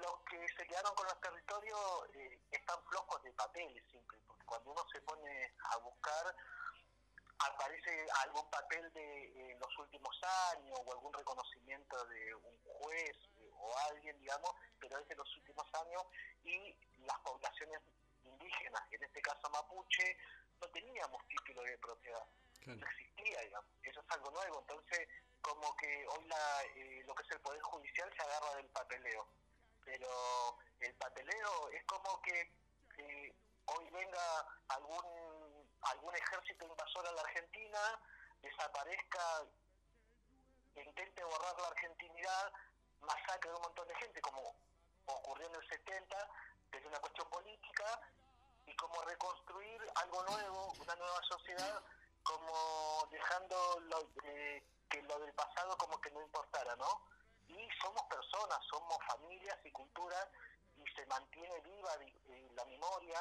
Los que se quedaron con los territorios eh, están flojos de papeles, simple, porque cuando uno se pone a buscar aparece algún papel de eh, los últimos años o algún reconocimiento de un juez eh, o alguien, digamos, pero es de los últimos años y las poblaciones indígenas, en este caso mapuche, no teníamos título de propiedad, no existía, digamos, eso es algo nuevo, entonces como que hoy la, eh, lo que es el Poder Judicial se agarra del papeleo, pero el papeleo es como que eh, hoy venga algún algún ejército invasor a la Argentina, desaparezca, intente borrar la argentinidad, masacre un montón de gente, como ocurrió en el 70, desde una cuestión política, y como reconstruir algo nuevo, una nueva sociedad, como dejando lo, eh, que lo del pasado como que no importara, ¿no? Y somos personas, somos familias y culturas, y se mantiene viva eh, la memoria,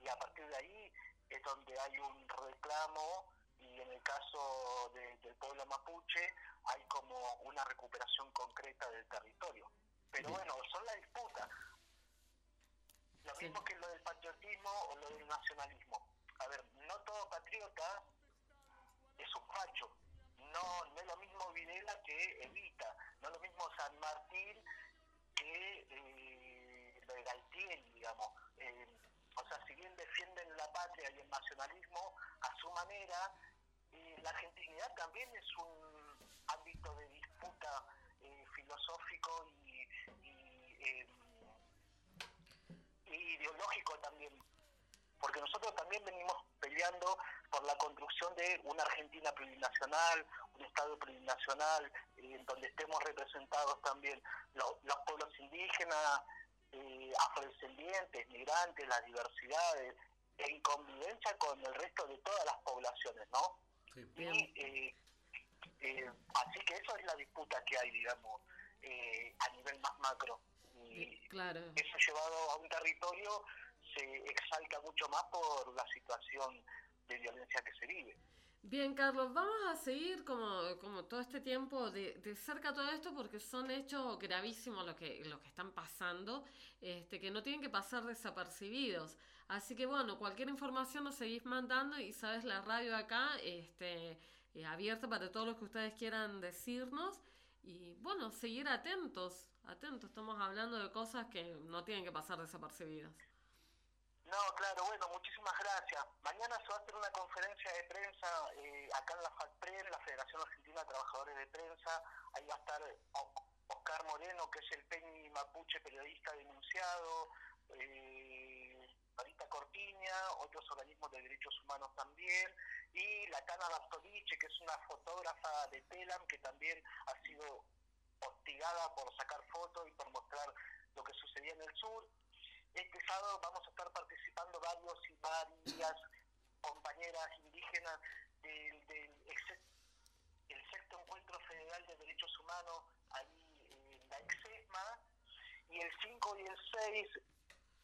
y a partir de ahí es donde hay un reclamo y en el caso de- del pueblo mapuche hay como una recuperación concreta del territorio. Pero bueno, son las disputas. Lo mismo que lo del patriotismo o lo del nacionalismo. A ver, no todo patriota es un facho. No, no es lo mismo Videla que Evita. No es lo mismo San Martín que eh, lo de Galtieri, digamos. Eh, o sea, si bien defienden la patria y el nacionalismo a su manera, eh, la argentinidad también es un ámbito de disputa eh, filosófico y, eh, ideológico también. Porque nosotros también venimos peleando por la construcción de una Argentina plurinacional, un estadio plurinacional eh, en donde estemos representados también lo- los pueblos indígenas, eh, afrodescendientes, migrantes, las diversidades, en convivencia con el resto de todas las poblaciones, ¿no? Y, eh, eh, así que eso es la disputa que hay, digamos, eh, a nivel más macro. Y Claro. eso llevado a un territorio se exalta mucho más por la situación de violencia que se vive. Bien, Carlos, vamos a seguir como, como todo este tiempo de, de cerca todo esto porque son hechos gravísimos los que, los que están pasando, este, que no tienen que pasar desapercibidos. Así que bueno, cualquier información nos seguís mandando y sabes la radio acá, este, eh, abierta para todo lo que ustedes quieran decirnos. Y bueno, seguir atentos, atentos, estamos hablando de cosas que no tienen que pasar desapercibidas. No, claro, bueno, muchísimas gracias. Mañana se va a hacer una conferencia de prensa eh, acá en la FACPREN, la Federación Argentina de Trabajadores de Prensa. Ahí va a estar Oscar Moreno, que es el Peñi Mapuche periodista denunciado, eh, Marita Cortiña, otros organismos de derechos humanos también, y la Tana Bartoliche, que es una fotógrafa de Telam, que también ha sido hostigada por sacar fotos y por mostrar lo que sucedía en el sur. Este sábado vamos a estar participando varios y varias compañeras indígenas del, del ex- el sexto encuentro federal de derechos humanos ahí en la EXESMA y el 5 y el 6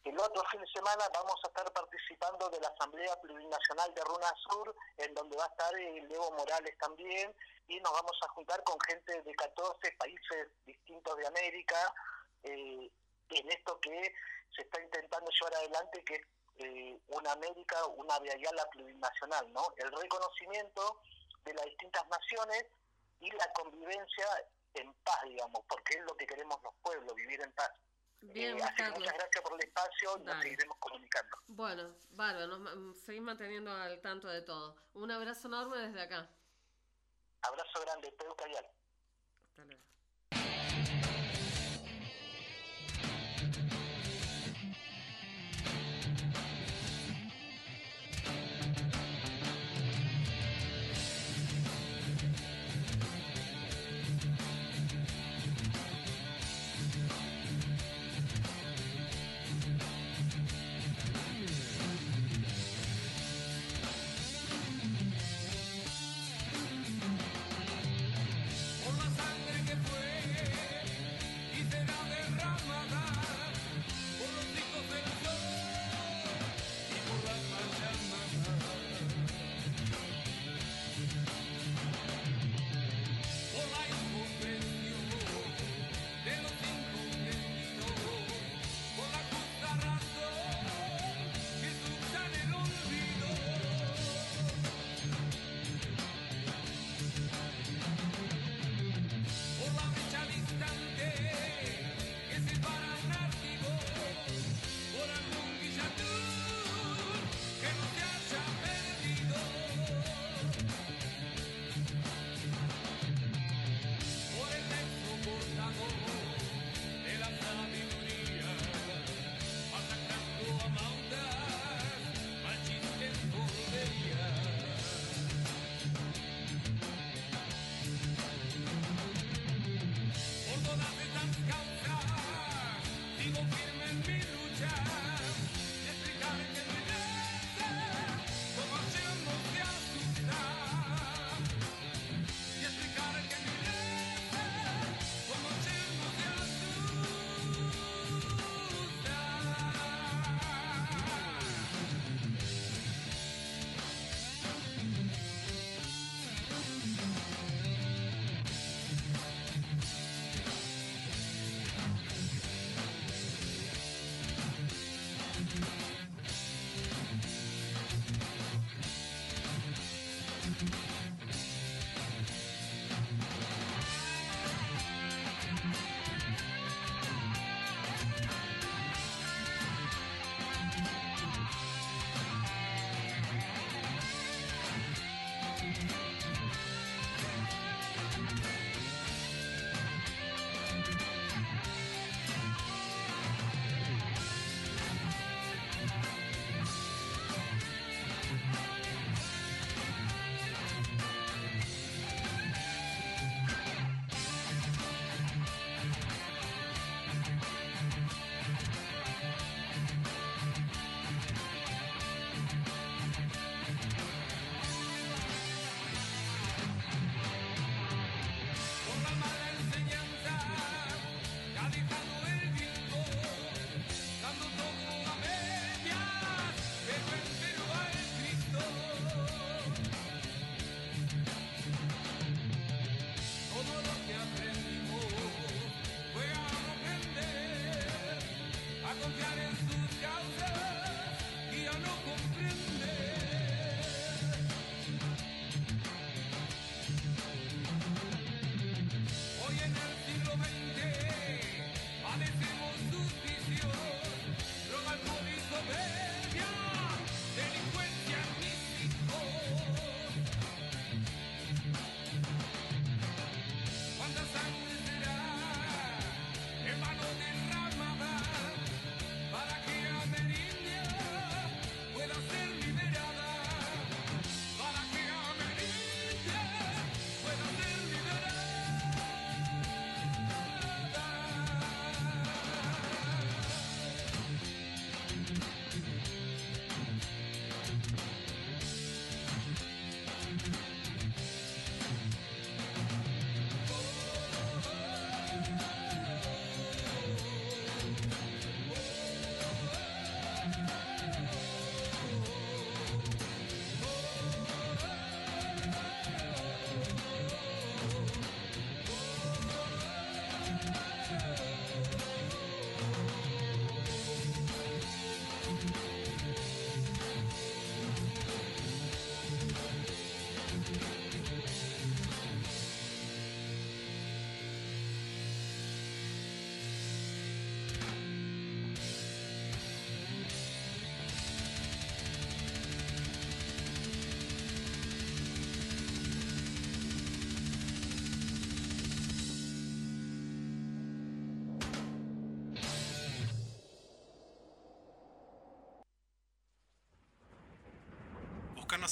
el otro fin de semana vamos a estar participando de la Asamblea Plurinacional de Runa Sur, en donde va a estar eh, Leo Morales también, y nos vamos a juntar con gente de 14 países distintos de América, eh, en esto que se está intentando llevar adelante, que es eh, una América, una Viayala plurinacional, ¿no? El reconocimiento de las distintas naciones y la convivencia en paz, digamos, porque es lo que queremos los pueblos, vivir en paz. Bien, Eh, así muchas gracias por el espacio y nos seguiremos comunicando. Bueno, bárbaro, nos seguís manteniendo al tanto de todo. Un abrazo enorme desde acá. Abrazo grande, Pedro Cayal. Hasta luego.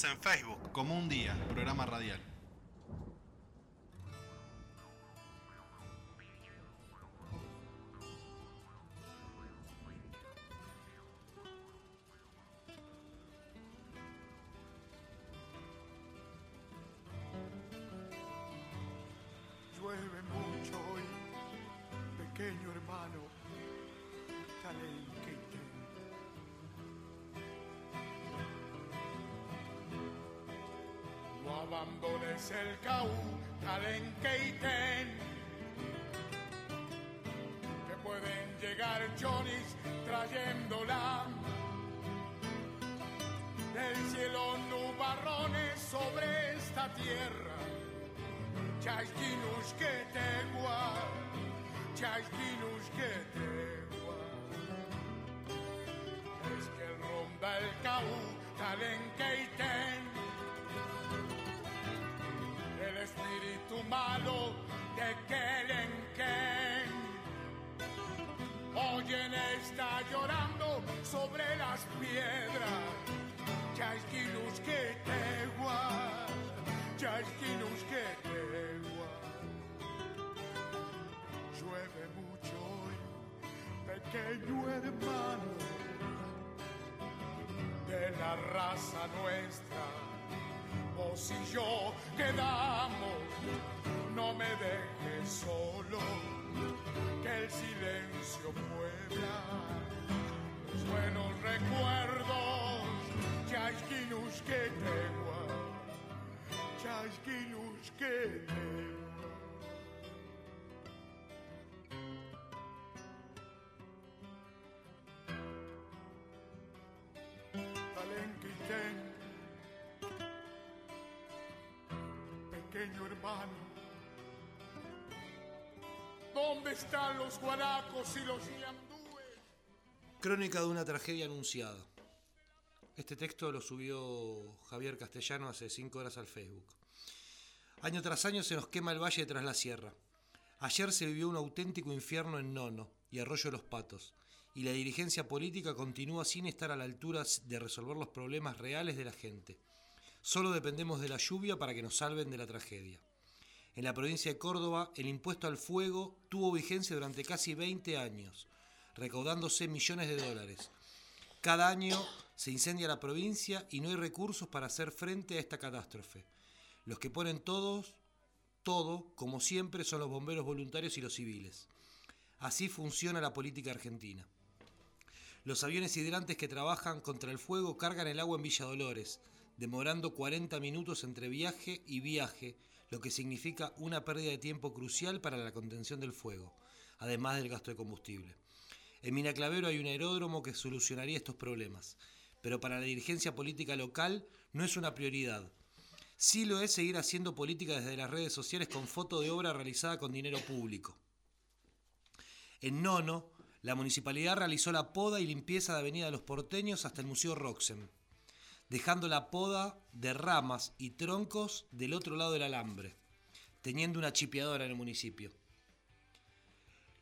En Facebook como un día, programa radial. Esta tierra. Chasquinus que tegua, chasquinus que tegua. Es que ronda el caú, talenqueiten. El espíritu malo de Kelenken. Oyen está llorando sobre las piedras. Chasquinus que tegua, chasquinus que tegua. Llueve mucho hoy, pequeño hermano de la raza nuestra. Vos y yo quedamos, no me dejes solo, que el silencio puebla los buenos recuerdos. Chasquinus que tegua, chasquinus que tegua. Palenquitén, pequeño hermano, ¿dónde están los guaracos y los ñandúes? Crónica de una tragedia anunciada. Este texto lo subió Javier Castellano hace cinco horas al Facebook. Año tras año se nos quema el valle tras la sierra. Ayer se vivió un auténtico infierno en Nono y Arroyo Los Patos, y la dirigencia política continúa sin estar a la altura de resolver los problemas reales de la gente. Solo dependemos de la lluvia para que nos salven de la tragedia. En la provincia de Córdoba, el impuesto al fuego tuvo vigencia durante casi 20 años, recaudándose millones de dólares. Cada año se incendia la provincia y no hay recursos para hacer frente a esta catástrofe. Los que ponen todos, todo, como siempre, son los bomberos voluntarios y los civiles. Así funciona la política argentina. Los aviones hidrantes que trabajan contra el fuego cargan el agua en Villa Dolores, demorando 40 minutos entre viaje y viaje, lo que significa una pérdida de tiempo crucial para la contención del fuego, además del gasto de combustible. En Minaclavero hay un aeródromo que solucionaría estos problemas, pero para la dirigencia política local no es una prioridad. Sí lo es seguir haciendo política desde las redes sociales con foto de obra realizada con dinero público. En Nono, la municipalidad realizó la poda y limpieza de Avenida de los Porteños hasta el Museo Roxen, dejando la poda de ramas y troncos del otro lado del alambre, teniendo una chipeadora en el municipio.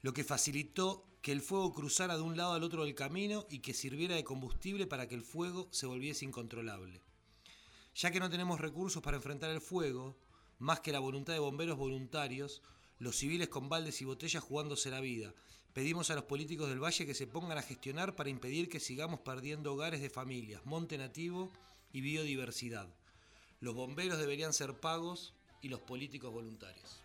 Lo que facilitó que el fuego cruzara de un lado al otro del camino y que sirviera de combustible para que el fuego se volviese incontrolable. Ya que no tenemos recursos para enfrentar el fuego, más que la voluntad de bomberos voluntarios, los civiles con baldes y botellas jugándose la vida, pedimos a los políticos del Valle que se pongan a gestionar para impedir que sigamos perdiendo hogares de familias, monte nativo y biodiversidad. Los bomberos deberían ser pagos y los políticos voluntarios.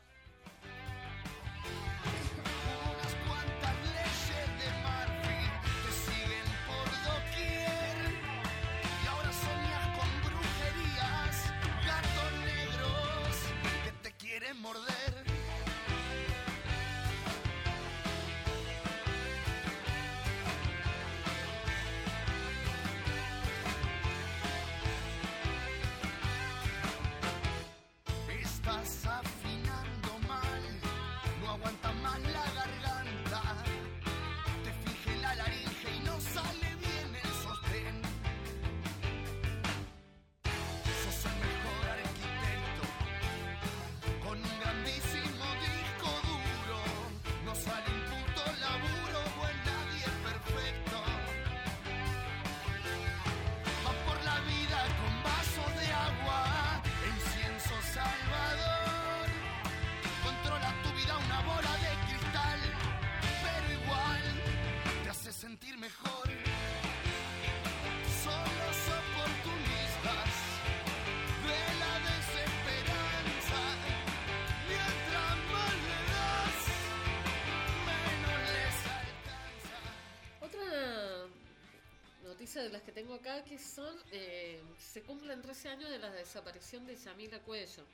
De las que tengo acá que son, eh, se cumplen 13 años de la desaparición de Yamila Cuello,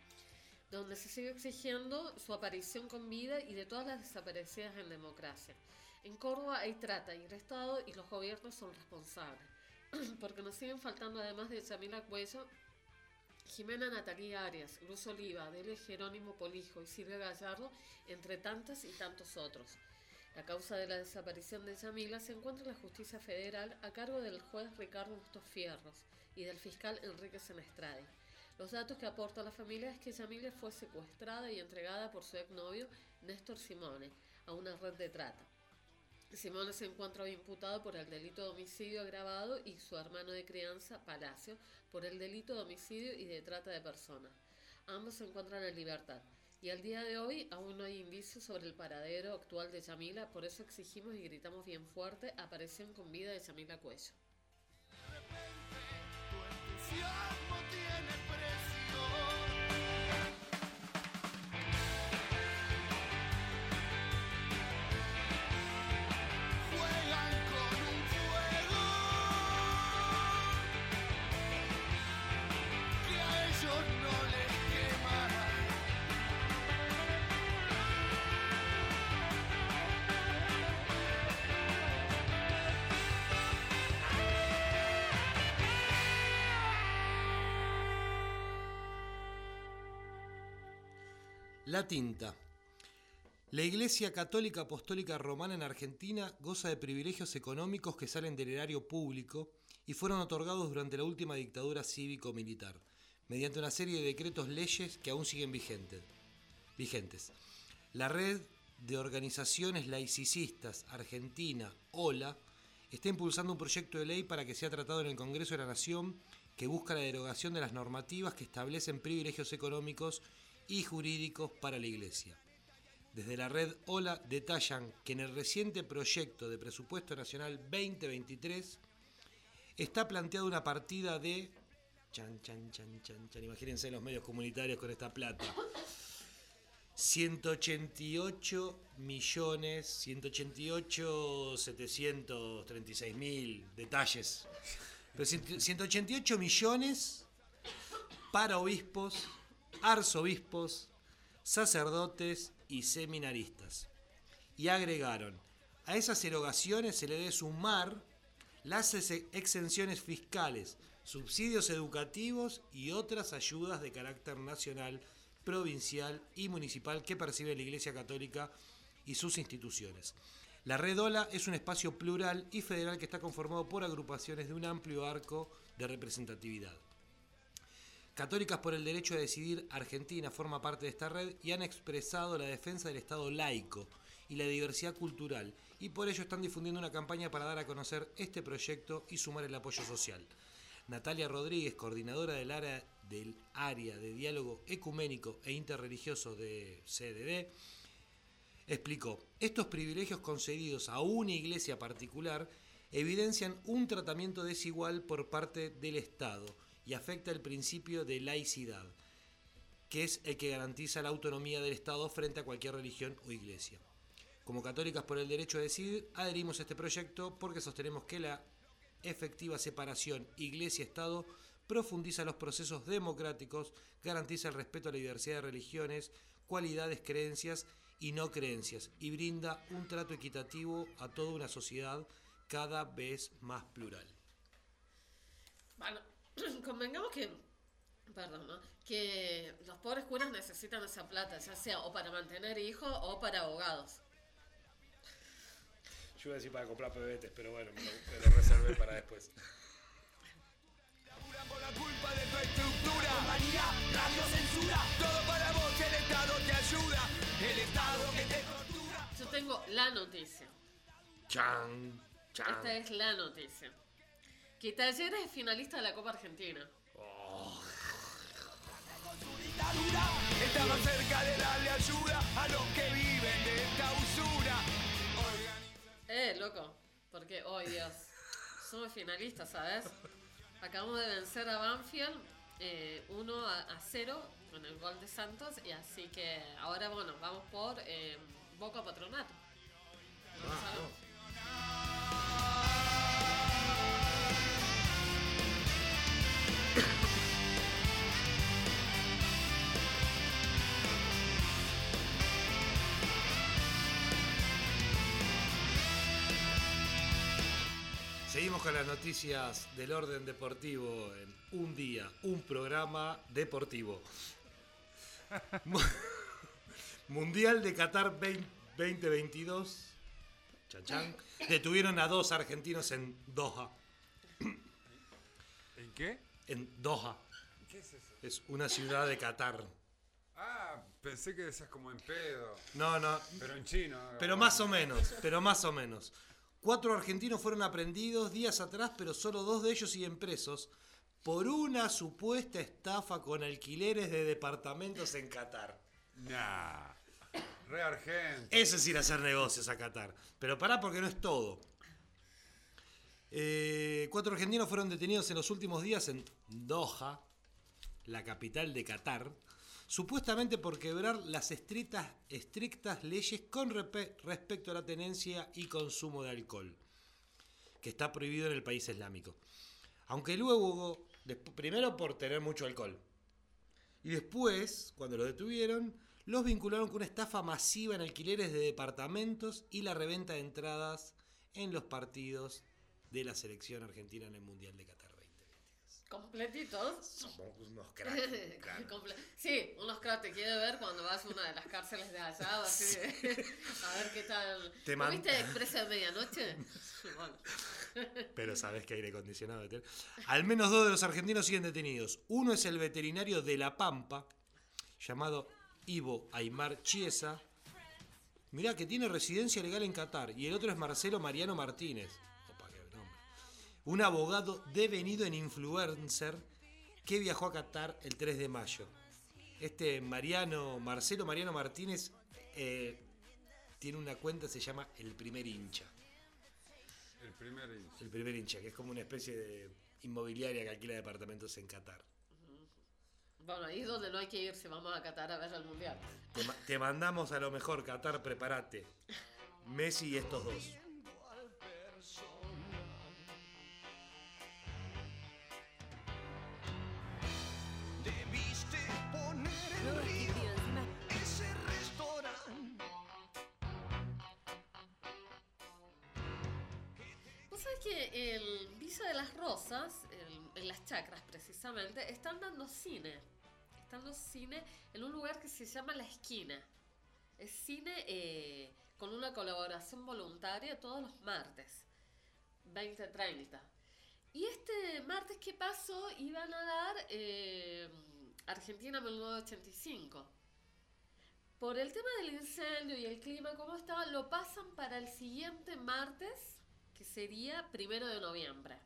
donde se sigue exigiendo su aparición con vida y de todas las desaparecidas en democracia. En Córdoba hay trata y el Estado y los gobiernos son responsables, porque nos siguen faltando además de Yamila Cuello, Jimena Natalia Arias, Luz Oliva, Dele Jerónimo Polijo y Silvia Gallardo, entre tantas y tantos otros. La causa de la desaparición de Yamila se encuentra en la justicia federal a cargo del juez Ricardo Bustos Fierros y del fiscal Enrique Senestradi. Los datos que aporta la familia es que Yamila fue secuestrada y entregada por su exnovio Néstor Simone a una red de trata. Simone se encuentra imputado por el delito de homicidio agravado y su hermano de crianza, Palacio, por el delito de homicidio y de trata de personas. Ambos se encuentran en libertad. Y al día de hoy aún no hay indicios sobre el paradero actual de Yamila, por eso exigimos y gritamos bien fuerte aparición con vida de Yamila Cuello. La tinta. La Iglesia Católica Apostólica Romana en Argentina goza de privilegios económicos que salen del erario público y fueron otorgados durante la última dictadura cívico-militar, mediante una serie de decretos leyes que aún siguen vigentes. vigentes. La red de organizaciones laicistas Argentina, OLA, está impulsando un proyecto de ley para que sea tratado en el Congreso de la Nación que busca la derogación de las normativas que establecen privilegios económicos y jurídicos para la Iglesia. Desde la red OLA detallan que en el reciente proyecto de presupuesto nacional 2023 está planteada una partida de... Chan, chan, chan, chan, chan. Imagínense los medios comunitarios con esta plata. 188 millones, 188 736 mil detalles. Pero 188 millones para obispos, arzobispos, sacerdotes y seminaristas. Y agregaron, a esas erogaciones se le debe sumar las ex- exenciones fiscales, subsidios educativos y otras ayudas de carácter nacional, provincial y municipal que percibe la Iglesia Católica y sus instituciones. La Red Ola es un espacio plural y federal que está conformado por agrupaciones de un amplio arco de representatividad. Católicas por el Derecho a Decidir Argentina forma parte de esta red y han expresado la defensa del Estado laico y la diversidad cultural y por ello están difundiendo una campaña para dar a conocer este proyecto y sumar el apoyo social. Natalia Rodríguez, coordinadora del área, del área de diálogo ecuménico e interreligioso de CDD, explicó, estos privilegios concedidos a una iglesia particular evidencian un tratamiento desigual por parte del Estado y afecta el principio de laicidad, que es el que garantiza la autonomía del Estado frente a cualquier religión o iglesia. Como católicas por el derecho a decidir, adherimos a este proyecto porque sostenemos que la efectiva separación iglesia-Estado profundiza los procesos democráticos, garantiza el respeto a la diversidad de religiones, cualidades, creencias y no creencias, y brinda un trato equitativo a toda una sociedad cada vez más plural. Bueno, convengamos que, perdón, ¿no? que los pobres curas necesitan esa plata, ya sea o para mantener hijos o para abogados. Yo iba a decir para comprar pebetes, pero bueno, me lo, me lo reservé para después. la culpa de tu estructura. Manía, radio, censura. Todo para vos, el Estado te ayuda. El Estado que te tortura. Yo tengo la noticia. Chan, chan. Esta es la noticia. Que Talleres es finalista de la Copa Argentina. Está más cerca de darle ayuda a los que viven de esta usura. Eh, loco. Porque, oh Dios. Somos finalistas, ¿sabes? Acabamos de vencer a Banfield 1 a, a 0 con el gol de Santos. Y así que ahora, bueno, vamos por eh, Boca Patronato. No Seguimos con las noticias del orden deportivo en un día, un programa deportivo. Mu- Mundial de Qatar 20 2022. Chan, chan. Detuvieron a dos argentinos en Doha. ¿En qué? En Doha. ¿Qué es eso? Es una ciudad de Qatar. Ah, pensé que decías como en pedo. No, no. Pero en chino. Pero más o menos, pero más o menos. Cuatro argentinos fueron aprendidos días atrás, pero solo dos de ellos siguen presos por una supuesta estafa con alquileres de departamentos en Qatar. Nah. Re argento. Eso es ir a hacer negocios a Qatar. Pero pará porque no es todo. Eh, cuatro argentinos fueron detenidos en los últimos días en Doha, la capital de Qatar, supuestamente por quebrar las estrictas, leyes con respecto a la tenencia y consumo de alcohol, que está prohibido en el país islámico. Aunque luego, primero por tener mucho alcohol, y después, cuando lo detuvieron, los vincularon con una estafa masiva en alquileres de departamentos y la reventa de entradas en los partidos de la selección argentina en el Mundial de Qatar 2022. Completitos. Somos unos cracks. claro. Sí, unos cracks te quiere ver cuando vas a una de las cárceles de allá, así de- a ver qué tal. Te ¿No viste Expreso de Medianoche? Bueno. Pero sabes que aire acondicionado. Al menos dos de los argentinos siguen detenidos. Uno es el veterinario de La Pampa, llamado Ivo Aymar Chiesa. Mirá que tiene residencia legal en Qatar. Y el otro es Marcelo Mariano Martínez. Un abogado devenido en influencer que viajó a Qatar el 3 de mayo. Este Mariano, Marcelo Mariano Martínez eh, tiene una cuenta, se llama El Primer Hincha. El primer hincha. El primer hincha, que es como una especie de inmobiliaria que alquila departamentos en Qatar. Bueno, ahí es donde no hay que irse, vamos a Qatar a ver el Mundial. Te, ma- te mandamos a lo mejor, Qatar, prepárate. Messi y estos dos. Sabés que el Villa de las Rosas, el- en las chacras precisamente, están dando cine. Están dando cine en un lugar que se llama La Esquina. Es cine eh, con una colaboración voluntaria todos los martes, 20-30. Y este martes que pasó iban a dar eh, Argentina 1985. Por el tema del incendio y el clima como estaba, lo pasan para el siguiente martes, que sería primero de noviembre.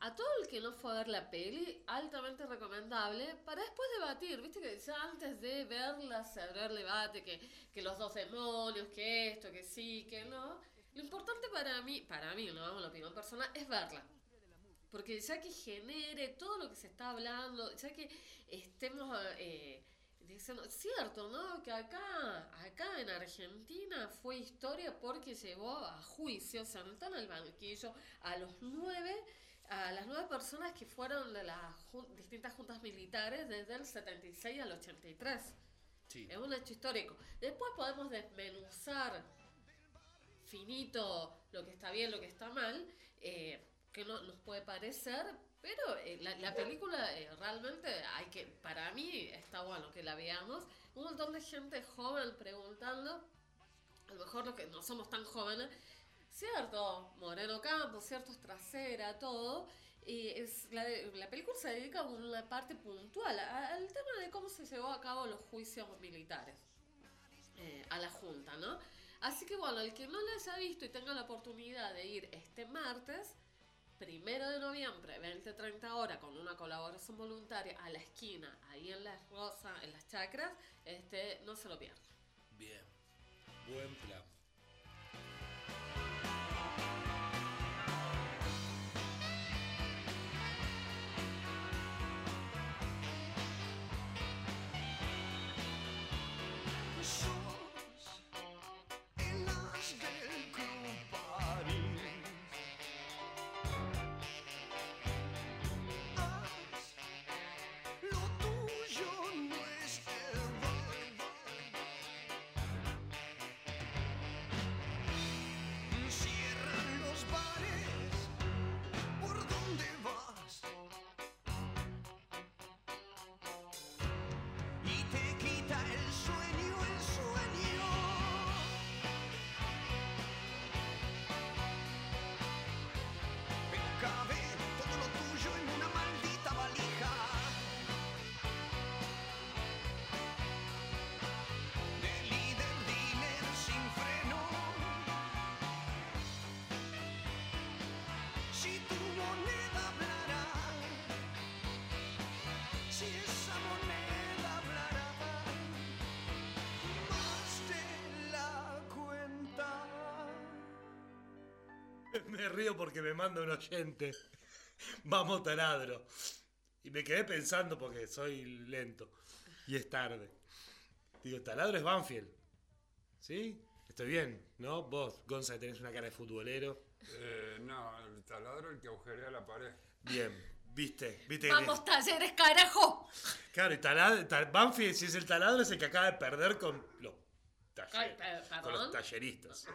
A todo el que no fue a ver la peli, altamente recomendable para después debatir. Viste que ya antes de verla se abrió el debate que, que los dos demonios, que esto, que sí, que no. Lo importante para mí, para mí, no la opinión personal, es verla. Porque ya que genere todo lo que se está hablando, ya que estemos eh, diciendo, cierto, ¿no? Que acá, acá en Argentina fue historia porque llevó a juicio, sentó en el banquillo a los nueve, a las nueve personas que fueron de las jun- distintas juntas militares desde el 76 al 83. Sí. Es un hecho histórico. Después podemos desmenuzar finito lo que está bien, lo que está mal, eh, que no nos puede parecer, pero eh, la, la película eh, realmente hay que, para mí está bueno que la veamos. Un montón de gente joven preguntando, a lo mejor lo que no somos tan jóvenes, cierto, Moreno Campos, cierto, es trasera, todo. Y es, la, la película se dedica a una parte puntual, a- al tema de cómo se llevó a cabo los juicios militares eh, a la Junta, ¿no? Así que bueno, el que no la haya visto y tenga la oportunidad de ir este martes, primero de noviembre, 20-30 horas, con una colaboración voluntaria a la esquina, ahí en las rosas, en las chacras, este, no se lo pierda. Bien. Buen plan. Me río porque me manda un oyente. Vamos, taladro. Y me quedé pensando porque soy lento. Y es tarde. Digo, taladro es Banfield. ¿Sí? Estoy bien, ¿no? Vos, Gonza, tenés una cara de futbolero. Eh, no, el taladro el que agujerea la pared. Bien, viste, viste. que- Vamos, talleres, carajo. Claro, y taladro, tal- Banfield, si es el taladro, es el que acaba de perder con los, taller- pe- con los talleristas.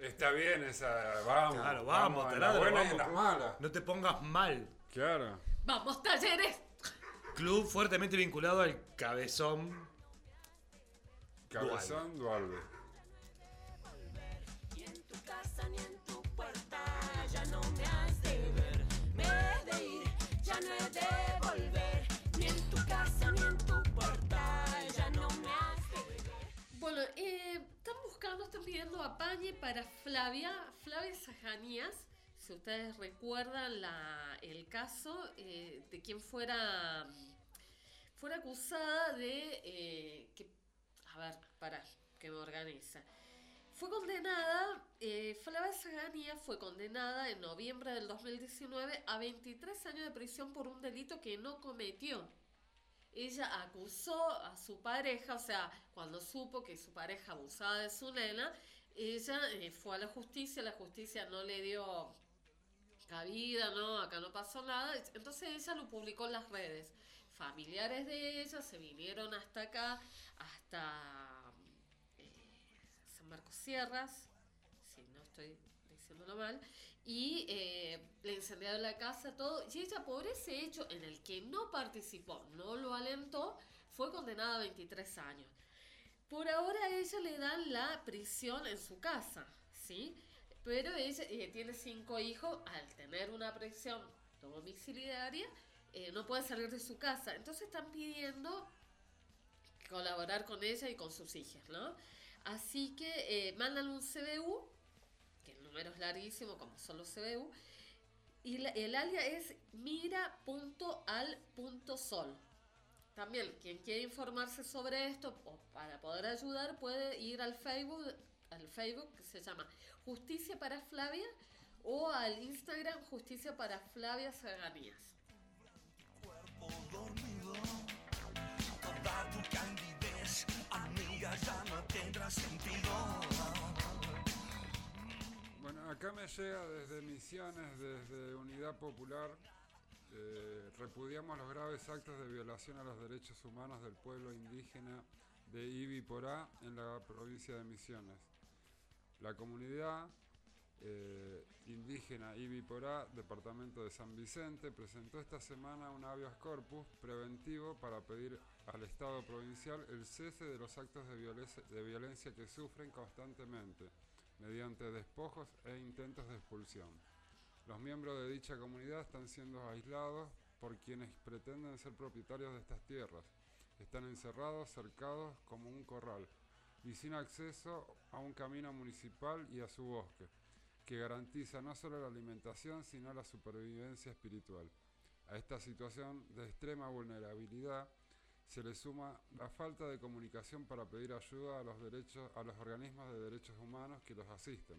Está bien esa. Vamos. Claro, vamos, en la buena y vamos. en la mala. No te pongas mal. Claro. Vamos, talleres. Club fuertemente vinculado al cabezón. Cabezón Dualde. Ni en tu casa ni en tu puerta ya no me has de ver. Me he de ir, ya no he de volver. Bueno, eh, están buscando, están pidiendo apañe para Flavia, Flavia Sajanías. Si ustedes recuerdan la, el caso eh, de quien fuera, fuera acusada de eh, a ver, para que me organiza. Fue condenada, eh, Flavia Saganía fue condenada en noviembre del 2019 a 23 años de prisión por un delito que no cometió. Ella acusó a su pareja, o sea, cuando supo que su pareja abusaba de su nena, ella eh, fue a la justicia, la justicia no le dio cabida, no, acá no pasó nada, entonces ella lo publicó en las redes. Familiares de ella se vinieron hasta acá, hasta eh, San Marcos Sierras, si no estoy diciéndolo mal, y eh, le incendiaron la casa, todo, y ella por ese hecho en el que no participó, no lo alentó, fue condenada a 23 años. Por ahora a ella le dan la prisión en su casa, ¿sí? Pero ella eh, tiene cinco hijos, al tener una prisión domiciliaria, eh, no puede salir de su casa. Entonces están pidiendo colaborar con ella y con sus hijas, ¿no? Así que eh, mandan un CBU, que el número es larguísimo, como son los CBU, y el alias es mira.al.sol. También, quien quiere informarse sobre esto o para poder ayudar puede ir al Facebook, al Facebook que se llama Justicia para Flavia o al Instagram Justicia para Flavia Saganías. dormido. Toda tu candidez, amiga, ya no tendrá sentido. Acá me llega desde Misiones, desde Unidad Popular. eh, repudiamos los graves actos de violación a los derechos humanos del pueblo indígena de Ibiporá en la provincia de Misiones. La comunidad eh, indígena Ibiporá, departamento de San Vicente, presentó esta semana un habeas corpus preventivo para pedir al Estado provincial el cese de los actos de de violencia que sufren constantemente, mediante despojos e intentos de expulsión. Los miembros de dicha comunidad están siendo aislados por quienes pretenden ser propietarios de estas tierras. Están encerrados, cercados como un corral y sin acceso a un camino municipal y a su bosque, que garantiza no solo la alimentación, sino la supervivencia espiritual. A esta situación de extrema vulnerabilidad se le suma la falta de comunicación para pedir ayuda a los, derechos, a los organismos de derechos humanos que los asisten.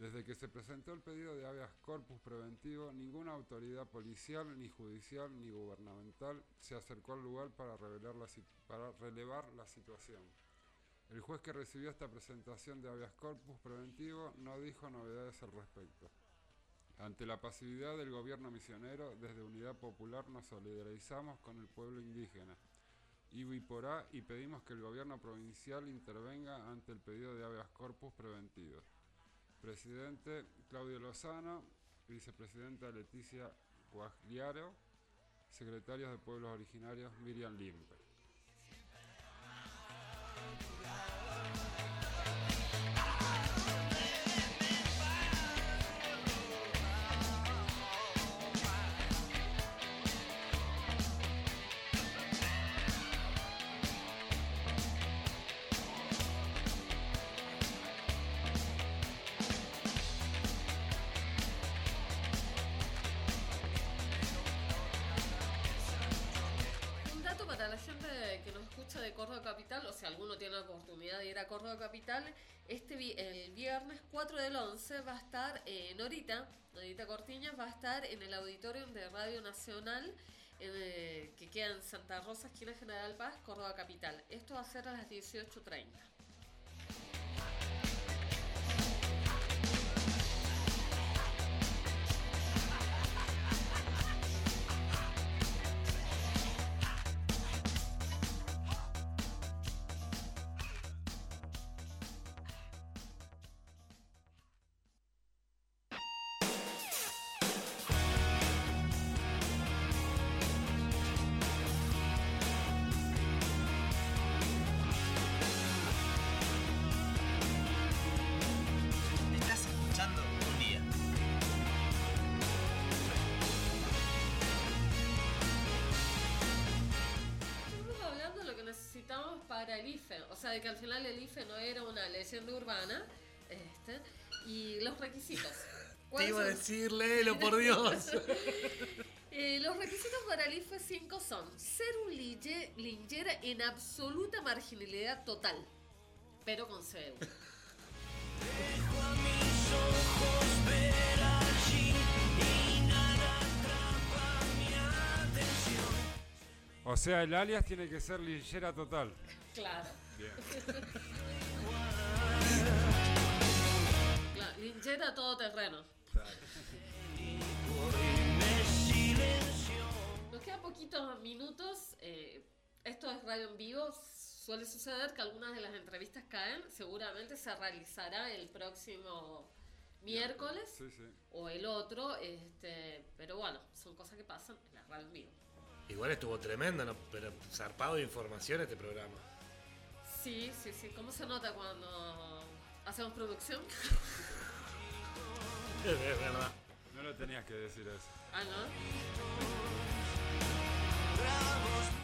Desde que se presentó el pedido de habeas corpus preventivo, ninguna autoridad policial, ni judicial, ni gubernamental se acercó al lugar para, revelar la para relevar la situación. El juez que recibió esta presentación de habeas corpus preventivo no dijo novedades al respecto. Ante la pasividad del gobierno misionero, desde Unidad Popular nos solidarizamos con el pueblo indígena Ibiporá y pedimos que el gobierno provincial intervenga ante el pedido de habeas corpus preventivo. Presidente Claudio Lozano, vicepresidenta Leticia Guagliaro, secretarios de pueblos originarios Miriam Limpe. Este el viernes 4 del 11 va a estar eh, Norita, Norita Cortiñas va a estar en el auditorio de Radio Nacional eh, que queda en Santa Rosa, esquina General Paz, Córdoba Capital. Esto va a ser a las 18.30. para el IFE, o sea, de que al final el IFE no era una leyenda urbana, este, y los requisitos. Te ¿Cuáles iba a son? decir, léelo, por Dios. Eh, los requisitos para el IFE 5 son ser un linchera en absoluta marginalidad total, pero con CEU. O sea, el alias tiene que ser linchera total. Claro. Bien. Claro, linchera todo terreno. Nos quedan poquitos minutos. eh, esto es radio en vivo. Suele suceder que algunas de las entrevistas caen. Seguramente se realizará el próximo miércoles Sí, sí. o el otro. Este, pero bueno, son cosas que pasan en la radio en vivo. Igual estuvo tremendo, ¿no? pero zarpado de información este programa. Sí, sí, sí. ¿Cómo se nota cuando hacemos producción? Es verdad. No lo tenías que decir eso. Ah, ¿no?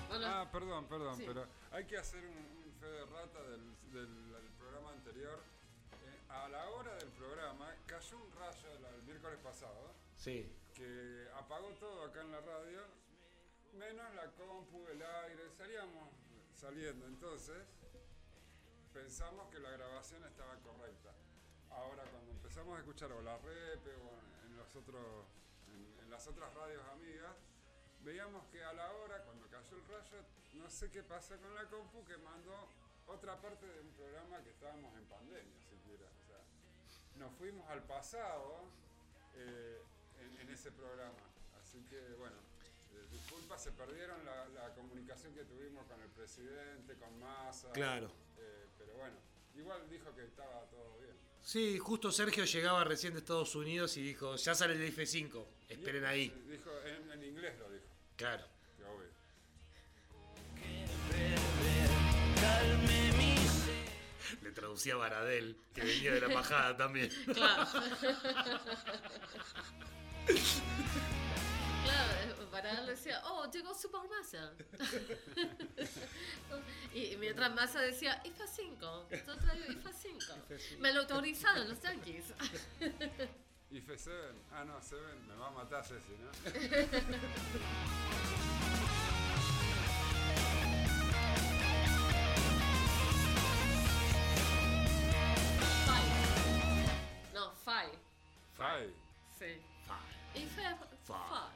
Bueno, Ah, perdón, perdón, Sí. pero hay que hacer un, un fe de rata del, del- del programa anterior. Eh, a la hora del programa cayó un rayo el, el miércoles pasado Sí. que apagó todo acá en la radio, menos la compu, el aire, salíamos saliendo. Entonces pensamos que la grabación estaba correcta. Ahora cuando empezamos a escuchar o la repe o en, los otros, en, las otras radios amigas, veíamos que a la hora, cuando cayó el rayo, no sé qué pasó con la compu que mandó otra parte de un programa que estábamos en pandemia siquiera. O nos fuimos al pasado eh, en, en ese programa. Así que bueno, disculpa, se perdieron la, la comunicación que tuvimos con el presidente, con Massa. Claro. eh, pero bueno, igual dijo que estaba todo bien. Sí, justo Sergio llegaba recién de Estados Unidos y dijo, ya sale el F5, esperen ahí. Dijo, en, en inglés lo dijo. Claro. Que obvio. Le traducía a Baradel, que venía de la embajada también. Claro. para decía, oh, llegó Supermasa. y, y, mientras Masa decía, IFA 5, yo traigo IFA 5. Me lo autorizaron los yankees. IFA 7, ah no, 7, me va a matar Ceci, ¿no? Five. No, five. Five. Sí. Five. IFA 5.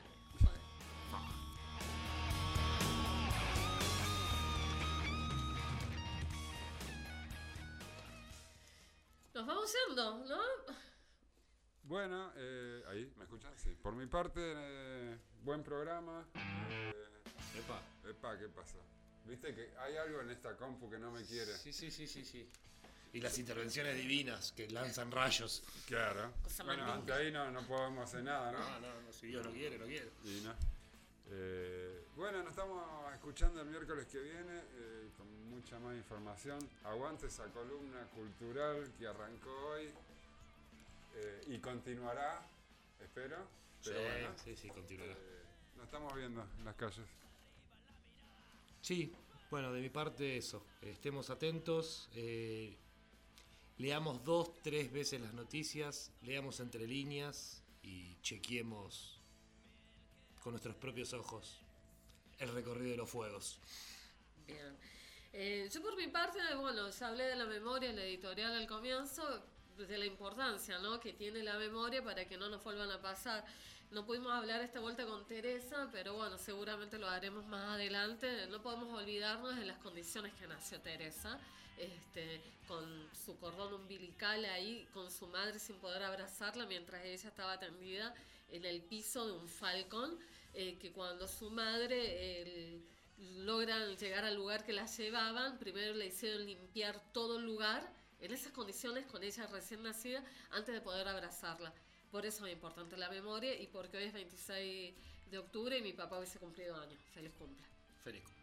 Nos vamos yendo, ¿no? Bueno, eh, ahí, ¿me escuchan? Sí. Por mi parte, eh, buen programa. Eh, Epa. epa, ¿qué pasa? Viste que hay algo en esta compu que no me quiere. Sí, sí, sí, sí, sí. Y las intervenciones divinas que lanzan rayos. Claro. Cosa Bueno, ante ahí no, no podemos hacer nada, ¿no? No, no, no, si Dios no quiere, no quiere. Y no. Eh, bueno, nos estamos escuchando el miércoles que viene eh, con mucha más información. Aguante esa columna cultural que arrancó hoy eh, y continuará, espero. Pero Sí, bueno, sí, sí, continuará. eh, nos estamos viendo en las calles. Sí, bueno, de mi parte eso. Estemos atentos. eh, leamos dos, tres veces las noticias, leamos entre líneas y chequeemos con nuestros propios ojos el recorrido de los fuegos. Bien. Eh, yo por mi parte, bueno, ya hablé de la memoria en la editorial al comienzo, de la importancia ¿no? que tiene la memoria para que no nos vuelvan a pasar. No pudimos hablar esta vuelta con Teresa, pero bueno, seguramente lo haremos más adelante. No podemos olvidarnos de las condiciones que nació Teresa, este, con su cordón umbilical ahí, con su madre sin poder abrazarla mientras ella estaba tendida en el piso de un falcón, eh, que cuando su madre... el- logran llegar al lugar que la llevaban, primero le hicieron limpiar todo el lugar en esas condiciones con ella recién nacida antes de poder abrazarla. Por eso es importante la memoria y porque hoy es 26 de octubre y mi papá hubiese cumplido años. Feliz cumple. Feliz cumple.